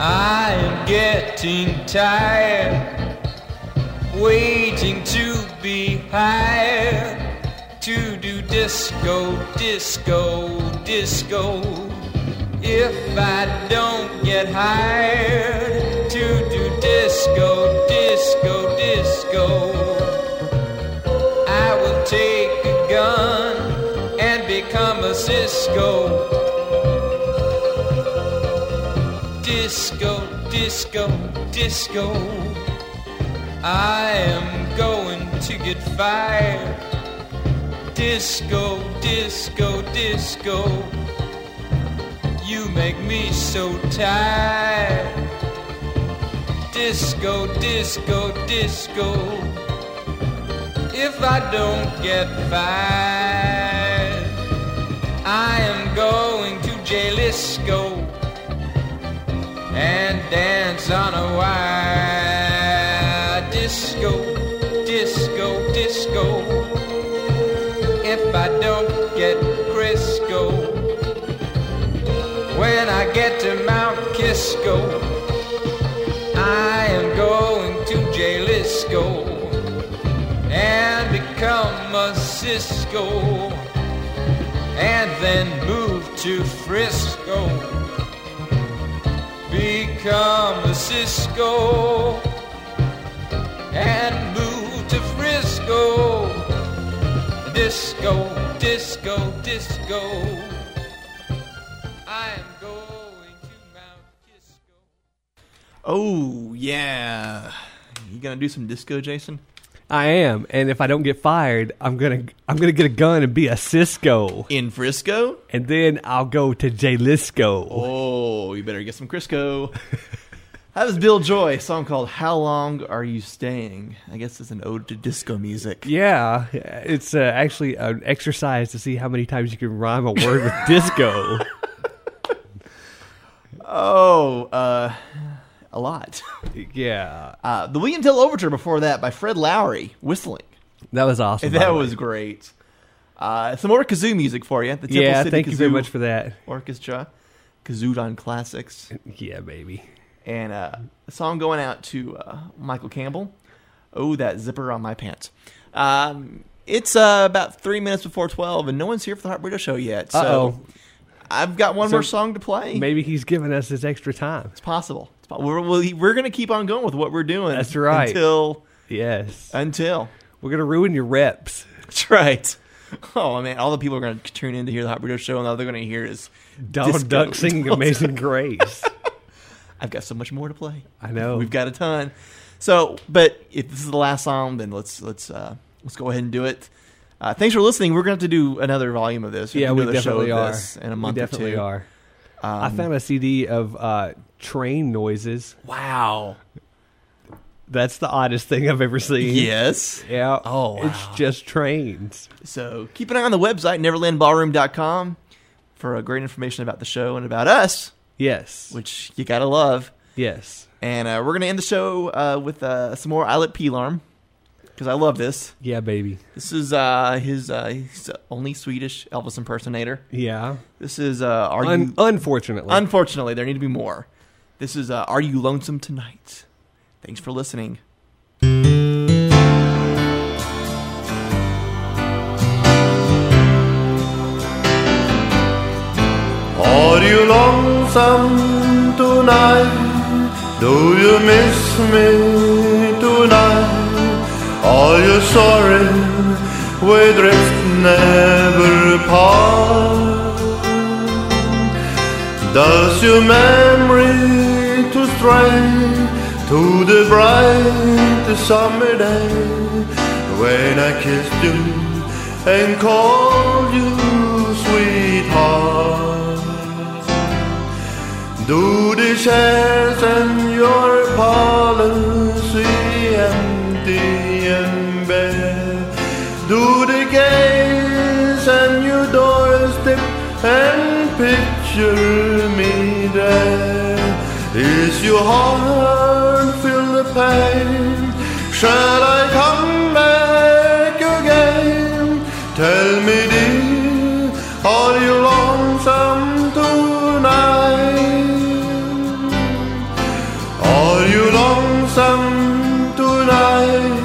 I am getting tired, waiting to be hired to do disco, disco, disco. If I don't get hired disco, disco, disco, I will take a gun and become a Cisco. Disco, disco, disco. I am going to get fired. Disco, disco, disco. You make me so tired. Disco, disco, disco. If I don't get fired, I am going to Jalisco and dance on a wire. Disco, disco, disco. If I don't get Crisco, when I get to Mount Kisco, I am going to Jalisco and become a Cisco and then move to Frisco become a Cisco and move to Frisco. Disco, disco, disco. Oh yeah, you gonna do some disco, Jason? I am, and if I don't get fired, I'm gonna I'm gonna get a gun and be a Cisco in Frisco, and then I'll go to Jalisco. Oh, you better get some Crisco. that was Bill Joy, a song called "How Long Are You Staying?" I guess it's an ode to disco music. Yeah, it's uh, actually an exercise to see how many times you can rhyme a word with disco. Oh, uh, a lot. Yeah. Uh, the William Tell Overture before that by Fred Lowry whistling. That was awesome. That was great. Uh, some more kazoo music for you. The Temple Yeah, City thank you very much for that. Orchestra, Kazoo on Classics. Yeah, baby. And uh, a song going out to uh, Michael Campbell. Oh, that zipper on my pants. Um, it's uh, about three minutes before 12, and no one's here for the Heart Radio Show yet. So Uh-oh. I've got one So more song to play. Maybe he's giving us his extra time. It's possible. We're, we're, to keep on going with what we're doing. That's right. Until. Yes. Until. We're gonna ruin your reps. That's right. Oh man, all the people are going to tune in to hear the Hot Radio Show, and all they're going to hear is Donald. Duck singing Amazing Grace. I've got so much more to play. I know. We've got a ton. So, but if this is the last song, then let's let's uh, let's go ahead and do it. Uh, thanks for listening. We're going to have to do another volume of this. yeah, we another show definitely are. in a month we definitely or two. are. I Um, found a CD of uh, train noises. Wow. That's the oddest thing I've ever seen. Yes. Yeah. Oh, It's just trains. So keep an eye on the website, neverlandballroom.com, for uh, great information about the show and about us. Yes. Which you got to love. Yes. And uh, we're going to end the show uh, with uh, some more Eilert Pilarm, because I love this. Yeah, baby. This is uh, his, uh, his only Swedish Elvis impersonator. Yeah. This is uh, Are Un- You... unfortunately. Unfortunately, there need to be more. This is uh, Are You Lonesome Tonight? Thanks for listening. Are you lonesome tonight? Do you miss me tonight? Are you sorry we drift never apart? Does your memory to stray to the bright summer day when I kissed you and called you sweetheart. Do the shares and your policy empty and bare? Do the gaze and your doorstep and picture your heart filled with pain? Shall I come back again? Tell me, dear, are you lonesome tonight? Are you lonesome tonight?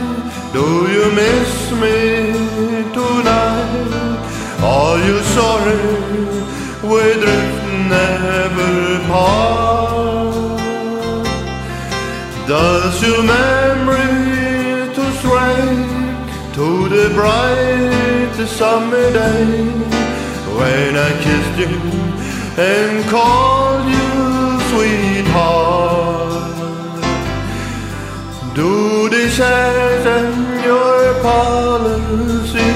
Do you miss me tonight? Are you sorry we drift never part? Does your memory to strike to the bright summer day when I kissed you and called you sweetheart? Do the shares and your policy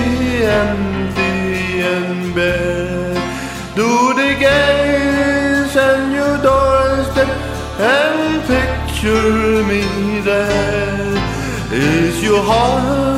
empty and bare? Do the gaze and your doorstep picture me there? Is your heart